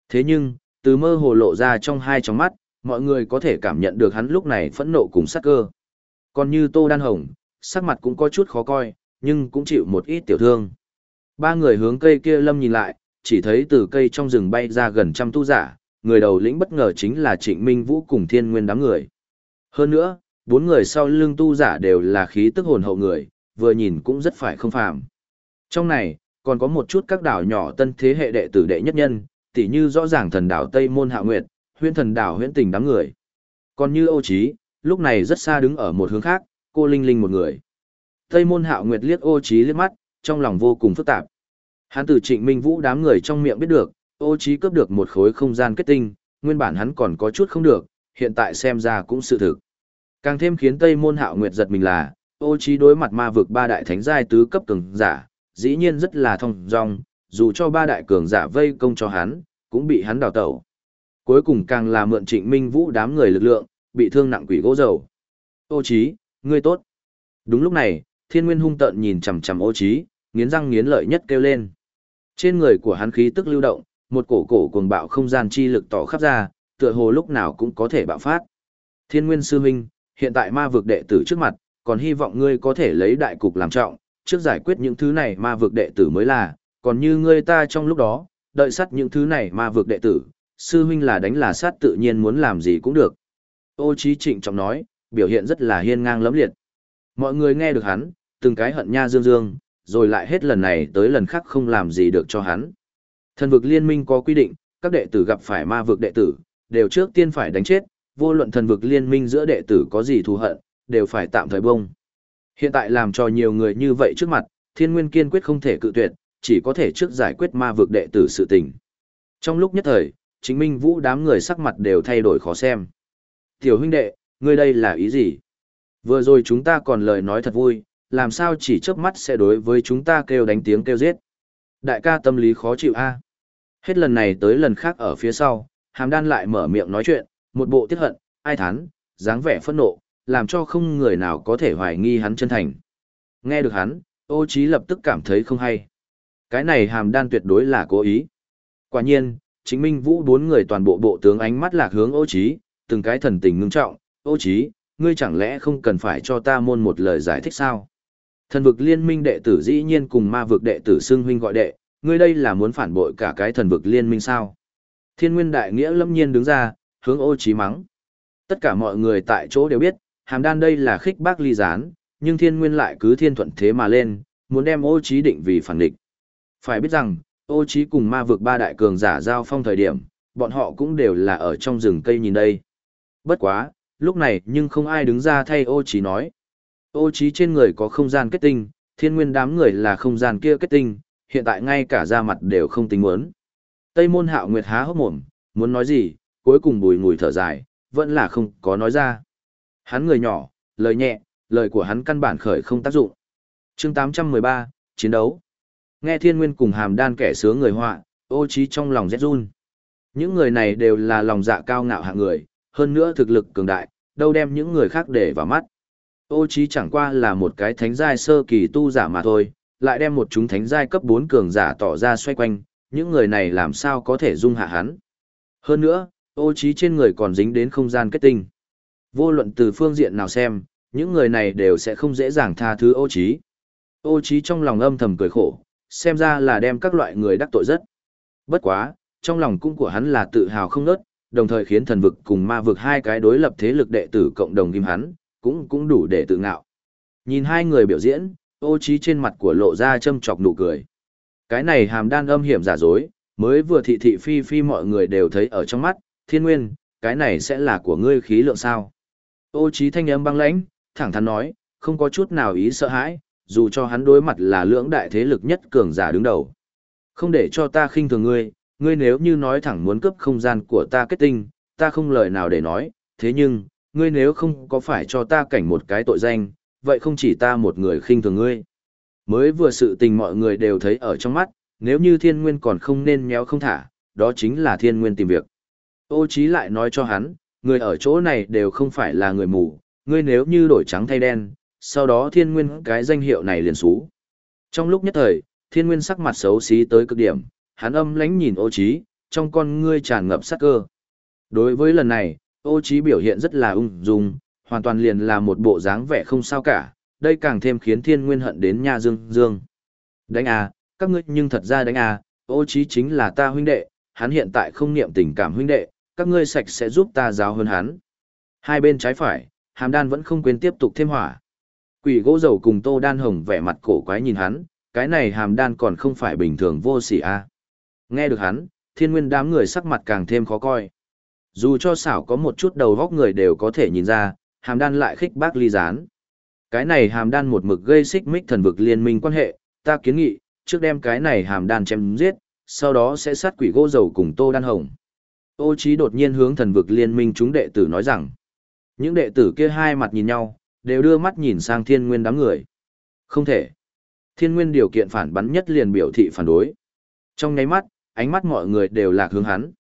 Thế nhưng, từ mơ hồ lộ ra trong hai tròng mắt, mọi người có thể cảm nhận được hắn lúc này phẫn nộ cùng sắc cơ. Còn như Tô Đan Hồng, sắc mặt cũng có chút khó coi, nhưng cũng chịu một ít tiểu thương. Ba người hướng cây kia lâm nhìn lại, chỉ thấy từ cây trong rừng bay ra gần trăm tu giả, người đầu lĩnh bất ngờ chính là Trịnh Minh Vũ cùng Thiên Nguyên đám người. Hơn nữa, bốn người sau lưng tu giả đều là khí tức hồn hậu người, vừa nhìn cũng rất phải không phàm. Trong này, còn có một chút các đảo nhỏ tân thế hệ đệ tử đệ nhất nhân, tỉ như rõ ràng thần đảo Tây Môn Hạ Nguyệt, huyễn thần đảo huyễn tình đám người. Còn như Âu Chí, lúc này rất xa đứng ở một hướng khác, cô Linh Linh một người. Tây Môn Hạ Nguyệt liếc Âu Chí liếc mắt, trong lòng vô cùng phức tạp. Hắn từ Trịnh Minh Vũ đám người trong miệng biết được, Âu Chí cướp được một khối không gian kết tinh, nguyên bản hắn còn có chút không được, hiện tại xem ra cũng sự thực. Càng thêm khiến Tây Môn Hạo Nguyệt giật mình là, Ô Chí đối mặt ma vực ba đại thánh giai tứ cấp cường giả, dĩ nhiên rất là thông dong, dù cho ba đại cường giả vây công cho hắn, cũng bị hắn đào tẩu. Cuối cùng càng là mượn Trịnh Minh Vũ đám người lực lượng, bị thương nặng quỷ gỗ dầu. Ô Chí, ngươi tốt. Đúng lúc này, Thiên Nguyên hung tợn nhìn chằm chằm Ô Chí, nghiến răng nghiến lợi nhất kêu lên. Trên người của hắn khí tức lưu động, một cổ cổ cuồng bạo không gian chi lực tỏ khắp ra, tựa hồ lúc nào cũng có thể bạo phát. Thiên Nguyên sư huynh, hiện tại ma vực đệ tử trước mặt, còn hy vọng ngươi có thể lấy đại cục làm trọng, trước giải quyết những thứ này ma vực đệ tử mới là, còn như ngươi ta trong lúc đó, đợi sát những thứ này ma vực đệ tử, sư huynh là đánh là sát tự nhiên muốn làm gì cũng được. Ô Chí trịnh trọng nói, biểu hiện rất là hiên ngang lẫm liệt. Mọi người nghe được hắn, từng cái hận nha dương dương, rồi lại hết lần này tới lần khác không làm gì được cho hắn. Thần vực liên minh có quy định, các đệ tử gặp phải ma vực đệ tử, đều trước tiên phải đánh chết, vô luận thần vực liên minh giữa đệ tử có gì thù hận, đều phải tạm thời bông. Hiện tại làm cho nhiều người như vậy trước mặt, thiên nguyên kiên quyết không thể cự tuyệt, chỉ có thể trước giải quyết ma vực đệ tử sự tình. Trong lúc nhất thời, chính minh vũ đám người sắc mặt đều thay đổi khó xem. Tiểu huynh đệ, ngươi đây là ý gì? Vừa rồi chúng ta còn lời nói thật vui, làm sao chỉ chớp mắt sẽ đối với chúng ta kêu đánh tiếng kêu giết. Đại ca tâm lý khó chịu a. Hết lần này tới lần khác ở phía sau, hàm đan lại mở miệng nói chuyện, một bộ tiết hận, ai thán, dáng vẻ phẫn nộ, làm cho không người nào có thể hoài nghi hắn chân thành. Nghe được hắn, ô trí lập tức cảm thấy không hay. Cái này hàm đan tuyệt đối là cố ý. Quả nhiên, chính minh vũ bốn người toàn bộ bộ tướng ánh mắt lạc hướng ô trí, từng cái thần tình ngưng trọng, ô trí, ngươi chẳng lẽ không cần phải cho ta môn một lời giải thích sao? Thần vực liên minh đệ tử dĩ nhiên cùng ma vực đệ tử xưng huynh gọi đệ, ngươi đây là muốn phản bội cả cái thần vực liên minh sao? Thiên nguyên đại nghĩa lâm nhiên đứng ra, hướng ô Chí mắng. Tất cả mọi người tại chỗ đều biết, hàm đan đây là khích bác ly gián, nhưng thiên nguyên lại cứ thiên thuận thế mà lên, muốn đem ô Chí định vì phản địch. Phải biết rằng, ô Chí cùng ma vực ba đại cường giả giao phong thời điểm, bọn họ cũng đều là ở trong rừng cây nhìn đây. Bất quá, lúc này nhưng không ai đứng ra thay ô Chí nói. Ô trí trên người có không gian kết tinh, thiên nguyên đám người là không gian kia kết tinh, hiện tại ngay cả da mặt đều không tính muốn. Tây môn hạo nguyệt há hốc mồm, muốn nói gì, cuối cùng bùi ngùi thở dài, vẫn là không có nói ra. Hắn người nhỏ, lời nhẹ, lời của hắn căn bản khởi không tác dụng. chương 813, chiến đấu. Nghe thiên nguyên cùng hàm đan kẻ sướng người họa, ô trí trong lòng rét run. Những người này đều là lòng dạ cao ngạo hạng người, hơn nữa thực lực cường đại, đâu đem những người khác để vào mắt. Ô chí chẳng qua là một cái thánh giai sơ kỳ tu giả mà thôi, lại đem một chúng thánh giai cấp 4 cường giả tỏ ra xoay quanh, những người này làm sao có thể dung hạ hắn. Hơn nữa, ô chí trên người còn dính đến không gian kết tinh. Vô luận từ phương diện nào xem, những người này đều sẽ không dễ dàng tha thứ ô chí. Ô chí trong lòng âm thầm cười khổ, xem ra là đem các loại người đắc tội rất. Bất quá, trong lòng cũng của hắn là tự hào không nớt, đồng thời khiến thần vực cùng ma vực hai cái đối lập thế lực đệ tử cộng đồng ghim hắn, cũng cũng đủ để tự ngạo. Nhìn hai người biểu diễn, ô trí trên mặt của lộ ra châm chọc nụ cười. Cái này hàm đan âm hiểm giả dối, mới vừa thị thị phi phi mọi người đều thấy ở trong mắt, thiên nguyên, cái này sẽ là của ngươi khí lượng sao. Ô trí thanh âm băng lãnh, thẳng thắn nói, không có chút nào ý sợ hãi, dù cho hắn đối mặt là lưỡng đại thế lực nhất cường giả đứng đầu. Không để cho ta khinh thường ngươi, ngươi nếu như nói thẳng muốn cướp không gian của ta kết tinh, ta không lời nào để nói, thế nhưng, ngươi nếu không có phải cho ta cảnh một cái tội danh, vậy không chỉ ta một người khinh thường ngươi. Mới vừa sự tình mọi người đều thấy ở trong mắt, nếu như thiên nguyên còn không nên méo không thả, đó chính là thiên nguyên tìm việc. Ô Chí lại nói cho hắn, người ở chỗ này đều không phải là người mù, ngươi nếu như đổi trắng thay đen, sau đó thiên nguyên cái danh hiệu này liền xú. Trong lúc nhất thời, thiên nguyên sắc mặt xấu xí tới cực điểm, hắn âm lánh nhìn ô Chí, trong con ngươi tràn ngập sát cơ. Đối với lần này, ô Chí biểu hiện rất là ung dung, hoàn toàn liền là một bộ dáng vẻ không sao cả, đây càng thêm khiến thiên nguyên hận đến nha dương dương. Đánh à, các ngươi nhưng thật ra đánh à, ô Chí chính là ta huynh đệ, hắn hiện tại không niệm tình cảm huynh đệ, các ngươi sạch sẽ giúp ta giáo hơn hắn. Hai bên trái phải, hàm đan vẫn không quên tiếp tục thêm hỏa. Quỷ gỗ dầu cùng tô đan hồng vẻ mặt cổ quái nhìn hắn, cái này hàm đan còn không phải bình thường vô sỉ. À. Nghe được hắn, thiên nguyên đám người sắc mặt càng thêm khó coi. Dù cho xảo có một chút đầu góc người đều có thể nhìn ra, hàm đan lại khích bác ly gián. Cái này hàm đan một mực gây xích mích thần vực liên minh quan hệ, ta kiến nghị, trước đem cái này hàm đan chém giết, sau đó sẽ sát quỷ gỗ dầu cùng tô đan hồng. Ô Chí đột nhiên hướng thần vực liên minh chúng đệ tử nói rằng, những đệ tử kia hai mặt nhìn nhau, đều đưa mắt nhìn sang thiên nguyên đám người. Không thể. Thiên nguyên điều kiện phản bắn nhất liền biểu thị phản đối. Trong nháy mắt, ánh mắt mọi người đều lạc hướng hắn.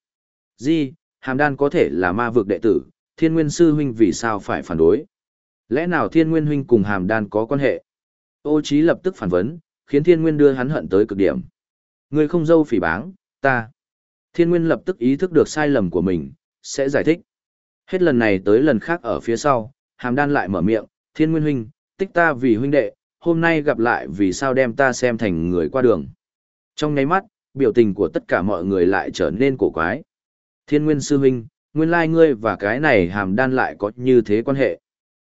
Di, hàm đan có thể là ma vực đệ tử, thiên nguyên sư huynh vì sao phải phản đối? Lẽ nào thiên nguyên huynh cùng hàm đan có quan hệ? Ô Chí lập tức phản vấn, khiến thiên nguyên đưa hắn hận tới cực điểm. Người không dâu phỉ báng, ta. Thiên Nguyên lập tức ý thức được sai lầm của mình, sẽ giải thích. Hết lần này tới lần khác ở phía sau, Hàm Đan lại mở miệng, Thiên Nguyên huynh, tích ta vì huynh đệ, hôm nay gặp lại vì sao đem ta xem thành người qua đường. Trong nháy mắt, biểu tình của tất cả mọi người lại trở nên cổ quái. Thiên Nguyên sư huynh, nguyên lai ngươi và cái này Hàm Đan lại có như thế quan hệ.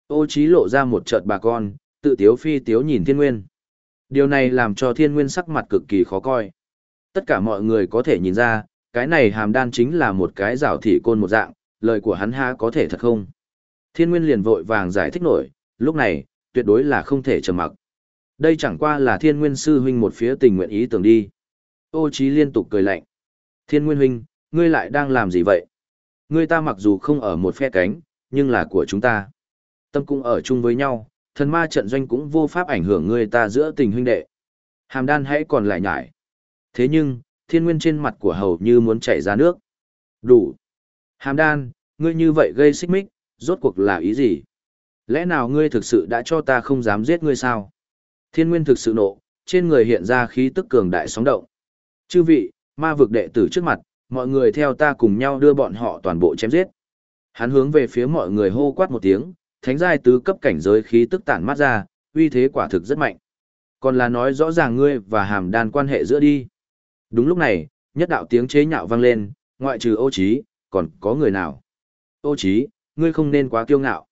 Ô trí lộ ra một trợt bà con, tự tiếu phi tiếu nhìn thiên nguyên. Điều này làm cho thiên nguyên sắc mặt cực kỳ khó coi. Tất cả mọi người có thể nhìn ra, cái này hàm đan chính là một cái rào thị côn một dạng, lời của hắn ha có thể thật không? Thiên nguyên liền vội vàng giải thích nổi, lúc này, tuyệt đối là không thể trầm mặc. Đây chẳng qua là thiên nguyên sư huynh một phía tình nguyện ý tưởng đi. Ô trí liên tục cười lạnh. Thiên nguyên huynh, ngươi lại đang làm gì vậy? Ngươi ta mặc dù không ở một phe cánh, nhưng là của chúng ta. Tâm cũng ở chung với nhau, thần ma trận doanh cũng vô pháp ảnh hưởng ngươi ta giữa tình huynh đệ. Hàm đan hãy còn lại nhải. Thế nhưng, thiên nguyên trên mặt của hầu như muốn chảy ra nước. Đủ. Hàm đan, ngươi như vậy gây xích mích, rốt cuộc là ý gì? Lẽ nào ngươi thực sự đã cho ta không dám giết ngươi sao? Thiên nguyên thực sự nộ, trên người hiện ra khí tức cường đại sóng động. Chư vị, ma vực đệ tử trước mặt, mọi người theo ta cùng nhau đưa bọn họ toàn bộ chém giết. Hắn hướng về phía mọi người hô quát một tiếng, thánh giai tứ cấp cảnh giới khí tức tản mát ra, uy thế quả thực rất mạnh. Còn là nói rõ ràng ngươi và hàm đan quan hệ giữa đi. Đúng lúc này, nhất đạo tiếng chế nhạo vang lên, ngoại trừ ô trí, còn có người nào? Ô trí, ngươi không nên quá kiêu ngạo.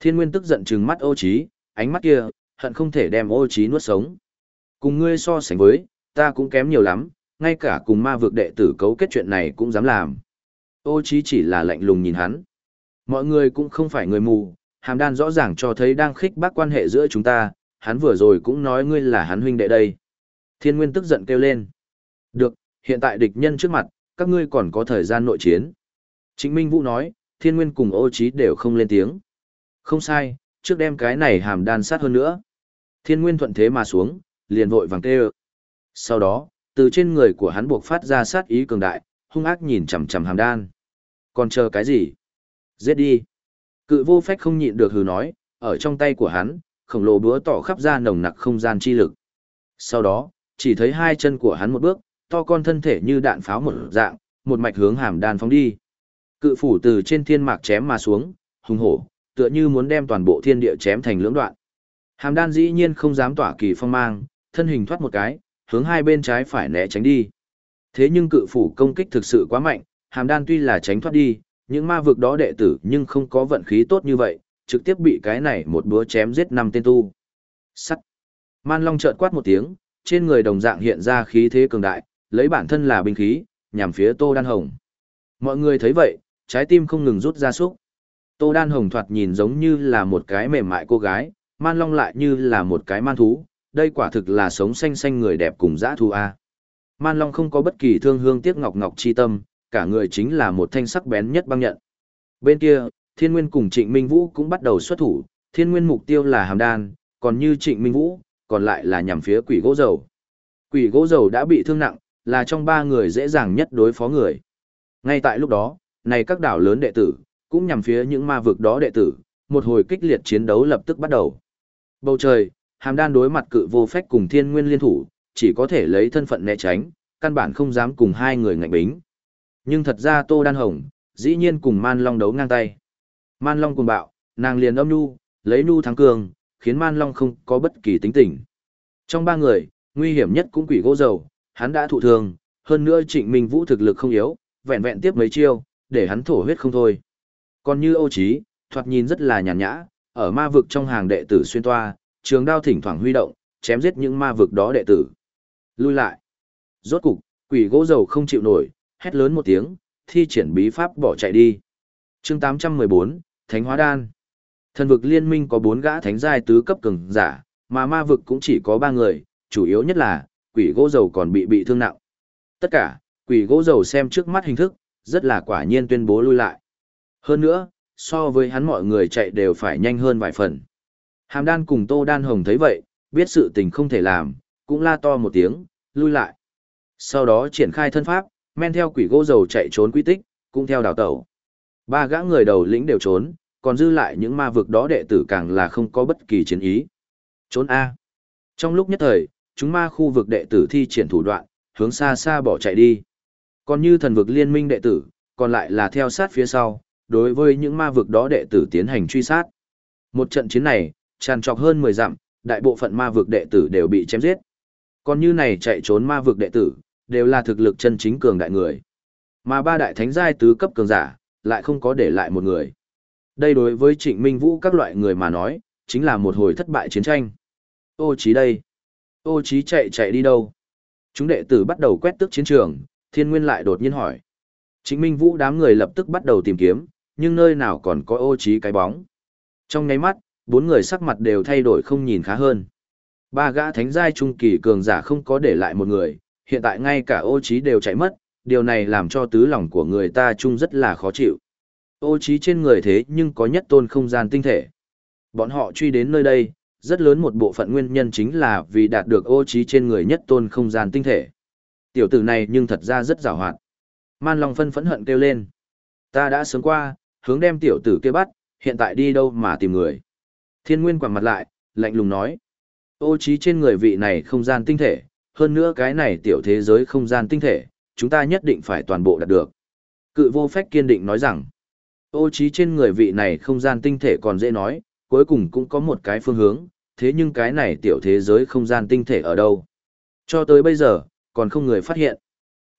Thiên Nguyên tức giận trừng mắt ô trí, ánh mắt kia, hận không thể đem ô trí nuốt sống. Cùng ngươi so sánh với, ta cũng kém nhiều lắm, ngay cả cùng ma vực đệ tử cấu kết chuyện này cũng dám làm. Ô Chí chỉ là lạnh lùng nhìn hắn. Mọi người cũng không phải người mù, hàm đan rõ ràng cho thấy đang khích bác quan hệ giữa chúng ta, hắn vừa rồi cũng nói ngươi là hắn huynh đệ đây. Thiên Nguyên tức giận kêu lên. Được, hiện tại địch nhân trước mặt, các ngươi còn có thời gian nội chiến. Trịnh Minh Vũ nói, Thiên Nguyên cùng ô Chí đều không lên tiếng. Không sai, trước đem cái này hàm đan sát hơn nữa. Thiên Nguyên thuận thế mà xuống, liền vội vàng kêu. Sau đó, từ trên người của hắn buộc phát ra sát ý cường đại, hung ác nhìn chằm chằm hàm đan. Còn chờ cái gì? Giết đi. Cự vô phách không nhịn được hừ nói, ở trong tay của hắn, khổng lồ búa tỏ khắp ra nồng nặc không gian chi lực. Sau đó, chỉ thấy hai chân của hắn một bước, to con thân thể như đạn pháo một dạng, một mạch hướng hàm đan phóng đi. Cự phủ từ trên thiên mạc chém mà xuống, hùng hổ, tựa như muốn đem toàn bộ thiên địa chém thành lưỡng đoạn. Hàm đan dĩ nhiên không dám tỏa kỳ phong mang, thân hình thoát một cái, hướng hai bên trái phải né tránh đi. Thế nhưng cự phủ công kích thực sự quá mạnh, hàm đan tuy là tránh thoát đi, những ma vực đó đệ tử nhưng không có vận khí tốt như vậy, trực tiếp bị cái này một búa chém giết năm tên tu. Sắt. Man Long chợt quát một tiếng, trên người đồng dạng hiện ra khí thế cường đại, lấy bản thân là binh khí, nhằm phía Tô Đan Hồng. Mọi người thấy vậy, trái tim không ngừng rút ra xúc. Tô Đan Hồng thoạt nhìn giống như là một cái mềm mại cô gái, Man Long lại như là một cái man thú, đây quả thực là sống xanh xanh người đẹp cùng dã thu a. Man Long không có bất kỳ thương hương tiếc ngọc ngọc chi tâm, cả người chính là một thanh sắc bén nhất băng nhận. Bên kia, Thiên Nguyên cùng Trịnh Minh Vũ cũng bắt đầu xuất thủ, Thiên Nguyên mục tiêu là Hàm Đan, còn như Trịnh Minh Vũ, còn lại là nhằm phía quỷ gỗ dầu. Quỷ gỗ dầu đã bị thương nặng, là trong ba người dễ dàng nhất đối phó người. Ngay tại lúc đó, này các đảo lớn đệ tử, cũng nhằm phía những ma vực đó đệ tử, một hồi kích liệt chiến đấu lập tức bắt đầu. Bầu trời, hàm đan đối mặt cự vô phách cùng thiên nguyên liên thủ, chỉ có thể lấy thân phận né tránh, căn bản không dám cùng hai người ngạnh bính. Nhưng thật ra Tô Đan Hồng, dĩ nhiên cùng Man Long đấu ngang tay. Man Long cùng bạo, nàng liền âm nu, lấy nu thắng cường, khiến Man Long không có bất kỳ tính tình. Trong ba người, nguy hiểm nhất cũng quỷ gỗ dầu, hắn đã thụ thương, hơn nữa trịnh minh vũ thực lực không yếu, vẹn vẹn tiếp mấy chiêu, để hắn thổ huyết không thôi. Còn như Âu Chí, thoạt nhìn rất là nhàn nhã, ở ma vực trong hàng đệ tử xuyên toa, trường đao thỉnh thoảng huy động, chém giết những ma vực đó đệ tử. Lui lại. Rốt cục, quỷ gỗ dầu không chịu nổi, hét lớn một tiếng, thi triển bí pháp bỏ chạy đi. chương 814, Thánh Hóa Đan. Thần vực liên minh có 4 gã thánh giai tứ cấp cường giả, mà ma vực cũng chỉ có 3 người, chủ yếu nhất là, quỷ gỗ dầu còn bị bị thương nặng. Tất cả, quỷ gỗ dầu xem trước mắt hình thức, rất là quả nhiên tuyên bố lui lại. Hơn nữa, so với hắn mọi người chạy đều phải nhanh hơn vài phần. Hàm đan cùng Tô Đan Hồng thấy vậy, biết sự tình không thể làm, cũng la to một tiếng, lui lại. Sau đó triển khai thân pháp, men theo quỷ gỗ dầu chạy trốn quy tích, cũng theo đào tẩu. Ba gã người đầu lĩnh đều trốn, còn dư lại những ma vực đó đệ tử càng là không có bất kỳ chiến ý. Trốn A. Trong lúc nhất thời, chúng ma khu vực đệ tử thi triển thủ đoạn, hướng xa xa bỏ chạy đi. Còn như thần vực liên minh đệ tử, còn lại là theo sát phía sau, đối với những ma vực đó đệ tử tiến hành truy sát. Một trận chiến này, tràn trọc hơn 10 dặm, đại bộ phận ma vực đệ tử đều bị chém giết. Còn như này chạy trốn ma vực đệ tử, đều là thực lực chân chính cường đại người. Mà ba đại thánh giai tứ cấp cường giả, lại không có để lại một người. Đây đối với Trịnh Minh Vũ các loại người mà nói, chính là một hồi thất bại chiến tranh. Ô trí đây. Ô trí chạy chạy đi đâu? Chúng đệ tử bắt đầu quét tước chiến trường, thiên nguyên lại đột nhiên hỏi. Trịnh Minh Vũ đám người lập tức bắt đầu tìm kiếm, nhưng nơi nào còn có ô trí cái bóng. Trong nháy mắt, bốn người sắc mặt đều thay đổi không nhìn khá hơn. Ba gã thánh giai trung kỳ cường giả không có để lại một người, hiện tại ngay cả ô trí đều chạy mất, điều này làm cho tứ lòng của người ta chung rất là khó chịu. Ô trí trên người thế nhưng có nhất tôn không gian tinh thể. Bọn họ truy đến nơi đây, rất lớn một bộ phận nguyên nhân chính là vì đạt được ô trí trên người nhất tôn không gian tinh thể. Tiểu tử này nhưng thật ra rất rào hoạt. Man Long phân phẫn hận kêu lên. Ta đã sớm qua, hướng đem tiểu tử kia bắt, hiện tại đi đâu mà tìm người. Thiên Nguyên quẳng mặt lại, lạnh lùng nói. Ô trí trên người vị này không gian tinh thể, hơn nữa cái này tiểu thế giới không gian tinh thể, chúng ta nhất định phải toàn bộ đạt được. Cự vô phách kiên định nói rằng, ô trí trên người vị này không gian tinh thể còn dễ nói, cuối cùng cũng có một cái phương hướng, thế nhưng cái này tiểu thế giới không gian tinh thể ở đâu? Cho tới bây giờ, còn không người phát hiện.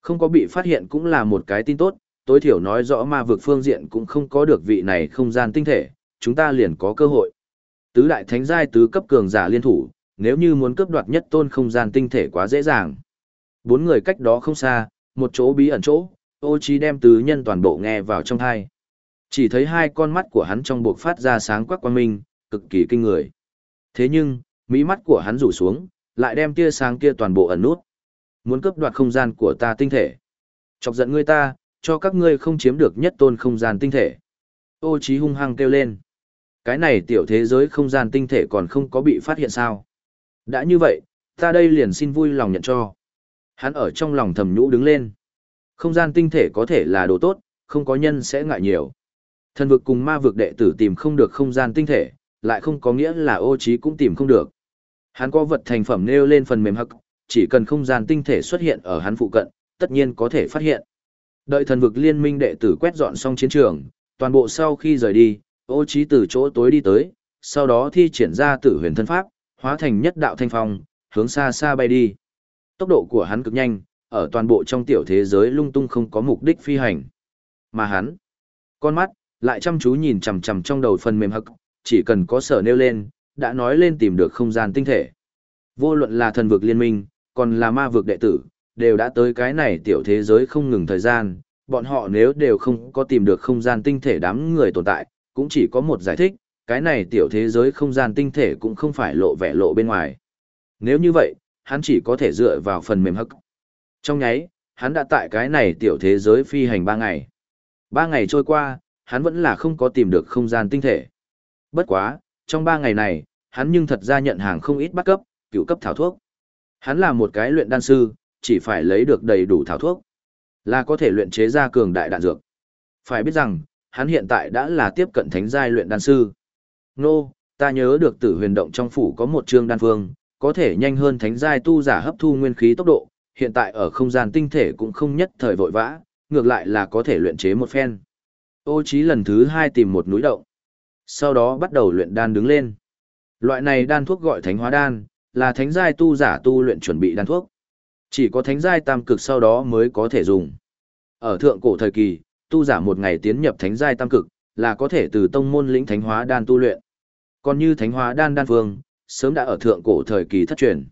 Không có bị phát hiện cũng là một cái tin tốt, tối thiểu nói rõ ma vực phương diện cũng không có được vị này không gian tinh thể, chúng ta liền có cơ hội. Tứ đại thánh giai tứ cấp cường giả liên thủ, nếu như muốn cướp đoạt nhất tôn không gian tinh thể quá dễ dàng. Bốn người cách đó không xa, một chỗ bí ẩn chỗ, ô trí đem tứ nhân toàn bộ nghe vào trong thai. Chỉ thấy hai con mắt của hắn trong buộc phát ra sáng quắc quang minh, cực kỳ kinh người. Thế nhưng, mỹ mắt của hắn rủ xuống, lại đem tia sáng kia toàn bộ ẩn nút. Muốn cướp đoạt không gian của ta tinh thể. Chọc giận ngươi ta, cho các ngươi không chiếm được nhất tôn không gian tinh thể. Ô trí hung hăng kêu lên. Cái này tiểu thế giới không gian tinh thể còn không có bị phát hiện sao. Đã như vậy, ta đây liền xin vui lòng nhận cho. Hắn ở trong lòng thầm nhũ đứng lên. Không gian tinh thể có thể là đồ tốt, không có nhân sẽ ngại nhiều. Thần vực cùng ma vực đệ tử tìm không được không gian tinh thể, lại không có nghĩa là ô trí cũng tìm không được. Hắn có vật thành phẩm nêu lên phần mềm hắc, chỉ cần không gian tinh thể xuất hiện ở hắn phụ cận, tất nhiên có thể phát hiện. Đợi thần vực liên minh đệ tử quét dọn xong chiến trường, toàn bộ sau khi rời đi, ô trí từ chỗ tối đi tới, sau đó thi triển ra tử huyền thân pháp, hóa thành nhất đạo thanh phong, hướng xa xa bay đi. Tốc độ của hắn cực nhanh, ở toàn bộ trong tiểu thế giới lung tung không có mục đích phi hành. Mà hắn, con mắt, lại chăm chú nhìn chằm chằm trong đầu phần mềm hậc, chỉ cần có sở nêu lên, đã nói lên tìm được không gian tinh thể. Vô luận là thần vực liên minh, còn là ma vực đệ tử, đều đã tới cái này tiểu thế giới không ngừng thời gian, bọn họ nếu đều không có tìm được không gian tinh thể đám người tồn tại, cũng chỉ có một giải thích, cái này tiểu thế giới không gian tinh thể cũng không phải lộ vẻ lộ bên ngoài. Nếu như vậy, hắn chỉ có thể dựa vào phần mềm hắc. Trong nháy, hắn đã tại cái này tiểu thế giới phi hành 3 ngày. 3 ngày trôi qua, hắn vẫn là không có tìm được không gian tinh thể. Bất quá, trong 3 ngày này, hắn nhưng thật ra nhận hàng không ít bắt cấp, cựu cấp thảo thuốc. Hắn là một cái luyện đan sư, chỉ phải lấy được đầy đủ thảo thuốc, là có thể luyện chế ra cường đại đạn dược. Phải biết rằng, hắn hiện tại đã là tiếp cận thánh giai luyện đan sư. Nô, ta nhớ được tử huyền động trong phủ có một trương đan phương, có thể nhanh hơn thánh giai tu giả hấp thu nguyên khí tốc độ, hiện tại ở không gian tinh thể cũng không nhất thời vội vã, ngược lại là có thể luyện chế một phen. Ô Chí lần thứ hai tìm một núi động. Sau đó bắt đầu luyện đan đứng lên. Loại này đan thuốc gọi thánh hóa đan, là thánh giai tu giả tu luyện chuẩn bị đan thuốc. Chỉ có thánh giai tam cực sau đó mới có thể dùng. Ở thượng cổ thời kỳ, tu giả một ngày tiến nhập thánh giai tam cực, là có thể từ tông môn lĩnh thánh hóa đan tu luyện. Còn như thánh hóa đan đan phương, sớm đã ở thượng cổ thời kỳ thất truyền.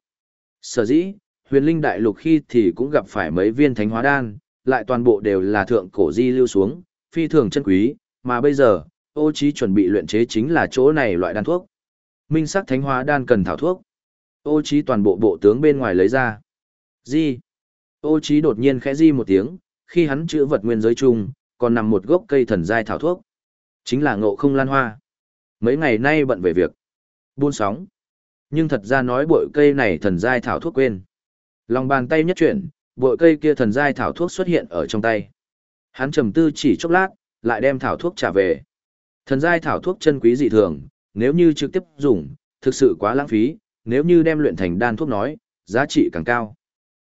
Sở dĩ, huyền linh đại lục khi thì cũng gặp phải mấy viên thánh hóa đan, lại toàn bộ đều là thượng cổ di lưu xuống, phi thường chân quý, mà bây giờ, ô trí chuẩn bị luyện chế chính là chỗ này loại đan thuốc. Minh sắc thánh hóa đan cần thảo thuốc. Ô trí toàn bộ bộ tướng bên ngoài lấy ra. Di. Ô trí đột nhiên khẽ di một tiếng, khi hắn chữa vật nguyên giới chung, còn nằm một gốc cây thần giai thảo thuốc. Chính là ngộ không lan hoa. Mấy ngày nay bận về việc. Buôn sóng. Nhưng thật ra nói bội cây này thần giai thảo thuốc quên. Lòng bàn tay nhất chuyển, bội cây kia thần giai thảo thuốc xuất hiện ở trong tay. Hắn trầm tư chỉ chốc lát, lại đem thảo thuốc trả về. Thần giai thảo thuốc chân quý dị thường, nếu như trực tiếp dùng, thực sự quá lãng phí, nếu như đem luyện thành đan thuốc nói, giá trị càng cao.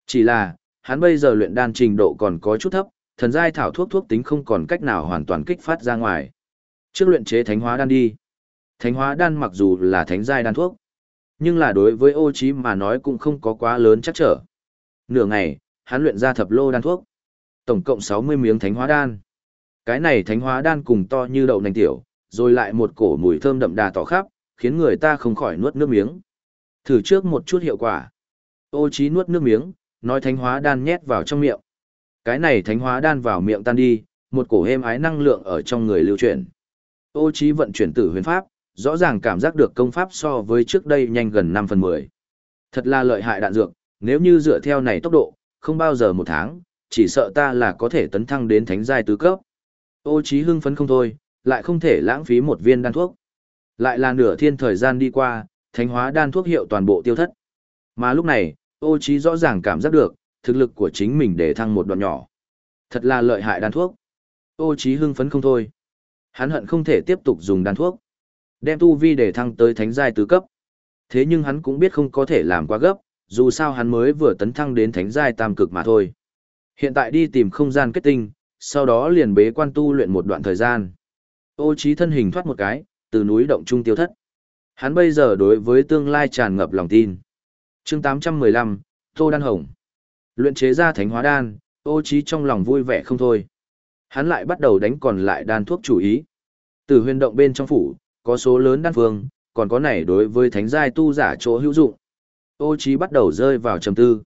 Chỉ là, hắn bây giờ luyện đan trình độ còn có chút thấp, thần giai thảo thuốc thuốc tính không còn cách nào hoàn toàn kích phát ra ngoài. Trước luyện chế thánh hóa đan đi. Thánh hóa đan mặc dù là thánh giai đan thuốc, nhưng là đối với ô trí mà nói cũng không có quá lớn chắc trở. Nửa ngày, hắn luyện ra thập lô đan thuốc. Tổng cộng 60 miếng thánh hóa đan. Cái này thánh hóa đan cùng to như đậu nành tiểu, rồi lại một cổ mùi thơm đậm đà tỏ khắp, khiến người ta không khỏi nuốt nước miếng. Thử trước một chút hiệu quả. Ô trí nuốt nước miếng, nói thánh hóa đan nhét vào trong miệng. Cái này thánh hóa đan vào miệng tan đi, một cổ êm ái năng lượng ở trong người lưu chuyển. Ô trí vận chuyển tử huyền pháp, rõ ràng cảm giác được công pháp so với trước đây nhanh gần 5 phần 10. Thật là lợi hại đạn dược, nếu như dựa theo này tốc độ, không bao giờ một tháng, chỉ sợ ta là có thể tấn thăng đến thánh giai tứ cấp. Ô trí hưng phấn không thôi, lại không thể lãng phí một viên đan thuốc. Lại là nửa thiên thời gian đi qua, thánh hóa đan thuốc hiệu toàn bộ tiêu thất. Mà lúc này, ô trí rõ ràng cảm giác được, thực lực của chính mình để thăng một đoạn nhỏ. Thật là lợi hại đan thuốc. Ô Chí hưng phấn không thôi. Hắn hận không thể tiếp tục dùng đan thuốc. Đem tu vi để thăng tới thánh giai tứ cấp. Thế nhưng hắn cũng biết không có thể làm quá gấp, dù sao hắn mới vừa tấn thăng đến thánh giai tam cực mà thôi. Hiện tại đi tìm không gian kết tinh, sau đó liền bế quan tu luyện một đoạn thời gian. Ô Chí thân hình thoát một cái, từ núi động trung tiêu thất. Hắn bây giờ đối với tương lai tràn ngập lòng tin. Chương 815, Tô Đan Hồng. Luyện chế ra thánh hóa đan, ô trí trong lòng vui vẻ không thôi. Hắn lại bắt đầu đánh còn lại đan thuốc chủ ý. Từ huyền động bên trong phủ, có số lớn đan phương, còn có này đối với thánh giai tu giả chỗ hữu dụng. Ô trí bắt đầu rơi vào trầm tư.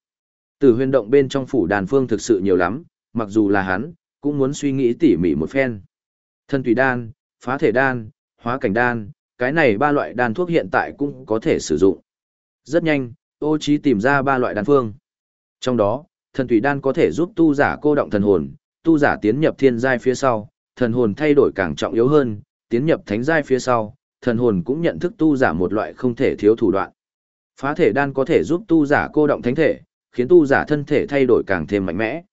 Từ huyền động bên trong phủ đan phương thực sự nhiều lắm, mặc dù là hắn, cũng muốn suy nghĩ tỉ mỉ một phen. Thân tùy đan, phá thể đan, hóa cảnh đan, cái này ba loại đan thuốc hiện tại cũng có thể sử dụng. Rất nhanh, ô trí tìm ra ba loại đan phương. Trong đó, thần thủy đan có thể giúp tu giả cô động thần hồn, tu giả tiến nhập thiên giai phía sau, thần hồn thay đổi càng trọng yếu hơn, tiến nhập thánh giai phía sau, thần hồn cũng nhận thức tu giả một loại không thể thiếu thủ đoạn. Phá thể đan có thể giúp tu giả cô động thánh thể, khiến tu giả thân thể thay đổi càng thêm mạnh mẽ.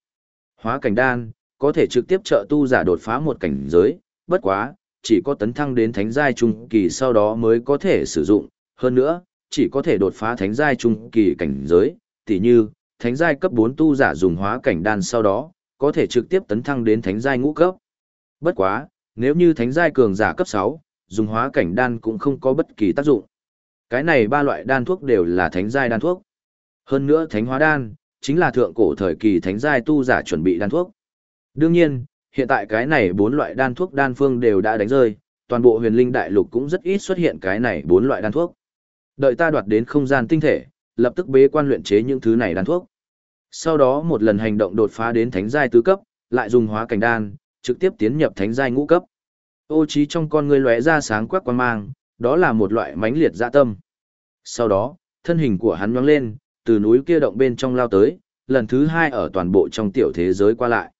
Hóa cảnh đan có thể trực tiếp trợ tu giả đột phá một cảnh giới, bất quá, chỉ có tấn thăng đến thánh giai trung kỳ sau đó mới có thể sử dụng, hơn nữa, chỉ có thể đột phá thánh giai trung kỳ cảnh giới, tỉ như, thánh giai cấp 4 tu giả dùng hóa cảnh đan sau đó, có thể trực tiếp tấn thăng đến thánh giai ngũ cấp. Bất quá, nếu như thánh giai cường giả cấp 6, dùng hóa cảnh đan cũng không có bất kỳ tác dụng. Cái này ba loại đan thuốc đều là thánh giai đan thuốc. Hơn nữa thánh hóa đan, chính là thượng cổ thời kỳ thánh giai tu giả chuẩn bị đan thuốc. Đương nhiên, hiện tại cái này bốn loại đan thuốc đan phương đều đã đánh rơi, toàn bộ huyền linh đại lục cũng rất ít xuất hiện cái này bốn loại đan thuốc. Đợi ta đoạt đến không gian tinh thể, lập tức bế quan luyện chế những thứ này đan thuốc. Sau đó một lần hành động đột phá đến thánh giai tứ cấp, lại dùng hóa cảnh đan, trực tiếp tiến nhập thánh giai ngũ cấp. Ô trí trong con ngươi lóe ra sáng quắc quan mang, đó là một loại mãnh liệt dạ tâm. Sau đó, thân hình của hắn nhoáng lên, từ núi kia động bên trong lao tới, lần thứ hai ở toàn bộ trong tiểu thế giới qua lại.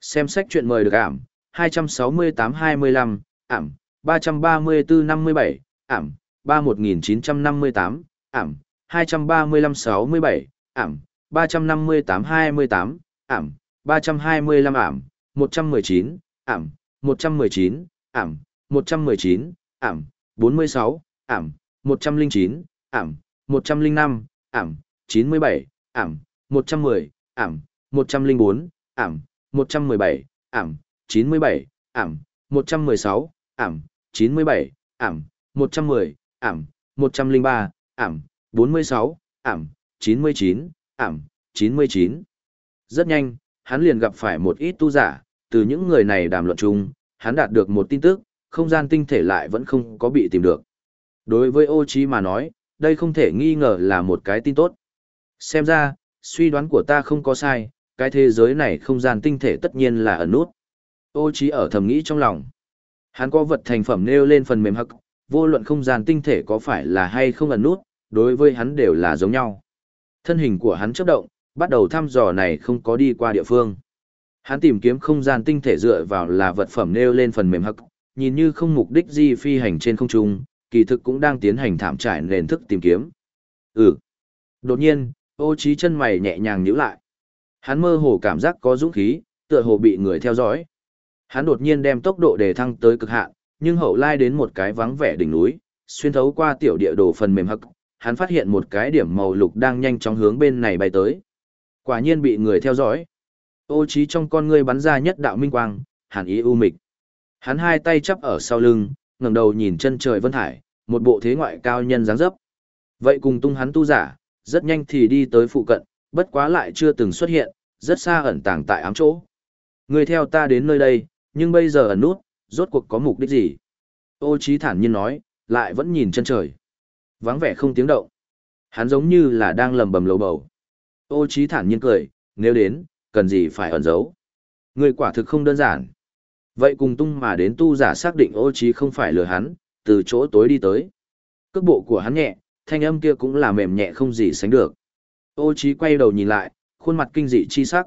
Xem sách chuyện mời được ảm, 268-25, ảm, 334-57, ảm, 31958, ảm, 235-67, ảm, 358-28, ảm, 325 ảm, 119, ảm, 119, ảm, 119, ảm, 46, ảm, 109, ảm, 105, ảm, 97, ảm, 110, ảm, 104, ảm, 117, ảm, 97, ảm, 116, ảm, 97, ảm, 110, ảm, 103, ảm, 46, ảm, 99, ảm, 99. Rất nhanh, hắn liền gặp phải một ít tu giả, từ những người này đàm luận chung, hắn đạt được một tin tức, không gian tinh thể lại vẫn không có bị tìm được. Đối với ô trí mà nói, đây không thể nghi ngờ là một cái tin tốt. Xem ra, suy đoán của ta không có sai, cái thế giới này không gian tinh thể tất nhiên là ẩn nút. Ô trí ở thầm nghĩ trong lòng. Hắn có vật thành phẩm nêu lên phần mềm hắc, vô luận không gian tinh thể có phải là hay không ẩn nút, đối với hắn đều là giống nhau. Thân hình của hắn chấp động, bắt đầu thăm dò này không có đi qua địa phương. Hắn tìm kiếm không gian tinh thể dựa vào là vật phẩm nêu lên phần mềm hắc, nhìn như không mục đích gì phi hành trên không trung, kỳ thực cũng đang tiến hành thảm trải nền thức tìm kiếm. Ừ. Đột nhiên, ô trí chân mày nhẹ nhàng nhíu lại. Hắn mơ hồ cảm giác có dũng khí, tựa hồ bị người theo dõi. Hắn đột nhiên đem tốc độ đề thăng tới cực hạn, nhưng hậu lai đến một cái vắng vẻ đỉnh núi, xuyên thấu qua tiểu địa đồ phần mềm hắc, hắn phát hiện một cái điểm màu lục đang nhanh chóng hướng bên này bay tới. Quả nhiên bị người theo dõi. Ô trí trong con ngươi bắn ra nhất đạo minh quang, hàn ý u mịch. Hắn hai tay chắp ở sau lưng, ngẩng đầu nhìn chân trời vân hải, một bộ thế ngoại cao nhân dáng dấp. Vậy cùng tung hắn tu giả, rất nhanh thì đi tới phụ cận, bất quá lại chưa từng xuất hiện, rất xa ẩn tàng tại ám chỗ. Người theo ta đến nơi đây, nhưng bây giờ ẩn nút, rốt cuộc có mục đích gì? Ô trí thản nhiên nói, lại vẫn nhìn chân trời. Vắng vẻ không tiếng động. Hắn giống như là đang lầm bầm lầu bầu. Ô trí thản nhiên cười, nếu đến, cần gì phải ẩn giấu. Người quả thực không đơn giản. Vậy cùng tung mà đến tu giả xác định ô trí không phải lừa hắn, từ chỗ tối đi tới. Cước bộ của hắn nhẹ, thanh âm kia cũng là mềm nhẹ không gì sánh được. Ô trí quay đầu nhìn lại, khuôn mặt kinh dị chi sắc.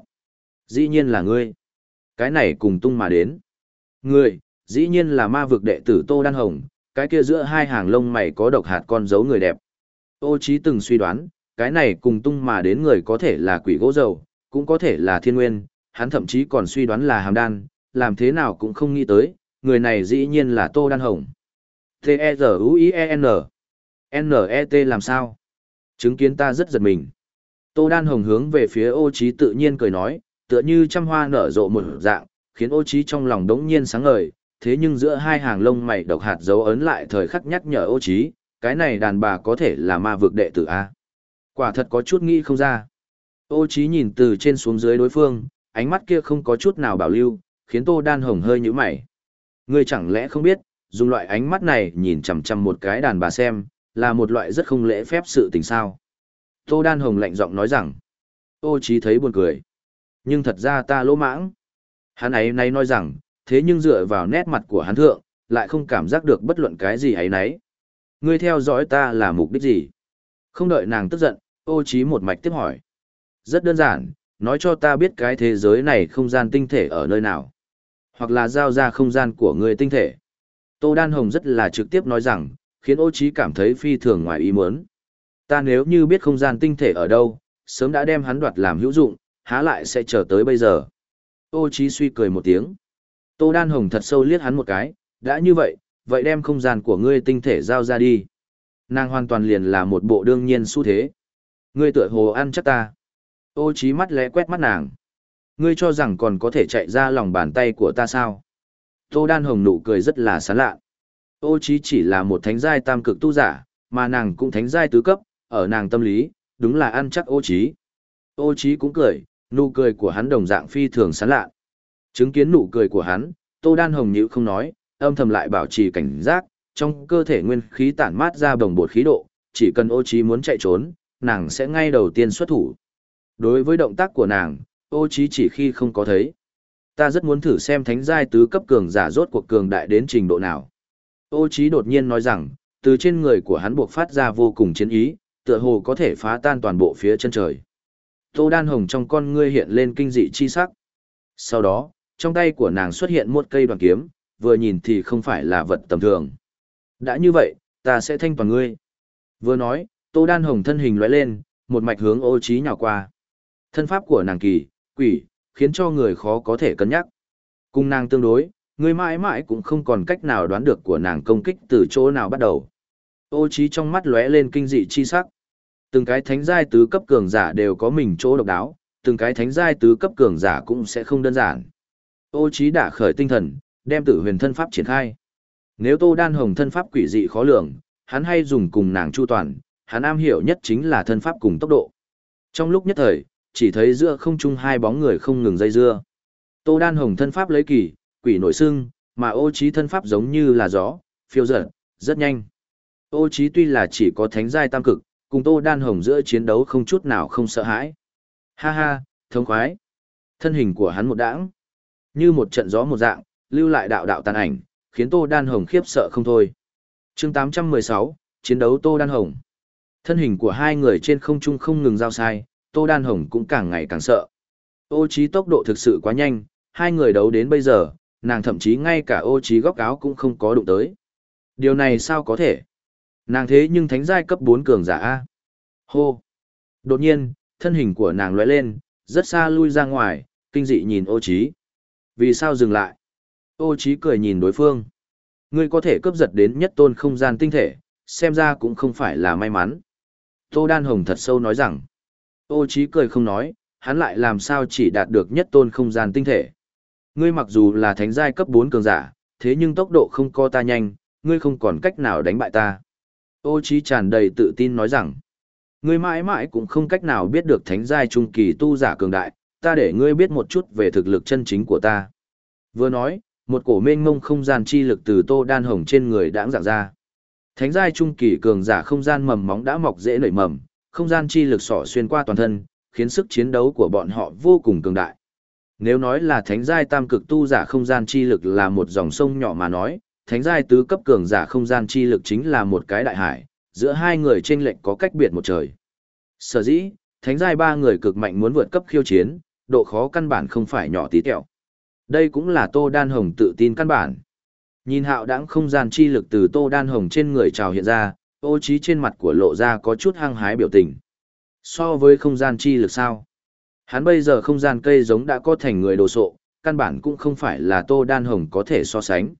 Dĩ nhiên là ngươi. Cái này cùng tung mà đến. Ngươi, dĩ nhiên là ma vực đệ tử Tô Đan Hồng, cái kia giữa hai hàng lông mày có độc hạt con dấu người đẹp. Ô Chí từng suy đoán, cái này cùng tung mà đến người có thể là quỷ gỗ dầu, cũng có thể là thiên nguyên, hắn thậm chí còn suy đoán là hàm đan, làm thế nào cũng không nghĩ tới, người này dĩ nhiên là Tô Đan Hồng. T-E-Z-U-I-E-N N-E-T làm sao? Chứng kiến ta rất giật mình. Tô Đan Hồng hướng về phía ô Chí tự nhiên cười nói, tựa như trăm hoa nở rộ một dạng, khiến ô Chí trong lòng đống nhiên sáng ngời, thế nhưng giữa hai hàng lông mày độc hạt dấu ấn lại thời khắc nhắc nhở ô Chí, cái này đàn bà có thể là ma vực đệ tử A. Quả thật có chút nghĩ không ra. Ô Chí nhìn từ trên xuống dưới đối phương, ánh mắt kia không có chút nào bảo lưu, khiến Tô Đan Hồng hơi nhíu mày. Ngươi chẳng lẽ không biết, dùng loại ánh mắt này nhìn chằm chằm một cái đàn bà xem, là một loại rất không lễ phép sự tình sao. Tô Đan Hồng lạnh giọng nói rằng, ô Chí thấy buồn cười. Nhưng thật ra ta lỗ mãng. Hắn ấy nay nói rằng, thế nhưng dựa vào nét mặt của hắn thượng, lại không cảm giác được bất luận cái gì ấy nấy. Ngươi theo dõi ta là mục đích gì? Không đợi nàng tức giận, ô Chí một mạch tiếp hỏi. Rất đơn giản, nói cho ta biết cái thế giới này không gian tinh thể ở nơi nào. Hoặc là giao ra không gian của ngươi tinh thể. Tô Đan Hồng rất là trực tiếp nói rằng, khiến ô Chí cảm thấy phi thường ngoài ý muốn. Ta nếu như biết không gian tinh thể ở đâu, sớm đã đem hắn đoạt làm hữu dụng, há lại sẽ chờ tới bây giờ. Ô Chí suy cười một tiếng. Tô Đan Hồng thật sâu liếc hắn một cái, đã như vậy, vậy đem không gian của ngươi tinh thể giao ra đi. Nàng hoàn toàn liền là một bộ đương nhiên xu thế. Ngươi tựa hồ ăn chắc ta. Ô Chí mắt lẽ quét mắt nàng. Ngươi cho rằng còn có thể chạy ra lòng bàn tay của ta sao? Tô Đan Hồng nụ cười rất là sán lạ. Ô Chí chỉ là một thánh giai tam cực tu giả, mà nàng cũng thánh giai tứ cấp, ở nàng tâm lý, đúng là ăn chắc ô Chí. Ô Chí cũng cười, nụ cười của hắn đồng dạng phi thường sán lạ. Chứng kiến nụ cười của hắn, Tô Đan Hồng nhữ không nói, âm thầm lại bảo trì cảnh giác, trong cơ thể nguyên khí tản mát ra bồng bột khí độ, chỉ cần ô Chí muốn chạy trốn, nàng sẽ ngay đầu tiên xuất thủ. Đối với động tác của nàng, ô Chí chỉ khi không có thấy. Ta rất muốn thử xem thánh giai tứ cấp cường giả rốt cuộc cường đại đến trình độ nào. Ô Chí đột nhiên nói rằng, từ trên người của hắn buộc phát ra vô cùng chiến ý, tựa hồ có thể phá tan toàn bộ phía chân trời. Tô Đan Hồng trong con ngươi hiện lên kinh dị chi sắc. Sau đó, trong tay của nàng xuất hiện một cây đoàn kiếm, vừa nhìn thì không phải là vật tầm thường. Đã như vậy, ta sẽ thanh toàn ngươi. Vừa nói, Tô Đan Hồng thân hình lóe lên, một mạch hướng ô trí nhào qua. Thân pháp của nàng kỳ, quỷ, khiến cho người khó có thể cân nhắc. Cùng nàng tương đối, người mãi mãi cũng không còn cách nào đoán được của nàng công kích từ chỗ nào bắt đầu. Ô trí trong mắt lóe lên kinh dị chi sắc. Từng cái thánh giai tứ cấp cường giả đều có mình chỗ độc đáo, từng cái thánh giai tứ cấp cường giả cũng sẽ không đơn giản. Ô Chí đã khởi tinh thần, đem tử huyền thân pháp triển khai. Nếu Tô Đan Hồng thân pháp quỷ dị khó lường, hắn hay dùng cùng nàng chu toàn, hắn am hiểu nhất chính là thân pháp cùng tốc độ. Trong lúc nhất thời, chỉ thấy giữa không trung hai bóng người không ngừng dây dưa. Tô Đan Hồng thân pháp lấy kỳ, quỷ nổi sưng, mà ô Chí thân pháp giống như là gió, phiêu dật, rất nhanh. Ô Chí tuy là chỉ có thánh giai tam cực, cùng Tô Đan Hồng giữa chiến đấu không chút nào không sợ hãi. Ha ha, thông khoái. Thân hình của hắn một đãng, như một trận gió một dạng, lưu lại đạo đạo tàn ảnh, khiến Tô Đan Hồng khiếp sợ không thôi. Chương 816, chiến đấu Tô Đan Hồng. Thân hình của hai người trên không trung không ngừng giao sai, Tô Đan Hồng cũng càng ngày càng sợ. Ô trí tốc độ thực sự quá nhanh, hai người đấu đến bây giờ, nàng thậm chí ngay cả ô trí góc áo cũng không có đụng tới. Điều này sao có thể? Nàng thế nhưng thánh giai cấp 4 cường giả A. Hô! Đột nhiên, thân hình của nàng lóe lên, rất xa lui ra ngoài, kinh dị nhìn ô trí. Vì sao dừng lại? Ô trí cười nhìn đối phương. Ngươi có thể cướp giật đến nhất tôn không gian tinh thể, xem ra cũng không phải là may mắn. Tô Đan Hồng thật sâu nói rằng. Ô trí cười không nói, hắn lại làm sao chỉ đạt được nhất tôn không gian tinh thể. Ngươi mặc dù là thánh giai cấp 4 cường giả, thế nhưng tốc độ không co ta nhanh, ngươi không còn cách nào đánh bại ta. Ô trí tràn đầy tự tin nói rằng, ngươi mãi mãi cũng không cách nào biết được thánh giai trung kỳ tu giả cường đại, ta để ngươi biết một chút về thực lực chân chính của ta. Vừa nói, Một cổ mênh mông không gian chi lực từ Tô Đan Hồng trên người đãng dạng ra. Thánh giai trung kỳ cường giả không gian mầm móng đã mọc dễ nảy mầm, không gian chi lực sỏ xuyên qua toàn thân, khiến sức chiến đấu của bọn họ vô cùng cường đại. Nếu nói là thánh giai tam cực tu giả không gian chi lực là một dòng sông nhỏ mà nói, thánh giai tứ cấp cường giả không gian chi lực chính là một cái đại hải, giữa hai người trên lệnh có cách biệt một trời. Sở dĩ, thánh giai ba người cực mạnh muốn vượt cấp khiêu chiến, độ khó căn bản không phải nhỏ tí tẹo. Đây cũng là Tô Đan Hồng tự tin căn bản. Nhìn hạo đãng không gian chi lực từ Tô Đan Hồng trên người trào hiện ra, ô trí trên mặt của lộ ra có chút hăng hái biểu tình. So với không gian chi lực sao? Hắn bây giờ không gian cây giống đã có thành người đồ sộ, căn bản cũng không phải là Tô Đan Hồng có thể so sánh.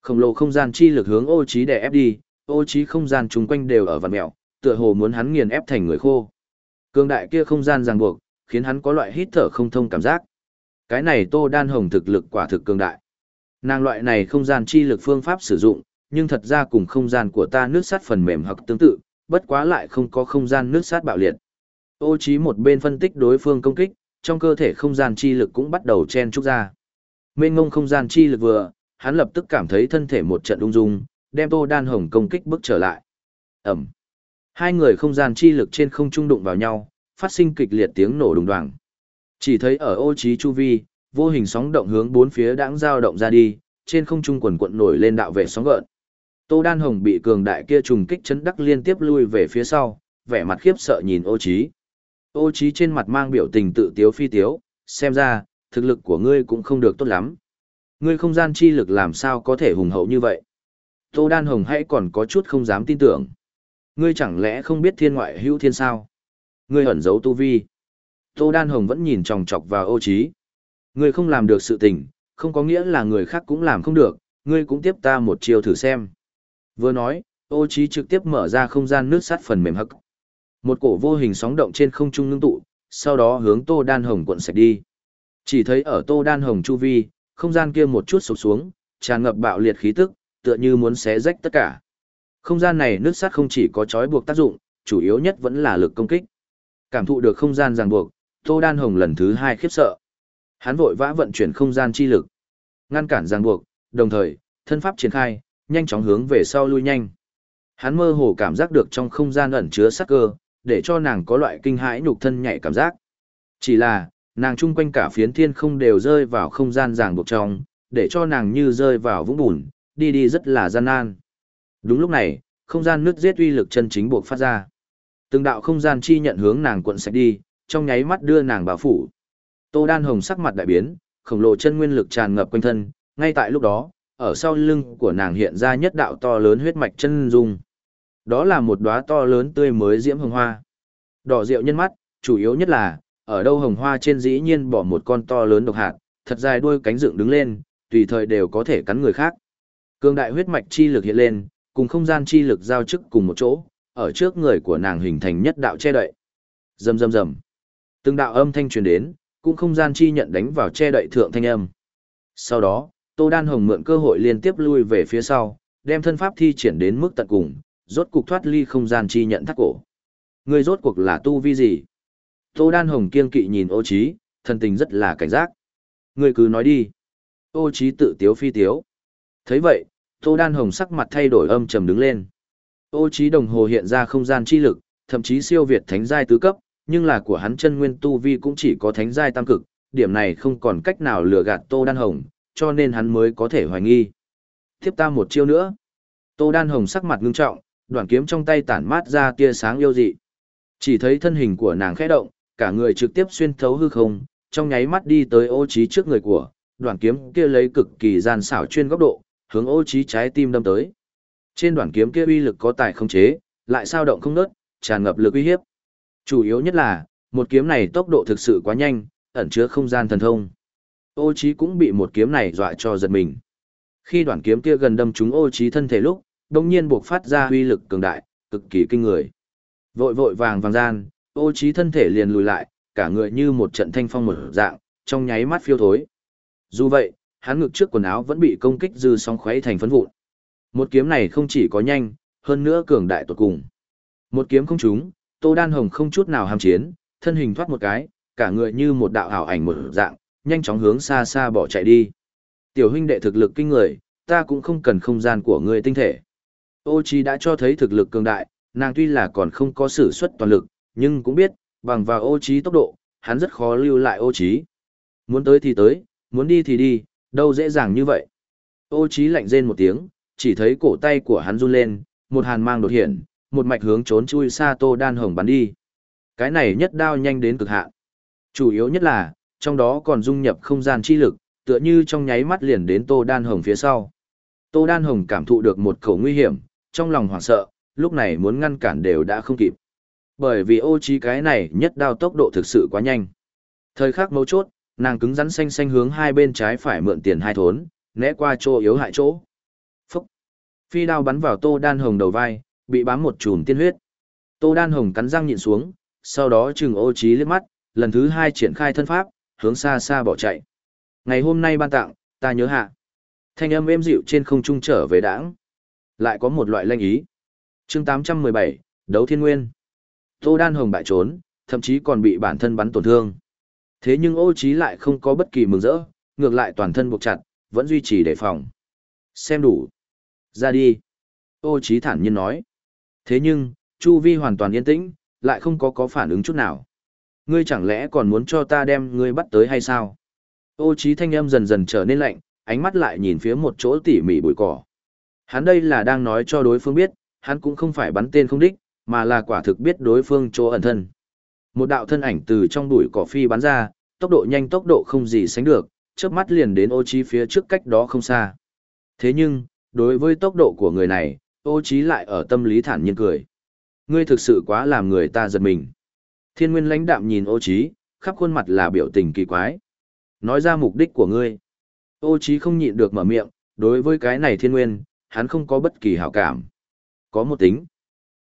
Khổng lồ không gian chi lực hướng ô trí đè ép đi, ô trí không gian chung quanh đều ở vằn mẹo, tựa hồ muốn hắn nghiền ép thành người khô. Cương đại kia không gian ràng buộc, khiến hắn có loại hít thở không thông cảm giác. Cái này Tô Đan Hồng thực lực quả thực cường đại. Nàng loại này không gian chi lực phương pháp sử dụng, nhưng thật ra cùng không gian của ta nước sát phần mềm hoặc tương tự, bất quá lại không có không gian nước sát bạo liệt. Ô trí một bên phân tích đối phương công kích, trong cơ thể không gian chi lực cũng bắt đầu chen trúc ra. Mênh ngông không gian chi lực vừa, hắn lập tức cảm thấy thân thể một trận ung dung, đem Tô Đan Hồng công kích bước trở lại. Ẩm. Hai người không gian chi lực trên không trung đụng vào nhau, phát sinh kịch liệt tiếng nổ đùng đoàng. Chỉ thấy ở ô trí chu vi, vô hình sóng động hướng bốn phía đãng giao động ra đi, trên không trung quần quận nổi lên đạo vệ sóng gợn. Tô Đan Hồng bị cường đại kia trùng kích chấn đắc liên tiếp lui về phía sau, vẻ mặt khiếp sợ nhìn ô trí. Ô trí trên mặt mang biểu tình tự tiếu phi tiếu, xem ra, thực lực của ngươi cũng không được tốt lắm. Ngươi không gian chi lực làm sao có thể hùng hậu như vậy? Tô Đan Hồng hãy còn có chút không dám tin tưởng. Ngươi chẳng lẽ không biết thiên ngoại hữu thiên sao? Ngươi ẩn giấu tu vi. Tô Đan Hồng vẫn nhìn chòng chọc vào ô trí. Ngươi không làm được sự tình, không có nghĩa là người khác cũng làm không được, ngươi cũng tiếp ta một chiều thử xem. Vừa nói, ô trí trực tiếp mở ra không gian nước sắt phần mềm hắc. Một cổ vô hình sóng động trên không trung ngưng tụ, sau đó hướng Tô Đan Hồng cuộn sạch đi. Chỉ thấy ở Tô Đan Hồng chu vi, không gian kia một chút sụp xuống, tràn ngập bạo liệt khí tức, tựa như muốn xé rách tất cả. Không gian này nước sắt không chỉ có chói buộc tác dụng, chủ yếu nhất vẫn là lực công kích. Cảm thụ được không gian ràng buộc, Tô Đan Hồng lần thứ hai khiếp sợ. Hắn vội vã vận chuyển không gian chi lực, ngăn cản ràng buộc, đồng thời, thân pháp triển khai, nhanh chóng hướng về sau lui nhanh. Hắn mơ hồ cảm giác được trong không gian ẩn chứa sắc cơ, để cho nàng có loại kinh hãi nhục thân nhạy cảm giác. Chỉ là, nàng chung quanh cả phiến thiên không đều rơi vào không gian ràng buộc trong, để cho nàng như rơi vào vũng bùn, đi đi rất là gian nan. Đúng lúc này, không gian nước giết uy lực chân chính buộc phát ra. Từng đạo không gian chi nhận hướng nàng cuộn sạch đi, trong nháy mắt đưa nàng bao phủ. Tô Đan Hồng sắc mặt đại biến, khổng lồ chân nguyên lực tràn ngập quanh thân, ngay tại lúc đó, ở sau lưng của nàng hiện ra nhất đạo to lớn huyết mạch chân dung. Đó là một đóa to lớn tươi mới diễm hồng hoa. Đỏ rượu nhân mắt, chủ yếu nhất là, ở đâu hồng hoa trên dĩ nhiên bỏ một con to lớn độc hạt, thật dài đuôi cánh dựng đứng lên, tùy thời đều có thể cắn người khác. Cường đại huyết mạch chi lực hiện lên, cùng không gian chi lực giao chức cùng một chỗ, ở trước người của nàng hình thành nhất đạo che đậy. Rầm rầm rầm. Từng đạo âm thanh truyền đến, cũng không gian chi nhận đánh vào che đậy thượng thanh âm. Sau đó, Tô Đan Hồng mượn cơ hội liên tiếp lui về phía sau, đem thân pháp thi triển đến mức tận cùng, rốt cục thoát ly không gian chi nhận thắt cổ. Người rốt cuộc là tu vi gì? Tô Đan Hồng kiên kỵ nhìn ô Chí, thân tình rất là cảnh giác. Người cứ nói đi. Ô Chí tự tiếu phi tiếu. thấy vậy, Tô Đan Hồng sắc mặt thay đổi âm trầm đứng lên. Ô Chí đồng hồ hiện ra không gian chi lực, thậm chí siêu việt thánh giai tứ cấp, nhưng là của hắn chân nguyên tu vi cũng chỉ có thánh giai tam cực, điểm này không còn cách nào lừa gạt Tô Đan Hồng, cho nên hắn mới có thể hoài nghi. Tiếp ta một chiêu nữa. Tô Đan Hồng sắc mặt ngưng trọng, đoạn kiếm trong tay tản mát ra tia sáng yêu dị. Chỉ thấy thân hình của nàng khẽ động, cả người trực tiếp xuyên thấu hư không, trong nháy mắt đi tới ô trí trước người của, đoạn kiếm kia lấy cực kỳ gian xảo chuyên góc độ, hướng ô trí trái tim đâm tới. Trên đoạn kiếm kia uy lực có tài không chế, lại sao động không nớt, tràn ngập lực uy hiếp. Chủ yếu nhất là, một kiếm này tốc độ thực sự quá nhanh, ẩn chứa không gian thần thông. Ô Chí cũng bị một kiếm này dọa cho giật mình. Khi đoạn kiếm kia gần đâm trúng ô Chí thân thể lúc, đột nhiên buộc phát ra uy lực cường đại, cực kỳ kinh người. Vội vội vàng vàng gian, ô Chí thân thể liền lùi lại, cả người như một trận thanh phong một dạng, trong nháy mắt phiêu thối. Dù vậy, hắn ngực trước quần áo vẫn bị công kích dư sóng khuấy thành phấn vụn. Một kiếm này không chỉ có nhanh, hơn nữa cường đại tuyệt cùng. Một kiếm không trúng, Tô Đan Hồng không chút nào ham chiến, thân hình thoát một cái, cả người như một đạo ảo ảnh một dạng, nhanh chóng hướng xa xa bỏ chạy đi. Tiểu huynh đệ thực lực kinh người, ta cũng không cần không gian của ngươi tinh thể. Ô Chi đã cho thấy thực lực cường đại, nàng tuy là còn không có sử xuất toàn lực, nhưng cũng biết, bằng vào ô Chi tốc độ, hắn rất khó lưu lại ô Chi. Muốn tới thì tới, muốn đi thì đi, đâu dễ dàng như vậy. Ô Chi lạnh rên một tiếng, chỉ thấy cổ tay của hắn run lên, một hàn mang đột hiện, một mạch hướng trốn chui xa Tô Đan Hồng bắn đi. Cái này nhất đao nhanh đến cực hạn. Chủ yếu nhất là, trong đó còn dung nhập không gian chi lực, tựa như trong nháy mắt liền đến Tô Đan Hồng phía sau. Tô Đan Hồng cảm thụ được một khẩu nguy hiểm, trong lòng hoảng sợ, lúc này muốn ngăn cản đều đã không kịp. Bởi vì ô trí cái này nhất đao tốc độ thực sự quá nhanh. Thời khắc mấu chốt, nàng cứng rắn xanh xanh hướng hai bên trái phải mượn tiền hai thốn, né qua chỗ yếu hại chỗ. Phi đao bắn vào Tô Đan Hồng đầu vai, bị bám một chùm tiên huyết. Tô Đan Hồng cắn răng nhịn xuống, sau đó trừng ô trí liếc mắt, lần thứ hai triển khai thân pháp, hướng xa xa bỏ chạy. Ngày hôm nay ban tặng, ta nhớ hạ. Thanh âm êm dịu trên không trung trở về đảng, Lại có một loại lanh ý. chương 817, Đấu Thiên Nguyên. Tô Đan Hồng bại trốn, thậm chí còn bị bản thân bắn tổn thương. Thế nhưng ô trí lại không có bất kỳ mừng rỡ, ngược lại toàn thân buộc chặt, vẫn duy trì đề phòng. Xem đủ. Ra đi. Ô trí thản nhiên nói. Thế nhưng, Chu Vi hoàn toàn yên tĩnh, lại không có có phản ứng chút nào. Ngươi chẳng lẽ còn muốn cho ta đem ngươi bắt tới hay sao? Ô trí thanh âm dần dần trở nên lạnh, ánh mắt lại nhìn phía một chỗ tỉ mỉ bụi cỏ. Hắn đây là đang nói cho đối phương biết, hắn cũng không phải bắn tên không đích, mà là quả thực biết đối phương chỗ ẩn thân. Một đạo thân ảnh từ trong bụi cỏ phi bắn ra, tốc độ nhanh tốc độ không gì sánh được, chớp mắt liền đến ô trí phía trước cách đó không xa. Thế nhưng, đối với tốc độ của người này, ô trí lại ở tâm lý thản nhiên cười. Ngươi thực sự quá làm người ta giật mình. Thiên nguyên lãnh đạm nhìn ô trí, khắp khuôn mặt là biểu tình kỳ quái. Nói ra mục đích của ngươi. Ô trí không nhịn được mở miệng, đối với cái này thiên nguyên, hắn không có bất kỳ hảo cảm. Có một tính.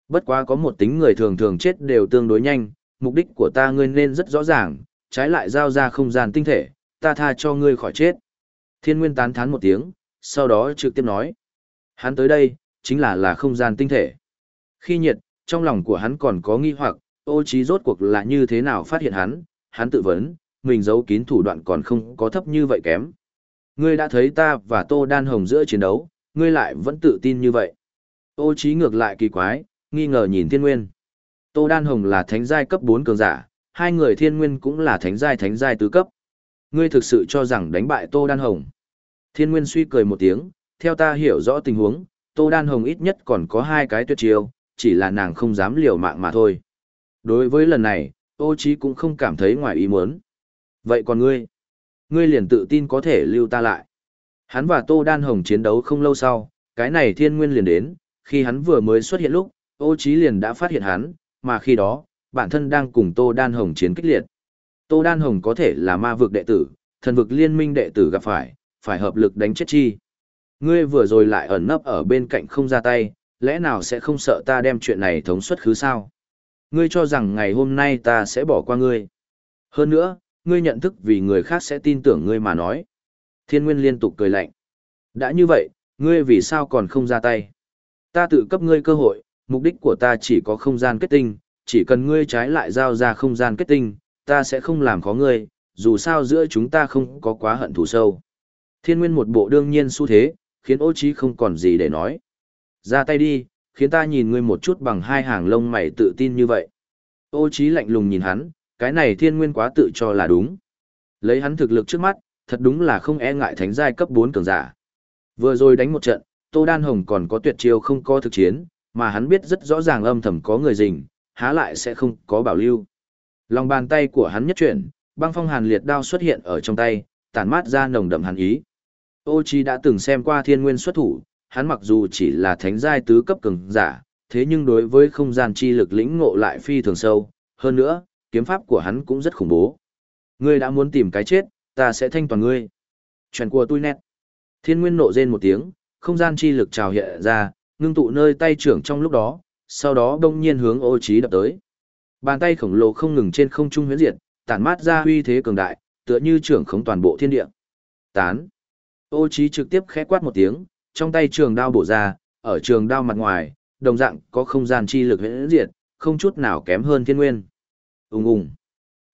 Bất quá có một tính người thường thường chết đều tương đối nhanh, mục đích của ta ngươi nên rất rõ ràng, trái lại giao ra không gian tinh thể, ta tha cho ngươi khỏi chết. Thiên nguyên tán thán một tiếng, sau đó trực tiếp nói. Hắn tới đây, chính là là không gian tinh thể. Khi nhiệt, trong lòng của hắn còn có nghi hoặc, ô trí rốt cuộc là như thế nào phát hiện hắn, hắn tự vấn, mình giấu kín thủ đoạn còn không có thấp như vậy kém. Ngươi đã thấy ta và Tô Đan Hồng giữa chiến đấu, ngươi lại vẫn tự tin như vậy. Ô trí ngược lại kỳ quái, nghi ngờ nhìn thiên nguyên. Tô Đan Hồng là thánh giai cấp 4 cường giả, hai người thiên nguyên cũng là thánh giai thánh giai tứ cấp. Ngươi thực sự cho rằng đánh bại Tô Đan Hồng. Thiên nguyên suy cười một tiếng, theo ta hiểu rõ tình huống, Tô Đan Hồng ít nhất còn có hai cái tuyệt chiêu, chỉ là nàng không dám liều mạng mà thôi. Đối với lần này, ô Chí cũng không cảm thấy ngoài ý muốn. Vậy còn ngươi? Ngươi liền tự tin có thể lưu ta lại. Hắn và Tô Đan Hồng chiến đấu không lâu sau, cái này thiên nguyên liền đến, khi hắn vừa mới xuất hiện lúc, ô Chí liền đã phát hiện hắn, mà khi đó, bản thân đang cùng Tô Đan Hồng chiến kích liệt. Tô Đan Hồng có thể là ma vực đệ tử, thần vực liên minh đệ tử gặp phải, phải hợp lực đánh chết chi. Ngươi vừa rồi lại ẩn nấp ở bên cạnh không ra tay, lẽ nào sẽ không sợ ta đem chuyện này thống suất khứ sao? Ngươi cho rằng ngày hôm nay ta sẽ bỏ qua ngươi. Hơn nữa, ngươi nhận thức vì người khác sẽ tin tưởng ngươi mà nói. Thiên Nguyên liên tục cười lạnh. Đã như vậy, ngươi vì sao còn không ra tay? Ta tự cấp ngươi cơ hội, mục đích của ta chỉ có không gian kết tinh, chỉ cần ngươi trái lại giao ra không gian kết tinh, ta sẽ không làm khó ngươi, dù sao giữa chúng ta không có quá hận thù sâu. Thiên Nguyên một bộ đương nhiên xu thế, khiến ô trí không còn gì để nói. Ra tay đi, khiến ta nhìn ngươi một chút bằng hai hàng lông mày tự tin như vậy. Ô trí lạnh lùng nhìn hắn, cái này thiên nguyên quá tự cho là đúng. Lấy hắn thực lực trước mắt, thật đúng là không e ngại thánh giai cấp 4 cường giả. Vừa rồi đánh một trận, Tô Đan Hồng còn có tuyệt chiêu không có thực chiến, mà hắn biết rất rõ ràng âm thầm có người rình, há lại sẽ không có bảo lưu. Lòng bàn tay của hắn nhất chuyển, băng phong hàn liệt đao xuất hiện ở trong tay, tản mát ra nồng đậm hàn ý. Ô Chi đã từng xem qua thiên nguyên xuất thủ, hắn mặc dù chỉ là thánh giai tứ cấp cường giả, thế nhưng đối với không gian chi lực lĩnh ngộ lại phi thường sâu, hơn nữa, kiếm pháp của hắn cũng rất khủng bố. Ngươi đã muốn tìm cái chết, ta sẽ thanh toàn ngươi. Chuyện của tôi nét. Thiên nguyên nộ rên một tiếng, không gian chi lực trào hiện ra, ngưng tụ nơi tay trưởng trong lúc đó, sau đó đông nhiên hướng ô trí đập tới. Bàn tay khổng lồ không ngừng trên không trung huyễn diệt, tản mát ra uy thế cường đại, tựa như trưởng khống toàn bộ thiên địa. Tán. Ô trí trực tiếp khẽ quát một tiếng, trong tay trường đao bổ ra, ở trường đao mặt ngoài, đồng dạng có không gian chi lực huyễn diệt, không chút nào kém hơn thiên nguyên. Ùng ùng.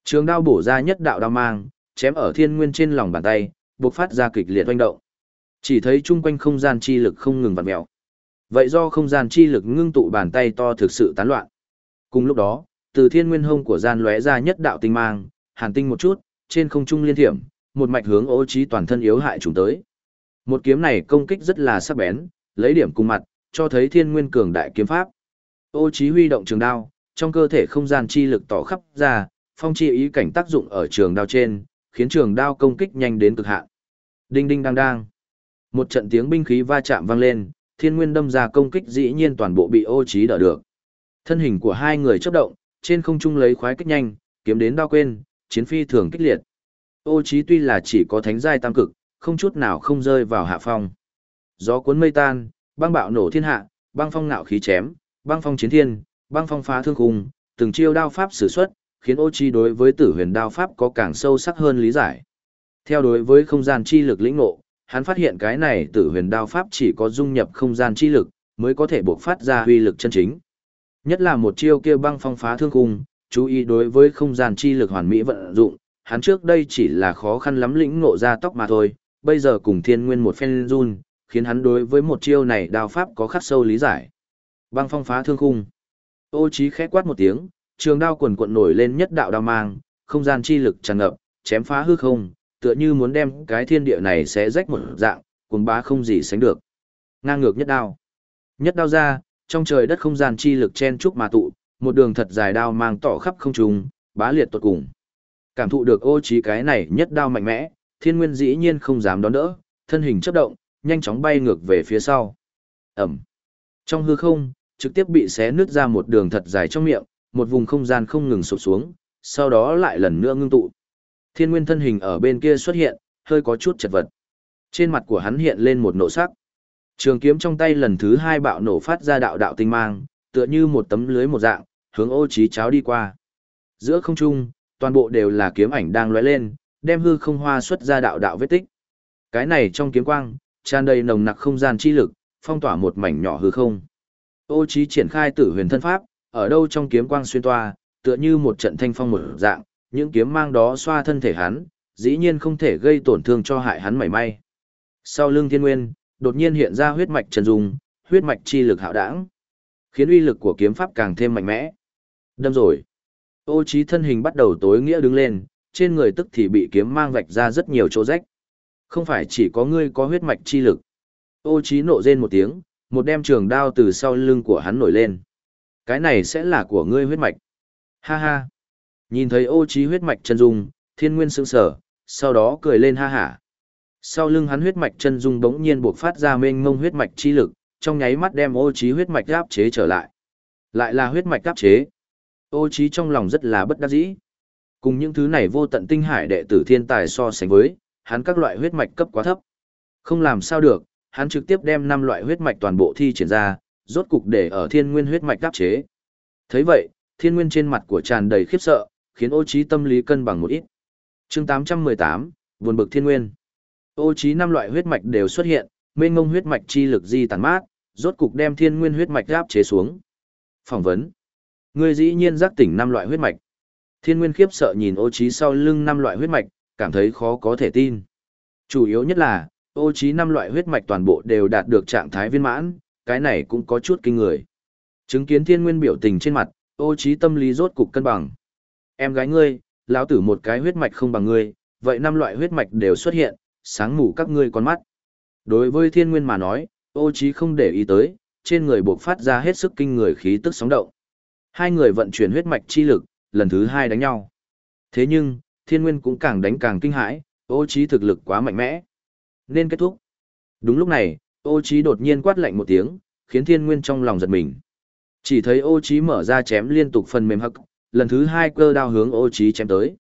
Trường đao bổ ra nhất đạo đao mang, chém ở thiên nguyên trên lòng bàn tay, bộc phát ra kịch liệt oanh động. Chỉ thấy chung quanh không gian chi lực không ngừng vặn mèo. Vậy do không gian chi lực ngưng tụ bàn tay to thực sự tán loạn. Cùng lúc đó, từ thiên nguyên hông của gian lóe ra nhất đạo tinh mang, hàn tinh một chút, trên không trung liên thiểm, một mạch hướng ô trí toàn thân yếu hại chúng tới. Một kiếm này công kích rất là sắc bén, lấy điểm cùng mặt, cho thấy thiên nguyên cường đại kiếm pháp. Ô trí huy động trường đao, trong cơ thể không gian chi lực tỏ khắp ra, phong chi ý cảnh tác dụng ở trường đao trên, khiến trường đao công kích nhanh đến cực hạn. Đinh đinh đang đang. Một trận tiếng binh khí va chạm vang lên, thiên nguyên đâm ra công kích dĩ nhiên toàn bộ bị ô trí đỡ được. Thân hình của hai người chớp động, trên không trung lấy khoái kích nhanh, kiếm đến đao quên, chiến phi thường kích liệt. Ô Chí tuy là chỉ có thánh giai tam cực, không chút nào không rơi vào hạ phong. Gió cuốn mây tan, băng bạo nổ thiên hạ, băng phong nạo khí chém, băng phong chiến thiên, băng phong phá thương khung, từng chiêu đao pháp sử xuất, khiến ô chi đối với tử huyền đao pháp có càng sâu sắc hơn lý giải. Theo đối với không gian chi lực lĩnh ngộ, hắn phát hiện cái này tử huyền đao pháp chỉ có dung nhập không gian chi lực, mới có thể bộc phát ra huy lực chân chính. Nhất là một chiêu kia băng phong phá thương khung, chú ý đối với không gian chi lực hoàn mỹ vận dụng, hắn trước đây chỉ là khó khăn lắm lĩnh ngộ ra tóc mà thôi, bây giờ cùng thiên nguyên một phen run, khiến hắn đối với một chiêu này đao pháp có khắc sâu lý giải. Băng phong phá thương khung. Ô chí khẽ quát một tiếng, trường đao quần cuộn nổi lên nhất đạo đao mang, không gian chi lực tràn ngập, chém phá hư không, tựa như muốn đem cái thiên địa này sẽ rách một dạng, cuồng bá không gì sánh được. Ngang ngược nhất đao. Nhất đao ra, trong trời đất không gian chi lực chen chúc mà tụ, một đường thật dài đao mang tỏ khắp không trung, bá liệt tuột cùng. Cảm thụ được ô trí cái này nhất đao mạnh mẽ, thiên nguyên dĩ nhiên không dám đón đỡ, thân hình chấp động, nhanh chóng bay ngược về phía sau. Ẩm. Trong hư không, trực tiếp bị xé nứt ra một đường thật dài trong miệng, một vùng không gian không ngừng sụp xuống, sau đó lại lần nữa ngưng tụ. Thiên nguyên thân hình ở bên kia xuất hiện, hơi có chút chật vật. Trên mặt của hắn hiện lên một nộ sắc. Trường kiếm trong tay lần thứ hai bạo nổ phát ra đạo đạo tinh mang, tựa như một tấm lưới một dạng, hướng ô trí cháo đi qua. Giữa không trung, toàn bộ đều là kiếm ảnh đang lóe lên, đem hư không hoa xuất ra đạo đạo vết tích. Cái này trong kiếm quang, tràn đầy nồng nặc không gian chi lực, phong tỏa một mảnh nhỏ hư không. Ô Chí triển khai tử huyền thân pháp, ở đâu trong kiếm quang xuyên toa, tựa như một trận thanh phong một dạng, những kiếm mang đó xoa thân thể hắn, dĩ nhiên không thể gây tổn thương cho hại hắn mảy may. Sau lưng thiên nguyên, đột nhiên hiện ra huyết mạch trần dung, huyết mạch chi lực hạo đảng, khiến uy lực của kiếm pháp càng thêm mạnh mẽ. Đâm rồi. Ô trí thân hình bắt đầu tối nghĩa đứng lên, trên người tức thì bị kiếm mang vạch ra rất nhiều chỗ rách. Không phải chỉ có ngươi có huyết mạch chi lực. Ô trí nộ rên một tiếng, một đem trường đao từ sau lưng của hắn nổi lên. Cái này sẽ là của ngươi huyết mạch. Ha ha. Nhìn thấy ô trí huyết mạch chân dung, thiên nguyên sững sờ, sau đó cười lên ha ha. Sau lưng hắn huyết mạch chân dung bỗng nhiên bộc phát ra mênh mông huyết mạch chi lực, trong nháy mắt đem ô trí huyết mạch áp chế trở lại. Lại là huyết mạch áp chế. Ô trí trong lòng rất là bất đắc dĩ. Cùng những thứ này vô tận tinh hải đệ tử thiên tài so sánh với, hắn các loại huyết mạch cấp quá thấp. Không làm sao được, hắn trực tiếp đem năm loại huyết mạch toàn bộ thi triển ra, rốt cục để ở thiên nguyên huyết mạch áp chế. thấy vậy, thiên nguyên trên mặt của tràn đầy khiếp sợ, khiến ô trí tâm lý cân bằng một ít. Chương 818, buồn bực thiên nguyên. Ô trí năm loại huyết mạch đều xuất hiện, mênh ngông huyết mạch chi lực di tàn mát, rốt cục đem thiên nguyên huyết mạch áp chế xuống. Phỏng vấn. Ngươi dĩ nhiên giác tỉnh năm loại huyết mạch. Thiên nguyên khiếp sợ nhìn ô Chí sau lưng năm loại huyết mạch, cảm thấy khó có thể tin. Chủ yếu nhất là, ô Chí năm loại huyết mạch toàn bộ đều đạt được trạng thái viên mãn, cái này cũng có chút kinh người. Chứng kiến thiên nguyên biểu tình trên mặt, ô Chí tâm lý rốt cục cân bằng. Em gái ngươi, lão tử một cái huyết mạch không bằng ngươi, vậy năm loại huyết mạch đều xuất hiện, sáng mù các ngươi con mắt. Đối với thiên nguyên mà nói, ô Chí không để ý tới, trên người bộc phát ra hết sức kinh người khí tức sóng động. Hai người vận chuyển huyết mạch chi lực, lần thứ hai đánh nhau. Thế nhưng, thiên nguyên cũng càng đánh càng kinh hãi, ô trí thực lực quá mạnh mẽ. Nên kết thúc. Đúng lúc này, ô trí đột nhiên quát lạnh một tiếng, khiến thiên nguyên trong lòng giật mình. Chỉ thấy ô trí mở ra chém liên tục phần mềm hậc, lần thứ hai cơ đao hướng ô trí chém tới.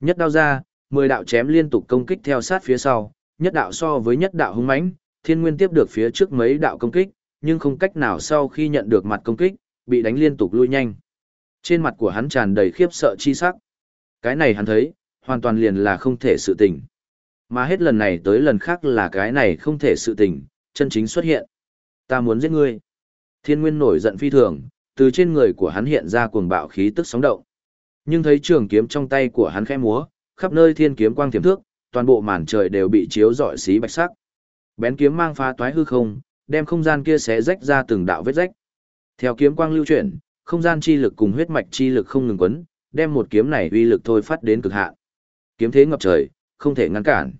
Nhất đao ra, mười đạo chém liên tục công kích theo sát phía sau, nhất đạo so với nhất đạo hung mãnh, thiên nguyên tiếp được phía trước mấy đạo công kích, nhưng không cách nào sau khi nhận được mặt công kích, bị đánh liên tục lui nhanh. Trên mặt của hắn tràn đầy khiếp sợ chi sắc. Cái này hắn thấy, hoàn toàn liền là không thể sự tình. Mà hết lần này tới lần khác là cái này không thể sự tình, chân chính xuất hiện. Ta muốn giết ngươi. Thiên Nguyên nổi giận phi thường, từ trên người của hắn hiện ra cuồng bạo khí tức sóng động. Nhưng thấy trường kiếm trong tay của hắn khẽ múa, khắp nơi thiên kiếm quang thiểm thước, toàn bộ màn trời đều bị chiếu rọi xí bạch sắc. Bén kiếm mang phá toái hư không, đem không gian kia xé rách ra từng đạo vết rách. Theo kiếm quang lưu chuyển, không gian chi lực cùng huyết mạch chi lực không ngừng quấn, đem một kiếm này uy lực thôi phát đến cực hạn. Kiếm thế ngập trời, không thể ngăn cản.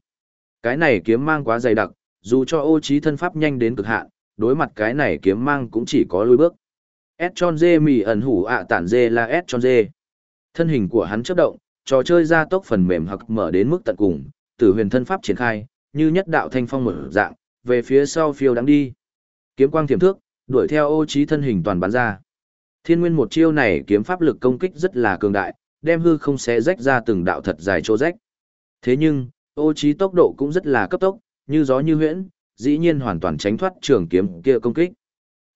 Cái này kiếm mang quá dày đặc, dù cho ô trí thân pháp nhanh đến cực hạn, đối mặt cái này kiếm mang cũng chỉ có lùi bước. S tròn dê mì ẩn hủ ạ tản dê là S tròn dê. Thân hình của hắn chớp động, trò chơi ra tốc phần mềm hặc mở đến mức tận cùng, tử huyền thân pháp triển khai, như nhất đạo thanh phong mở dạng, về phía sau phiêu đáng đi. Kiếm quang thiểm thước, đuổi theo ô trí thân hình toàn bắn ra. Thiên nguyên một chiêu này kiếm pháp lực công kích rất là cường đại, đem hư không xé rách ra từng đạo thật dài chỗ rách. Thế nhưng, ô trí tốc độ cũng rất là cấp tốc, như gió như huyễn, dĩ nhiên hoàn toàn tránh thoát trường kiếm kia công kích.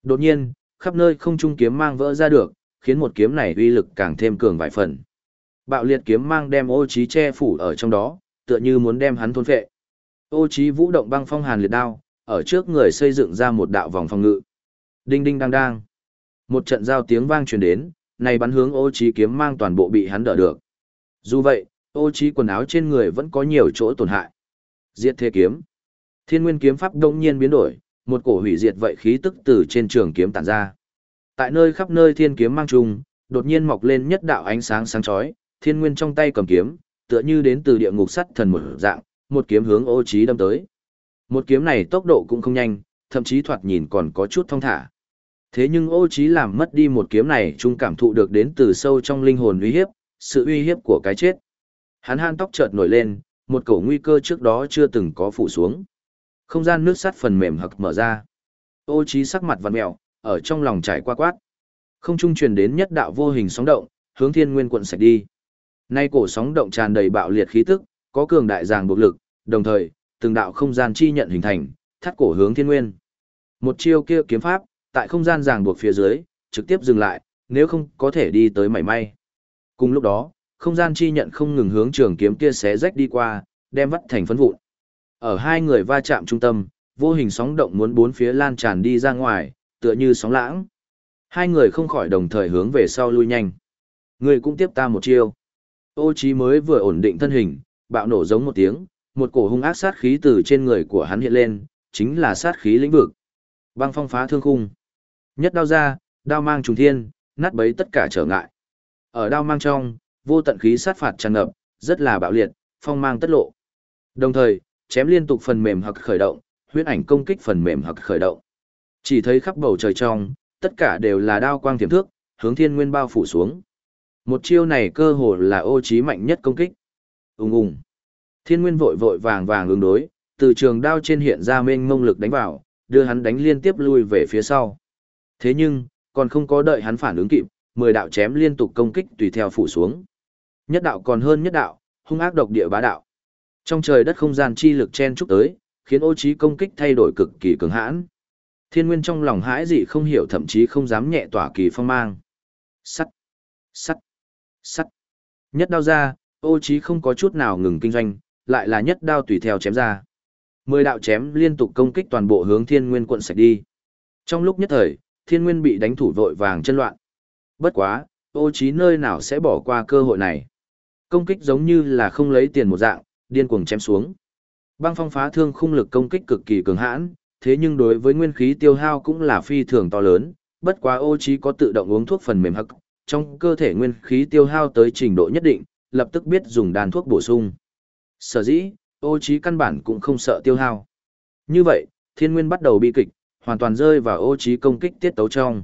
Đột nhiên, khắp nơi không trung kiếm mang vỡ ra được, khiến một kiếm này uy lực càng thêm cường vài phần. Bạo liệt kiếm mang đem ô trí che phủ ở trong đó, tựa như muốn đem hắn thôn phệ. Ô trí vũ động băng phong hàn liệt đao, ở trước người xây dựng ra một đạo vòng phòng ngự. Đinh đinh đang đang. Một trận giao tiếng vang truyền đến, này bắn hướng ô trí kiếm mang toàn bộ bị hắn đỡ được. Dù vậy, ô trí quần áo trên người vẫn có nhiều chỗ tổn hại. Diệt thế kiếm. Thiên nguyên kiếm pháp đông nhiên biến đổi, một cổ hủy diệt vậy khí tức từ trên trường kiếm tản ra. Tại nơi khắp nơi thiên kiếm mang trùng, đột nhiên mọc lên nhất đạo ánh sáng sáng chói, thiên nguyên trong tay cầm kiếm, tựa như đến từ địa ngục sắt thần một dạng, một kiếm hướng ô trí đâm tới. Một kiếm này tốc độ cũng không nhanh, thậm chí thoạt nhìn còn có chút thong thả. Thế nhưng ô trí làm mất đi một kiếm này Chung cảm thụ được đến từ sâu trong linh hồn uy hiếp, sự uy hiếp của cái chết. Hắn han tóc chợt nổi lên, một cổ nguy cơ trước đó chưa từng có phủ xuống. Không gian nước sắt phần mềm hực mở ra. Ô trí sắc mặt vặn mèo, ở trong lòng trải qua quát. Không trung truyền đến nhất đạo vô hình sóng động, hướng thiên nguyên quận sạch đi. Nay cổ sóng động tràn đầy bạo liệt khí tức, có cường đại giàng buộc lực, đồng thời, từng đạo không gian chi nhận hình thành, thắt cổ hướng thiên nguyên. Một chiêu kia kiếm pháp, tại không gian ràng buộc phía dưới, trực tiếp dừng lại, nếu không có thể đi tới mảy may. Cùng lúc đó, không gian chi nhận không ngừng hướng trường kiếm kia xé rách đi qua, đem vắt thành phấn vụn. Ở hai người va chạm trung tâm, vô hình sóng động muốn bốn phía lan tràn đi ra ngoài, tựa như sóng lãng. Hai người không khỏi đồng thời hướng về sau lui nhanh. Người cũng tiếp ta một chiêu. Ô Chí mới vừa ổn định thân hình, bạo nổ giống một tiếng, một cổ hung ác sát khí từ trên người của hắn hiện lên, chính là sát khí lĩnh vực. Băng phong phá thương khung. Nhất đao ra, đao mang trùng thiên, nát bấy tất cả trở ngại. Ở đao mang trong, vô tận khí sát phạt tràn ngập, rất là bạo liệt, phong mang tất lộ. Đồng thời, chém liên tục phần mềm hoặc khởi động, huyết ảnh công kích phần mềm hoặc khởi động. Chỉ thấy khắp bầu trời trong, tất cả đều là đao quang tiềm thước, hướng thiên nguyên bao phủ xuống. Một chiêu này cơ hồ là ô trí mạnh nhất công kích. Ùng ùng. Thiên nguyên vội vội vàng vàng ứng đối, từ trường đao trên hiện ra mênh mông lực đánh vào, đưa hắn đánh liên tiếp lui về phía sau. Thế nhưng, còn không có đợi hắn phản ứng kịp, mười đạo chém liên tục công kích tùy theo phủ xuống. Nhất đạo còn hơn nhất đạo, hung ác độc địa bá đạo. Trong trời đất không gian chi lực chen chúc tới, khiến ô trí công kích thay đổi cực kỳ cứng hãn. Thiên Nguyên trong lòng hãi dị không hiểu thậm chí không dám nhẹ tỏa kỳ phong mang. Sắt, sắt, sắt. Nhất đao ra, ô trí không có chút nào ngừng kinh doanh, lại là nhất đao tùy theo chém ra. Mười đạo chém liên tục công kích toàn bộ hướng Thiên Nguyên quận sạch đi. Trong lúc nhất thời, Thiên Nguyên bị đánh thủ vội vàng chân loạn. Bất quá, ô trí nơi nào sẽ bỏ qua cơ hội này. Công kích giống như là không lấy tiền một dạng, điên cuồng chém xuống. Băng phong phá thương khung lực công kích cực kỳ cường hãn, thế nhưng đối với nguyên khí tiêu hao cũng là phi thường to lớn, bất quá ô trí có tự động uống thuốc phần mềm hắc, trong cơ thể nguyên khí tiêu hao tới trình độ nhất định, lập tức biết dùng đan thuốc bổ sung. Sở dĩ, ô trí căn bản cũng không sợ tiêu hao. Như vậy, thiên nguyên bắt đầu bi kịch, hoàn toàn rơi vào ô trí công kích tiết tấu trong.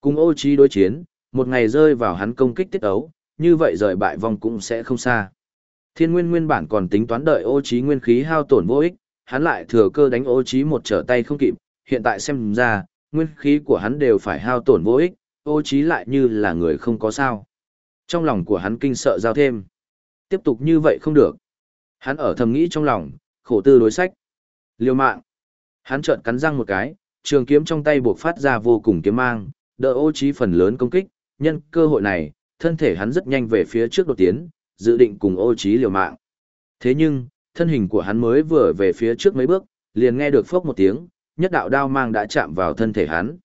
Cùng ô trí đối chiến, một ngày rơi vào hắn công kích tiết tấu, như vậy rời bại vong cũng sẽ không xa. Thiên nguyên nguyên bản còn tính toán đợi ô trí nguyên khí hao tổn vô ích, hắn lại thừa cơ đánh ô trí một trở tay không kịp, hiện tại xem ra, nguyên khí của hắn đều phải hao tổn vô ích, ô trí lại như là người không có sao. Trong lòng của hắn kinh sợ giao thêm. Tiếp tục như vậy không được. Hắn ở thầm nghĩ trong lòng, khổ tư đối sách. Liêu mạng. Hắn trợn cắn răng một cái, trường kiếm trong tay buộc phát ra vô cùng kiếm mang, đỡ ô trí phần lớn công kích, nhân cơ hội này, thân thể hắn rất nhanh về phía trước đột tiến, dự định cùng ô trí liều mạng. Thế nhưng, thân hình của hắn mới vừa về phía trước mấy bước, liền nghe được phốc một tiếng, nhất đạo đao mang đã chạm vào thân thể hắn.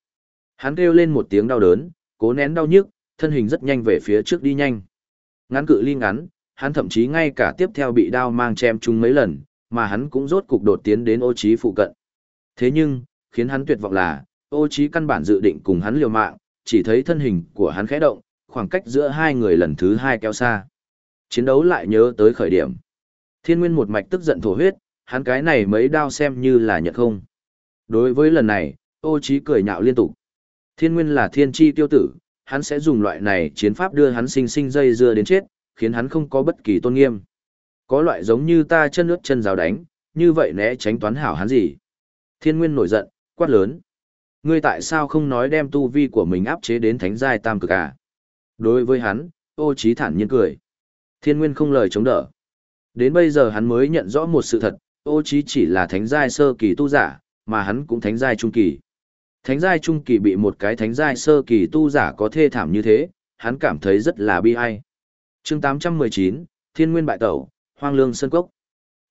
Hắn kêu lên một tiếng đau đớn, cố nén đau nhức, thân hình rất nhanh về phía trước đi nhanh. Ngắn cự ly ngắn, hắn thậm chí ngay cả tiếp theo bị đao mang chém trúng mấy lần, mà hắn cũng rốt cục đột tiến đến ô trí phụ cận. Thế nhưng, khiến hắn tuyệt vọng là, ô trí căn bản dự định cùng hắn liều mạng, chỉ thấy thân hình của hắn khẽ động, khoảng cách giữa hai người lần thứ hai kéo xa. Chiến đấu lại nhớ tới khởi điểm. Thiên Nguyên một mạch tức giận thổ huyết, hắn cái này mấy đao xem như là nhận không. Đối với lần này, ô trí cười nhạo liên tục. Thiên Nguyên là thiên chi tiêu tử, hắn sẽ dùng loại này chiến pháp đưa hắn sinh sinh dây dưa đến chết, khiến hắn không có bất kỳ tôn nghiêm. Có loại giống như ta chân nước chân rào đánh, như vậy né tránh toán hảo hắn gì. Thiên Nguyên nổi giận, quát lớn. Ngươi tại sao không nói đem tu vi của mình áp chế đến thánh giai tam cực à? Đối với hắn, ô trí thản nhiên cười. Thiên Nguyên không lời chống đỡ. Đến bây giờ hắn mới nhận rõ một sự thật, ô trí chỉ là thánh giai sơ kỳ tu giả, mà hắn cũng thánh giai trung kỳ. Thánh giai trung kỳ bị một cái thánh giai sơ kỳ tu giả có thê thảm như thế, hắn cảm thấy rất là bi ai. Chương 819, Thiên Nguyên bại tẩu, Hoang Lương Sơn Cốc.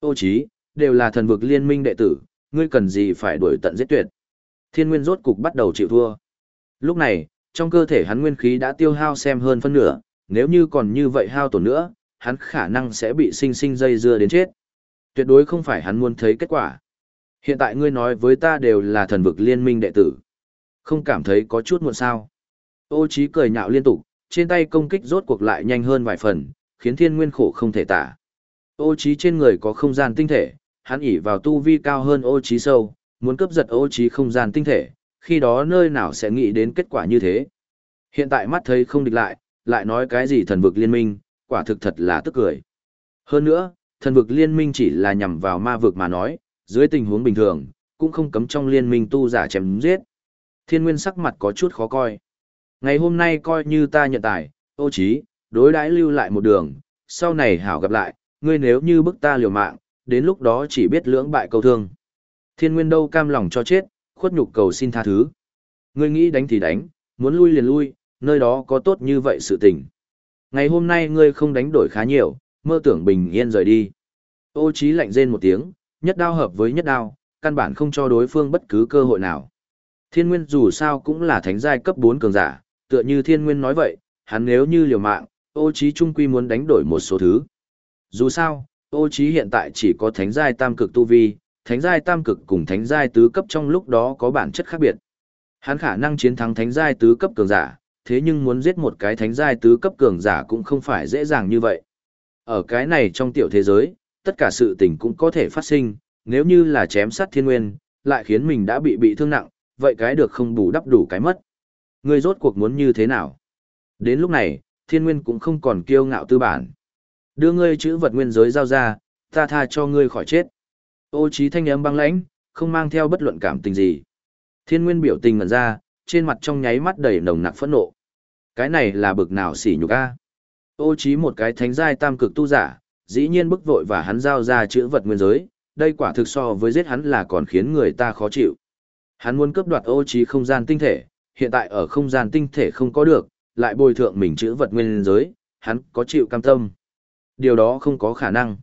Ô Chí đều là thần vực liên minh đệ tử, ngươi cần gì phải đuổi tận giết tuyệt. Thiên Nguyên rốt cục bắt đầu chịu thua. Lúc này, trong cơ thể hắn nguyên khí đã tiêu hao xem hơn phân nửa, nếu như còn như vậy hao tổn nữa, hắn khả năng sẽ bị sinh sinh dây dưa đến chết. Tuyệt đối không phải hắn muốn thấy kết quả. Hiện tại ngươi nói với ta đều là thần vực liên minh đệ tử. Không cảm thấy có chút muộn sao. Ô trí cười nhạo liên tục, trên tay công kích rốt cuộc lại nhanh hơn vài phần, khiến thiên nguyên khổ không thể tả. Ô trí trên người có không gian tinh thể, hắn ỉ vào tu vi cao hơn ô trí sâu, muốn cướp giật ô trí không gian tinh thể, khi đó nơi nào sẽ nghĩ đến kết quả như thế. Hiện tại mắt thấy không địch lại, lại nói cái gì thần vực liên minh, quả thực thật là tức cười. Hơn nữa, thần vực liên minh chỉ là nhằm vào ma vực mà nói, dưới tình huống bình thường, cũng không cấm trong liên minh tu giả chém giết. Thiên Nguyên sắc mặt có chút khó coi. Ngày hôm nay coi như ta nhận tài, ô trí, đối đãi lưu lại một đường, sau này hảo gặp lại, ngươi nếu như bức ta liều mạng, đến lúc đó chỉ biết lưỡng bại câu thương. Thiên Nguyên đâu cam lòng cho chết, khuất nhục cầu xin tha thứ. Ngươi nghĩ đánh thì đánh, muốn lui liền lui, nơi đó có tốt như vậy sự tình. Ngày hôm nay ngươi không đánh đổi khá nhiều, mơ tưởng bình yên rời đi. Ô Chí lạnh rên một tiếng, nhất đao hợp với nhất đao, căn bản không cho đối phương bất cứ cơ hội nào. Thiên Nguyên dù sao cũng là thánh giai cấp 4 cường giả, tựa như Thiên Nguyên nói vậy, hắn nếu như liều mạng, ô Chí trung quy muốn đánh đổi một số thứ. Dù sao, ô Chí hiện tại chỉ có thánh giai tam cực tu vi, thánh giai tam cực cùng thánh giai tứ cấp trong lúc đó có bản chất khác biệt. Hắn khả năng chiến thắng thánh giai tứ cấp cường giả, thế nhưng muốn giết một cái thánh giai tứ cấp cường giả cũng không phải dễ dàng như vậy. Ở cái này trong tiểu thế giới, tất cả sự tình cũng có thể phát sinh, nếu như là chém sát thiên nguyên, lại khiến mình đã bị bị thương nặng, vậy cái được không bù đắp đủ cái mất. Ngươi rốt cuộc muốn như thế nào? Đến lúc này, thiên nguyên cũng không còn kiêu ngạo tư bản. Đưa ngươi chữ vật nguyên giới giao ra, ta tha cho ngươi khỏi chết. Ô trí thanh âm băng lãnh, không mang theo bất luận cảm tình gì. Thiên nguyên biểu tình ngẩn ra, trên mặt trong nháy mắt đầy nồng nặc phẫn nộ. Cái này là bực nào xỉ nhục a? Ô trí một cái thánh giai tam cực tu giả, dĩ nhiên bức vội và hắn giao ra chữ vật nguyên giới, đây quả thực so với giết hắn là còn khiến người ta khó chịu. Hắn muốn cướp đoạt ô trí không gian tinh thể, hiện tại ở không gian tinh thể không có được, lại bồi thượng mình chữ vật nguyên giới, hắn có chịu cam tâm. Điều đó không có khả năng.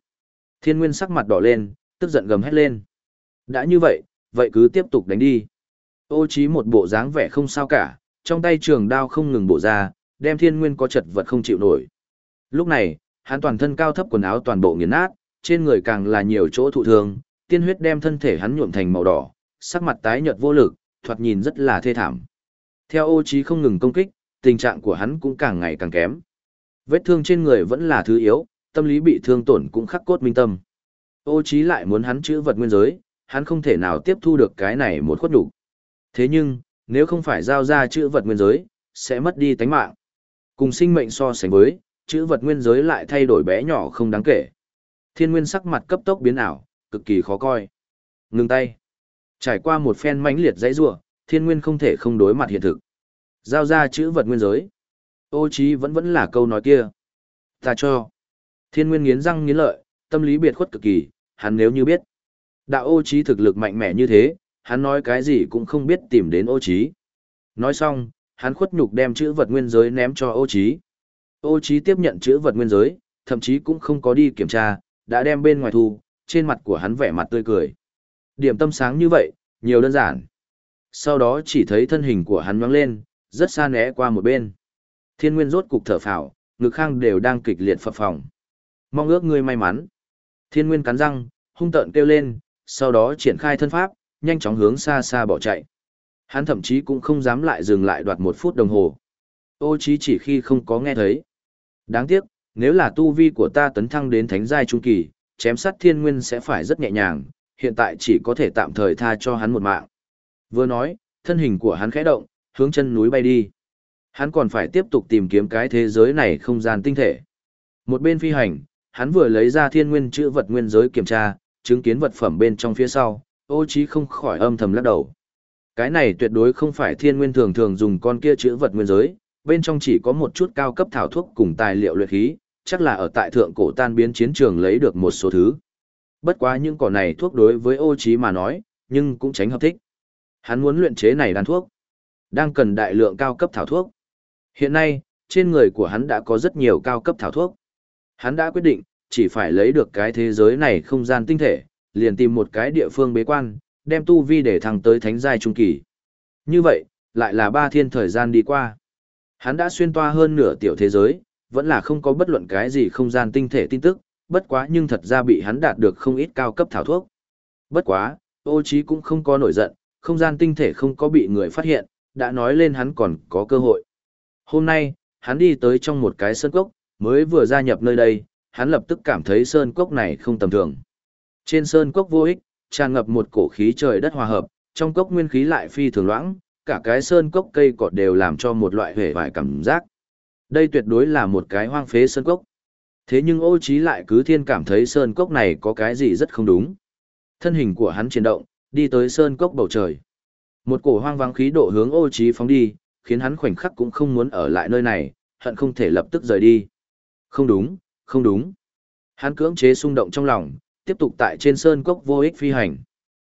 Thiên Nguyên sắc mặt đỏ lên, tức giận gầm hét lên. Đã như vậy, vậy cứ tiếp tục đánh đi. Ô trí một bộ dáng vẻ không sao cả, trong tay trường đao không ngừng bổ ra, đem Thiên Nguyên có chật vật không chịu nổi. Lúc này, hắn toàn thân cao thấp quần áo toàn bộ nghiền nát, trên người càng là nhiều chỗ thụ thương, tiên huyết đem thân thể hắn nhuộm thành màu đỏ, sắc mặt tái nhợt vô lực, thoạt nhìn rất là thê thảm. Theo ô trí không ngừng công kích, tình trạng của hắn cũng càng ngày càng kém. Vết thương trên người vẫn là thứ yếu, tâm lý bị thương tổn cũng khắc cốt minh tâm. Ô Chí lại muốn hắn chữ vật nguyên giới, hắn không thể nào tiếp thu được cái này một khuất đủ. Thế nhưng, nếu không phải giao ra chữ vật nguyên giới, sẽ mất đi tánh mạng. Cùng sinh mệnh so sánh với, chữ vật nguyên giới lại thay đổi bé nhỏ không đáng kể. Thiên nguyên sắc mặt cấp tốc biến ảo, cực kỳ khó coi. Ngừng tay. Trải qua một phen mãnh liệt dãy rủa, thiên nguyên không thể không đối mặt hiện thực. Giao ra chữ vật nguyên giới. Ô Chí vẫn vẫn là câu nói kia. Ta cho. Thiên nguyên nghiến răng nghiến lợi, tâm lý biệt khuất cực kỳ, hắn nếu như biết. Đạo ô trí thực lực mạnh mẽ như thế, hắn nói cái gì cũng không biết tìm đến ô trí. Nói xong, hắn khuất nhục đem chữ vật nguyên giới ném cho ô trí. Ô trí tiếp nhận chữ vật nguyên giới, thậm chí cũng không có đi kiểm tra, đã đem bên ngoài thu, trên mặt của hắn vẻ mặt tươi cười. Điểm tâm sáng như vậy, nhiều đơn giản. Sau đó chỉ thấy thân hình của hắn nhoáng lên, rất xa né qua một bên. Thiên nguyên rốt cục thở phào, ngực khang đều đang kịch liệt phập phồng. Mong ước ngươi may mắn. Thiên nguyên cắn răng, hung tợn kêu lên, sau đó triển khai thân pháp, nhanh chóng hướng xa xa bỏ chạy. Hắn thậm chí cũng không dám lại dừng lại đoạt một phút đồng hồ. Ô chí chỉ khi không có nghe thấy. Đáng tiếc, nếu là tu vi của ta tấn thăng đến thánh giai trung kỳ, chém sát thiên nguyên sẽ phải rất nhẹ nhàng, hiện tại chỉ có thể tạm thời tha cho hắn một mạng. Vừa nói, thân hình của hắn khẽ động, hướng chân núi bay đi. Hắn còn phải tiếp tục tìm kiếm cái thế giới này không gian tinh thể. Một bên phi hành, hắn vừa lấy ra thiên nguyên chữ vật nguyên giới kiểm tra, chứng kiến vật phẩm bên trong phía sau, ô trí không khỏi âm thầm lắc đầu. Cái này tuyệt đối không phải thiên nguyên thường thường dùng con kia chữ vật nguyên giới, bên trong chỉ có một chút cao cấp thảo thuốc cùng tài liệu luyện khí, chắc là ở tại thượng cổ tan biến chiến trường lấy được một số thứ. Bất quá những cỏ này thuốc đối với ô trí mà nói, nhưng cũng tránh hợp thích. Hắn muốn luyện chế này đan thuốc, đang cần đại lượng cao cấp thảo thuốc. Hiện nay, trên người của hắn đã có rất nhiều cao cấp thảo thuốc. Hắn đã quyết định, chỉ phải lấy được cái thế giới này không gian tinh thể, liền tìm một cái địa phương bế quan, đem tu vi để thăng tới thánh giai trung kỳ. Như vậy, lại là ba thiên thời gian đi qua. Hắn đã xuyên toa hơn nửa tiểu thế giới, vẫn là không có bất luận cái gì không gian tinh thể tin tức, bất quá nhưng thật ra bị hắn đạt được không ít cao cấp thảo thuốc. Bất quá, ô trí cũng không có nổi giận, không gian tinh thể không có bị người phát hiện, đã nói lên hắn còn có cơ hội. Hôm nay, hắn đi tới trong một cái sân cốc, mới vừa gia nhập nơi đây, hắn lập tức cảm thấy sơn cốc này không tầm thường. Trên sơn cốc vô ích, tràn ngập một cổ khí trời đất hòa hợp, trong cốc nguyên khí lại phi thường loãng, cả cái sơn cốc cây cọt đều làm cho một loại hề vải cảm giác. Đây tuyệt đối là một cái hoang phế sơn cốc. Thế nhưng ô trí lại cứ thiên cảm thấy sơn cốc này có cái gì rất không đúng. Thân hình của hắn chuyển động, đi tới sơn cốc bầu trời. Một cổ hoang vắng khí độ hướng ô trí phóng đi, khiến hắn khoảnh khắc cũng không muốn ở lại nơi này, hận không thể lập tức rời đi. Không đúng, không đúng. Hắn cưỡng chế xung động trong lòng, tiếp tục tại trên sơn cốc vô ích phi hành.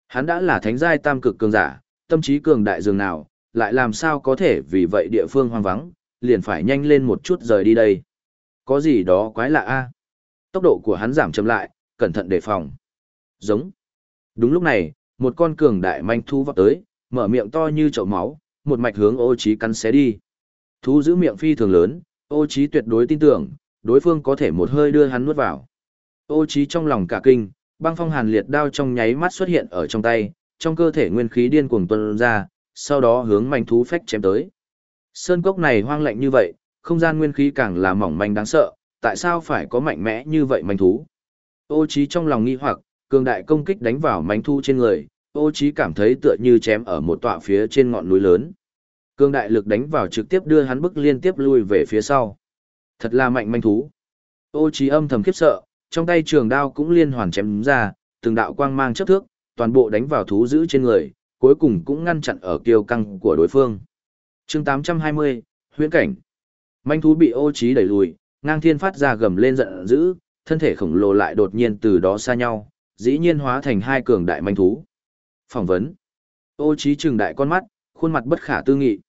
Hắn đã là thánh giai tam cực cường giả, tâm trí cường đại dường nào, lại làm sao có thể vì vậy địa phương hoang vắng, liền phải nhanh lên một chút rời đi đây. Có gì đó quái lạ a? Tốc độ của hắn giảm chậm lại, cẩn thận đề phòng. Giống. Đúng lúc này, một con cường đại manh thu vọt tới, mở miệng to như chậu máu, một mạch hướng ô trí cắn xé đi. Thú giữ miệng phi thường lớn, ô trí tuyệt đối tin tưởng, đối phương có thể một hơi đưa hắn nuốt vào. Ô trí trong lòng cả kinh, băng phong hàn liệt đao trong nháy mắt xuất hiện ở trong tay, trong cơ thể nguyên khí điên cuồng tuôn ra, sau đó hướng manh thú phách chém tới. Sơn cốc này hoang lạnh như vậy, không gian nguyên khí càng là mỏng manh đáng sợ, tại sao phải có mạnh mẽ như vậy manh thú? Ô trí trong lòng nghi hoặc, cường đại công kích đánh vào manh thú trên người, ô trí cảm thấy tựa như chém ở một tọa phía trên ngọn núi lớn. Cường đại lực đánh vào trực tiếp đưa hắn bức liên tiếp lui về phía sau. Thật là mạnh manh thú. Ô trí âm thầm khiếp sợ, trong tay trường đao cũng liên hoàn chém ra, từng đạo quang mang chớp thước, toàn bộ đánh vào thú giữ trên người, cuối cùng cũng ngăn chặn ở kiêu căng của đối phương. Chương 820, huyễn cảnh. Manh thú bị ô trí đẩy lùi, ngang thiên phát ra gầm lên giận dữ, thân thể khổng lồ lại đột nhiên từ đó xa nhau, dĩ nhiên hóa thành hai cường đại manh thú. Phỏng vấn. Ô trí trừng đại con mắt, khuôn mặt bất khả tư nghị.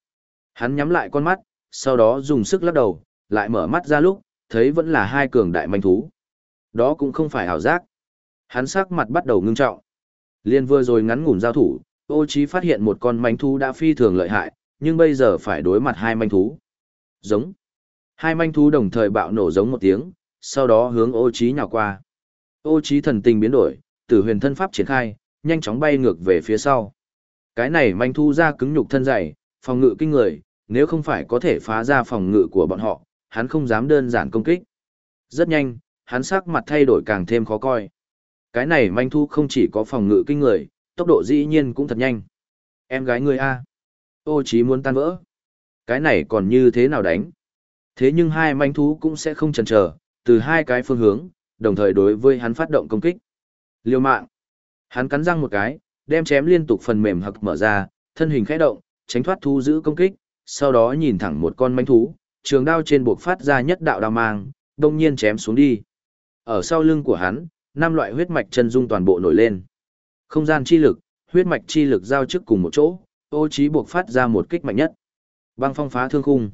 Hắn nhắm lại con mắt, sau đó dùng sức lắc đầu, lại mở mắt ra lúc, thấy vẫn là hai cường đại manh thú. Đó cũng không phải ảo giác. Hắn sắc mặt bắt đầu ngưng trọng. Liên vừa rồi ngắn ngủn giao thủ, ô trí phát hiện một con manh thú đã phi thường lợi hại, nhưng bây giờ phải đối mặt hai manh thú. Giống. Hai manh thú đồng thời bạo nổ giống một tiếng, sau đó hướng ô trí nhào qua. Ô trí thần tình biến đổi, tử huyền thân pháp triển khai, nhanh chóng bay ngược về phía sau. Cái này manh thú ra cứng nhục thân dày, phòng ngự kinh người, nếu không phải có thể phá ra phòng ngự của bọn họ, hắn không dám đơn giản công kích. Rất nhanh, hắn sắc mặt thay đổi càng thêm khó coi. Cái này manh thú không chỉ có phòng ngự kinh người, tốc độ dĩ nhiên cũng thật nhanh. Em gái ngươi A. Ô chí muốn tan vỡ. Cái này còn như thế nào đánh? Thế nhưng hai manh thú cũng sẽ không chần chờ, từ hai cái phương hướng, đồng thời đối với hắn phát động công kích. Liêu mạng. Hắn cắn răng một cái, đem chém liên tục phần mềm hực mở ra, thân hình khẽ động, tránh thoát thú giữ công kích, sau đó nhìn thẳng một con manh thú, trường đao trên buộc phát ra nhất đạo đao mang, đông nhiên chém xuống đi. Ở sau lưng của hắn, năm loại huyết mạch chân dung toàn bộ nổi lên. Không gian chi lực, huyết mạch chi lực giao chức cùng một chỗ, ô trí buộc phát ra một kích mạnh nhất. Băng phong phá thương khung.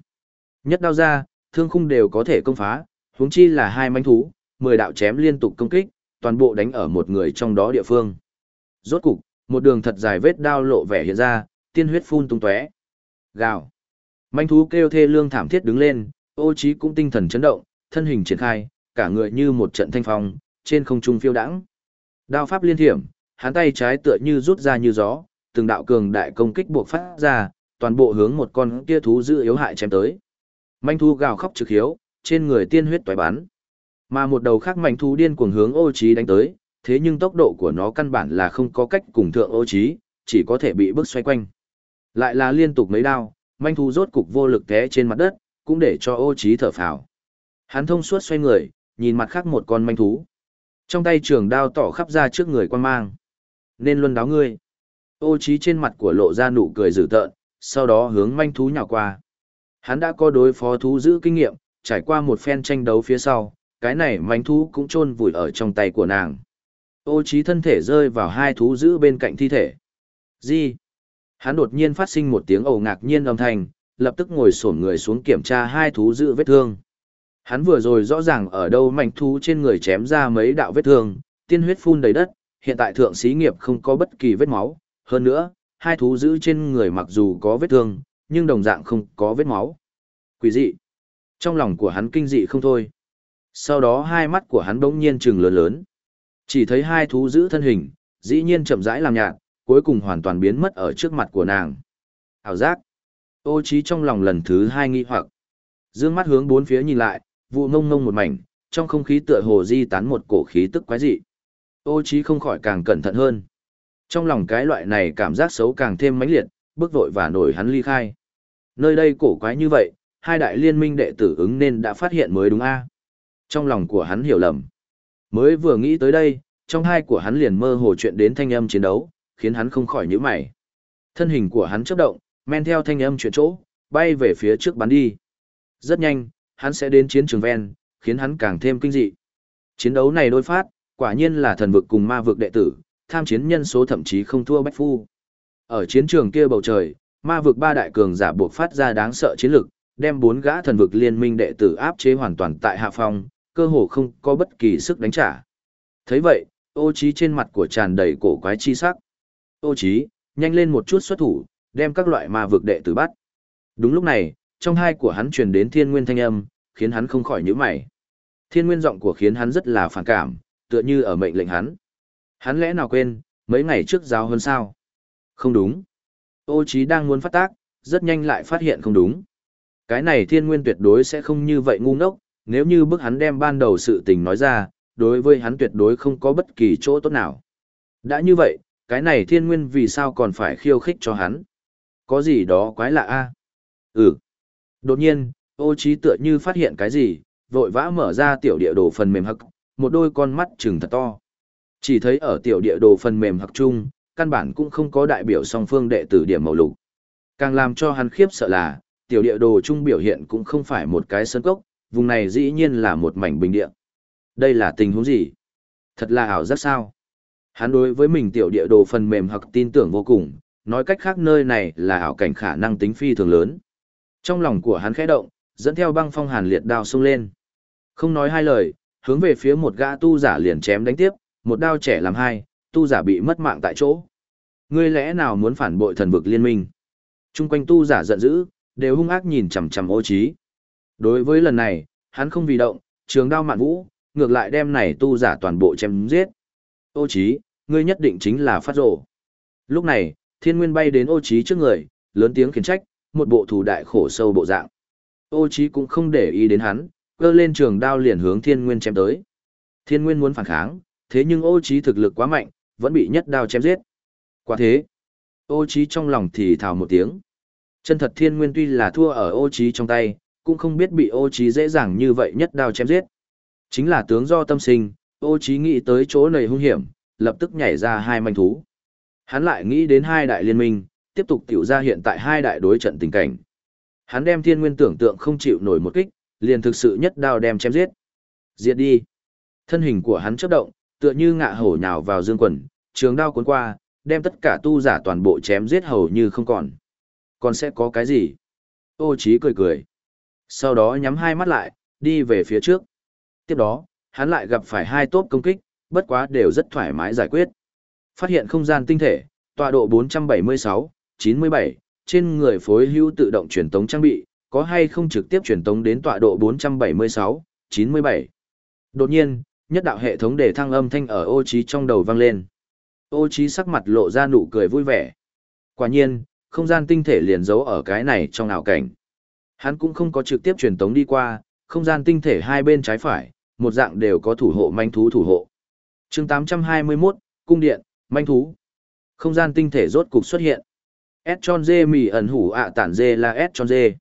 Nhất đao ra, thương khung đều có thể công phá, huống chi là hai manh thú, mười đạo chém liên tục công kích, toàn bộ đánh ở một người trong đó địa phương. Rốt cục, một đường thật dài vết đao lộ vẻ hiện ra, tiên huyết phun tung tóe. Gào. Manh thú kêu thê lương thảm thiết đứng lên, ô trí cũng tinh thần chấn động, thân hình triển khai, cả người như một trận thanh phong, trên không trung phiêu đãng. Đao pháp liên thiểm, hắn tay trái tựa như rút ra như gió, từng đạo cường đại công kích buộc phát ra, toàn bộ hướng một con kia thú dữ yếu hại chém tới. Manh thú gào khóc trực hiếu, trên người tiên huyết tỏi bắn. Mà một đầu khác manh thú điên cuồng hướng ô trí đánh tới, thế nhưng tốc độ của nó căn bản là không có cách cùng thượng ô trí, chỉ có thể bị bước xoay quanh. Lại là liên tục mấy đao, manh thú rốt cục vô lực té trên mặt đất, cũng để cho ô trí thở phào. Hắn thông suốt xoay người, nhìn mặt khác một con manh thú. Trong tay trường đao tỏ khắp ra trước người quan mang. Nên luân đáo ngươi. Ô trí trên mặt của lộ ra nụ cười dữ tợn, sau đó hướng manh thú nhào qua. Hắn đã có đối phó thú giữ kinh nghiệm, trải qua một phen tranh đấu phía sau, cái này manh thú cũng trôn vùi ở trong tay của nàng. Ô trí thân thể rơi vào hai thú giữ bên cạnh thi thể. Gì? Hắn đột nhiên phát sinh một tiếng ồ ngạc nhiên âm thanh, lập tức ngồi xổm người xuống kiểm tra hai thú giữ vết thương. Hắn vừa rồi rõ ràng ở đâu mảnh thú trên người chém ra mấy đạo vết thương, tiên huyết phun đầy đất, hiện tại thượng sĩ nghiệp không có bất kỳ vết máu, hơn nữa, hai thú giữ trên người mặc dù có vết thương, nhưng đồng dạng không có vết máu. Quỷ dị. Trong lòng của hắn kinh dị không thôi. Sau đó hai mắt của hắn bỗng nhiên trừng lớn lớn. Chỉ thấy hai thú giữ thân hình, dĩ nhiên chậm rãi làm nhạt, cuối cùng hoàn toàn biến mất ở trước mặt của nàng. Hảo giác. Ô trí trong lòng lần thứ hai nghi hoặc. Dương mắt hướng bốn phía nhìn lại, vụ ngông ngông một mảnh, trong không khí tựa hồ di tán một cổ khí tức quái dị. Ô trí không khỏi càng cẩn thận hơn. Trong lòng cái loại này cảm giác xấu càng thêm mãnh liệt, bước vội và nổi hắn ly khai. Nơi đây cổ quái như vậy, hai đại liên minh đệ tử ứng nên đã phát hiện mới đúng a. Trong lòng của hắn hiểu lầm. Mới vừa nghĩ tới đây, trong hai của hắn liền mơ hồ chuyện đến thanh âm chiến đấu, khiến hắn không khỏi nhíu mày. Thân hình của hắn chớp động, men theo thanh âm chuyển chỗ, bay về phía trước bắn đi. Rất nhanh, hắn sẽ đến chiến trường ven, khiến hắn càng thêm kinh dị. Chiến đấu này đôi phát, quả nhiên là thần vực cùng ma vực đệ tử, tham chiến nhân số thậm chí không thua Bách Phu. Ở chiến trường kia bầu trời, ma vực ba đại cường giả buộc phát ra đáng sợ chiến lực, đem bốn gã thần vực liên minh đệ tử áp chế hoàn toàn tại hạ phong, cơ hồ không có bất kỳ sức đánh trả. thấy vậy, ô trí trên mặt của tràn đầy cổ quái chi sắc. Ô Chí, nhanh lên một chút xuất thủ, đem các loại ma vực đệ tử bắt. Đúng lúc này, trong hai của hắn truyền đến thiên nguyên thanh âm, khiến hắn không khỏi nhíu mày. Thiên nguyên giọng của khiến hắn rất là phản cảm, tựa như ở mệnh lệnh hắn. Hắn lẽ nào quên, mấy ngày trước giáo hơn sao? Không đúng. Ô Chí đang muốn phát tác, rất nhanh lại phát hiện không đúng. Cái này thiên nguyên tuyệt đối sẽ không như vậy ngu ngốc, nếu như bức hắn đem ban đầu sự tình nói ra, đối với hắn tuyệt đối không có bất kỳ chỗ tốt nào. Đã như vậy, cái này thiên nguyên vì sao còn phải khiêu khích cho hắn? Có gì đó quái lạ a? Ừ. Đột nhiên, ô trí tựa như phát hiện cái gì, vội vã mở ra tiểu địa đồ phần mềm hực, một đôi con mắt trừng thật to. Chỉ thấy ở tiểu địa đồ phần mềm hực chung, căn bản cũng không có đại biểu song phương đệ tử điểm màu lục. Càng làm cho hắn khiếp sợ là, tiểu địa đồ chung biểu hiện cũng không phải một cái sân cốc, vùng này dĩ nhiên là một mảnh bình địa. Đây là tình huống gì? Thật là ảo giác sao? Hắn đối với mình tiểu địa đồ phần mềm hoặc tin tưởng vô cùng, nói cách khác nơi này là ảo cảnh khả năng tính phi thường lớn. Trong lòng của hắn khẽ động, dẫn theo băng phong hàn liệt đao xông lên. Không nói hai lời, hướng về phía một gã tu giả liền chém đánh tiếp, một đao trẻ làm hai, tu giả bị mất mạng tại chỗ. Ngươi lẽ nào muốn phản bội thần vực liên minh? Trung quanh tu giả giận dữ, đều hung ác nhìn chằm chằm ô trí. Đối với lần này, hắn không vì động, trường đao mạn vũ, ngược lại đem này tu giả toàn bộ chém giết. Ô trí, ngươi nhất định chính là phát rộ. Lúc này, thiên nguyên bay đến ô trí trước người, lớn tiếng khiển trách, một bộ thủ đại khổ sâu bộ dạng. Ô trí cũng không để ý đến hắn, cơ lên trường đao liền hướng thiên nguyên chém tới. Thiên nguyên muốn phản kháng, thế nhưng ô trí thực lực quá mạnh, vẫn bị nhất đao chém giết. Quả thế, ô trí trong lòng thì thào một tiếng. Chân thật thiên nguyên tuy là thua ở ô trí trong tay, cũng không biết bị ô trí dễ dàng như vậy nhất đao chém giết. Chính là tướng do tâm sinh, ô trí nghĩ tới chỗ này hung hiểm, lập tức nhảy ra hai manh thú. Hắn lại nghĩ đến hai đại liên minh, tiếp tục tiểu ra hiện tại hai đại đối trận tình cảnh. Hắn đem thiên nguyên tưởng tượng không chịu nổi một kích, liền thực sự nhất đao đem chém giết. Diệt đi. Thân hình của hắn chấp động, tựa như ngạ hổ nhào vào dương quần, trường đao cuốn qua, đem tất cả tu giả toàn bộ chém giết hầu như không còn. Còn sẽ có cái gì? Ô Chí cười cười. Sau đó nhắm hai mắt lại, đi về phía trước. Tiếp đó, hắn lại gặp phải hai tốp công kích, bất quá đều rất thoải mái giải quyết. Phát hiện không gian tinh thể, tọa độ 476, 97, trên người phối hữu tự động truyền tống trang bị, có hay không trực tiếp truyền tống đến tọa độ 476, 97. Đột nhiên, Nhất đạo hệ thống để thăng âm thanh ở ô trí trong đầu vang lên. Ô trí sắc mặt lộ ra nụ cười vui vẻ. Quả nhiên, không gian tinh thể liền giấu ở cái này trong ảo cảnh. Hắn cũng không có trực tiếp truyền tống đi qua, không gian tinh thể hai bên trái phải, một dạng đều có thủ hộ manh thú thủ hộ. Chương 821, Cung điện, manh thú. Không gian tinh thể rốt cục xuất hiện. S tròn dê mì ẩn hủ ạ tản dê là S tròn dê.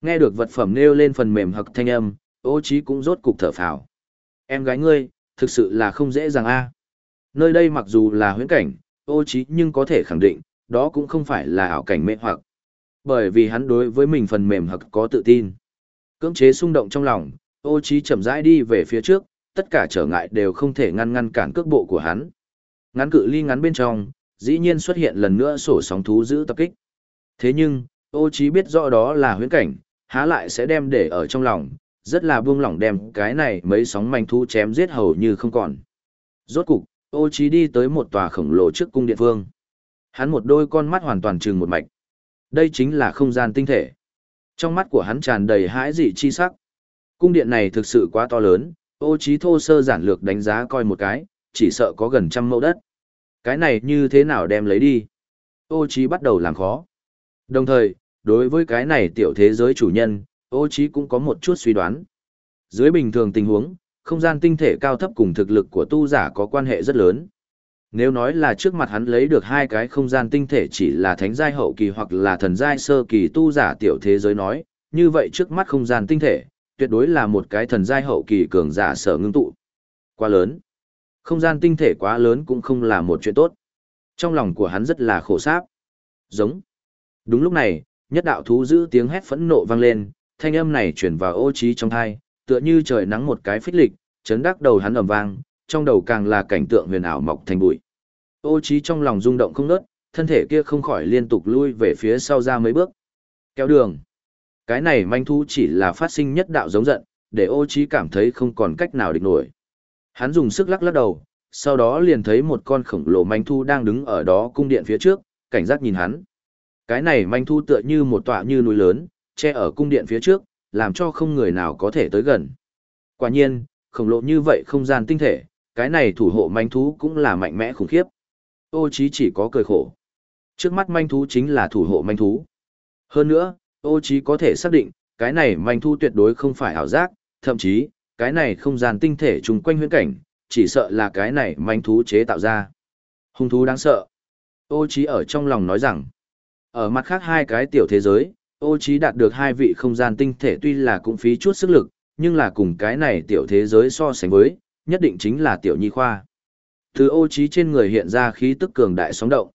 Nghe được vật phẩm nêu lên phần mềm hậc thanh âm, ô trí cũng rốt cục thở phào. Em gái ngươi, thực sự là không dễ dàng a. Nơi đây mặc dù là huyễn cảnh, ô trí nhưng có thể khẳng định, đó cũng không phải là ảo cảnh mê hoặc. Bởi vì hắn đối với mình phần mềm hậc có tự tin. Cưỡng chế xung động trong lòng, ô trí chậm rãi đi về phía trước, tất cả trở ngại đều không thể ngăn ngăn cản cước bộ của hắn. Ngắn cự ly ngắn bên trong, dĩ nhiên xuất hiện lần nữa sổ sóng thú giữ tập kích. Thế nhưng, ô chí biết rõ đó là huyễn cảnh, há lại sẽ đem để ở trong lòng, rất là buông lỏng đem cái này mấy sóng manh thú chém giết hầu như không còn. Rốt cục, ô chí đi tới một tòa khổng lồ trước cung điện vương. Hắn một đôi con mắt hoàn toàn trừng một mạch. Đây chính là không gian tinh thể. Trong mắt của hắn tràn đầy hãi dị chi sắc. Cung điện này thực sự quá to lớn, ô trí thô sơ giản lược đánh giá coi một cái, chỉ sợ có gần trăm mẫu đất. Cái này như thế nào đem lấy đi? Ô trí bắt đầu làm khó. Đồng thời, đối với cái này tiểu thế giới chủ nhân, ô trí cũng có một chút suy đoán. Dưới bình thường tình huống, không gian tinh thể cao thấp cùng thực lực của tu giả có quan hệ rất lớn. Nếu nói là trước mặt hắn lấy được hai cái không gian tinh thể chỉ là thánh giai hậu kỳ hoặc là thần giai sơ kỳ tu giả tiểu thế giới nói, như vậy trước mắt không gian tinh thể, tuyệt đối là một cái thần giai hậu kỳ cường giả sở ngưng tụ. Quá lớn. Không gian tinh thể quá lớn cũng không là một chuyện tốt. Trong lòng của hắn rất là khổ sáp. Giống. Đúng lúc này, nhất đạo thú giữ tiếng hét phẫn nộ vang lên, thanh âm này chuyển vào ô trí trong thai, tựa như trời nắng một cái phích lịch, chấn đắc đầu hắn ầm vang, trong đầu càng là cảnh tượng huyền ảo mọc thành bụi. Ô trí trong lòng rung động không nớt, thân thể kia không khỏi liên tục lui về phía sau ra mấy bước. Kéo đường. Cái này manh thú chỉ là phát sinh nhất đạo giống giận, để ô trí cảm thấy không còn cách nào địch nổi. Hắn dùng sức lắc lắc đầu, sau đó liền thấy một con khổng lồ manh thu đang đứng ở đó cung điện phía trước, cảnh giác nhìn hắn. Cái này manh thu tựa như một tọa như núi lớn, che ở cung điện phía trước, làm cho không người nào có thể tới gần. Quả nhiên, khổng lồ như vậy không gian tinh thể, cái này thủ hộ manh thú cũng là mạnh mẽ khủng khiếp. Ô trí chỉ có cười khổ. Trước mắt manh thú chính là thủ hộ manh thú. Hơn nữa, ô chí có thể xác định, cái này manh thu tuyệt đối không phải ảo giác, thậm chí, cái này không gian tinh thể trùng quanh huyễn cảnh, chỉ sợ là cái này manh thú chế tạo ra. Hung thú đáng sợ. Ô chí ở trong lòng nói rằng, ở mặt khác hai cái tiểu thế giới, ô trí đạt được hai vị không gian tinh thể tuy là cũng phí chút sức lực, nhưng là cùng cái này tiểu thế giới so sánh với, nhất định chính là tiểu nhi khoa. Từ ô trí trên người hiện ra khí tức cường đại sóng động.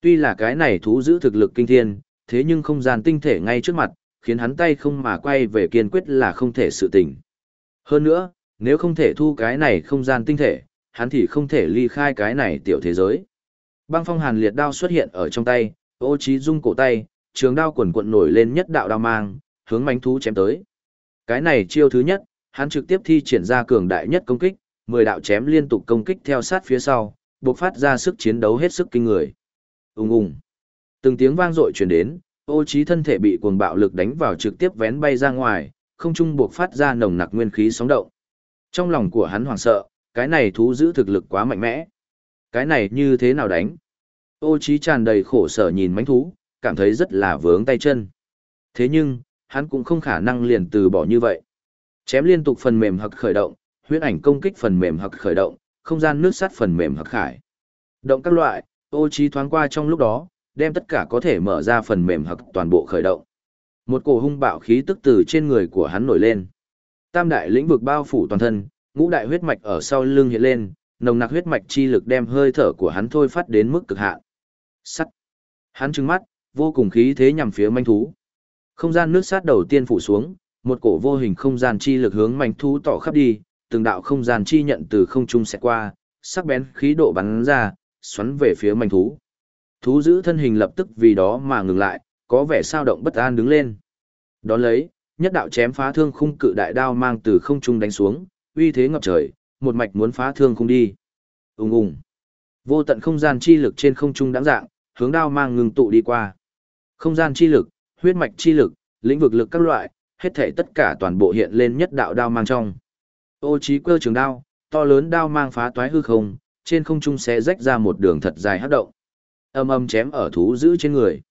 Tuy là cái này thú giữ thực lực kinh thiên, thế nhưng không gian tinh thể ngay trước mặt, khiến hắn tay không mà quay về kiên quyết là không thể sự tình. Hơn nữa, nếu không thể thu cái này không gian tinh thể, hắn thì không thể ly khai cái này tiểu thế giới. Băng phong hàn liệt đao xuất hiện ở trong tay, ô trí rung cổ tay, trường đao quần cuộn nổi lên nhất đạo đao mang, hướng manh thú chém tới. Cái này chiêu thứ nhất, hắn trực tiếp thi triển ra cường đại nhất công kích, 10 đạo chém liên tục công kích theo sát phía sau, bộc phát ra sức chiến đấu hết sức kinh người. Ùng ùng. Từng tiếng vang dội truyền đến, Ô Chí thân thể bị cuồng bạo lực đánh vào trực tiếp vén bay ra ngoài, không trung buộc phát ra nồng nặc nguyên khí sóng động. Trong lòng của hắn hoảng sợ, cái này thú giữ thực lực quá mạnh mẽ. Cái này như thế nào đánh? Ô Chí tràn đầy khổ sở nhìn mãnh thú, cảm thấy rất là vướng tay chân. Thế nhưng, hắn cũng không khả năng liền từ bỏ như vậy. Chém liên tục phần mềm hặc khởi động, huyễn ảnh công kích phần mềm hặc khởi động, không gian nước sắt phần mềm hặc khải. Động các loại, ô trí thoáng qua trong lúc đó, đem tất cả có thể mở ra phần mềm hặc toàn bộ khởi động. Một cổ hung bạo khí tức từ trên người của hắn nổi lên. Tam đại lĩnh vực bao phủ toàn thân, ngũ đại huyết mạch ở sau lưng hiện lên, nồng nặc huyết mạch chi lực đem hơi thở của hắn thôi phát đến mức cực hạn. Sắt. Hắn trừng mắt, vô cùng khí thế nhằm phía manh thú. Không gian nước sát đầu tiên phủ xuống, một cổ vô hình không gian chi lực hướng manh thú tỏ khắp đi, từng đạo không gian chi nhận từ không trung sẽ qua, sắc bén khí độ bắn ra, xoắn về phía manh thú. Thú giữ thân hình lập tức vì đó mà ngừng lại, có vẻ sao động bất an đứng lên. Đón lấy, nhất đạo chém phá thương khung cự đại đao mang từ không trung đánh xuống, uy thế ngập trời, một mạch muốn phá thương khung đi. Ùng ùng. Vô tận không gian chi lực trên không trung đáng dạng, hướng đao mang ngừng tụ đi qua. Không gian chi lực, huyết mạch chi lực, lĩnh vực lực các loại, hết thảy tất cả toàn bộ hiện lên nhất đạo đao mang trong. Ô trí cơ trường đao, to lớn đao mang phá toái hư không, trên không trung sẽ rách ra một đường thật dài hắc động. Âm âm chém ở thú giữ trên người.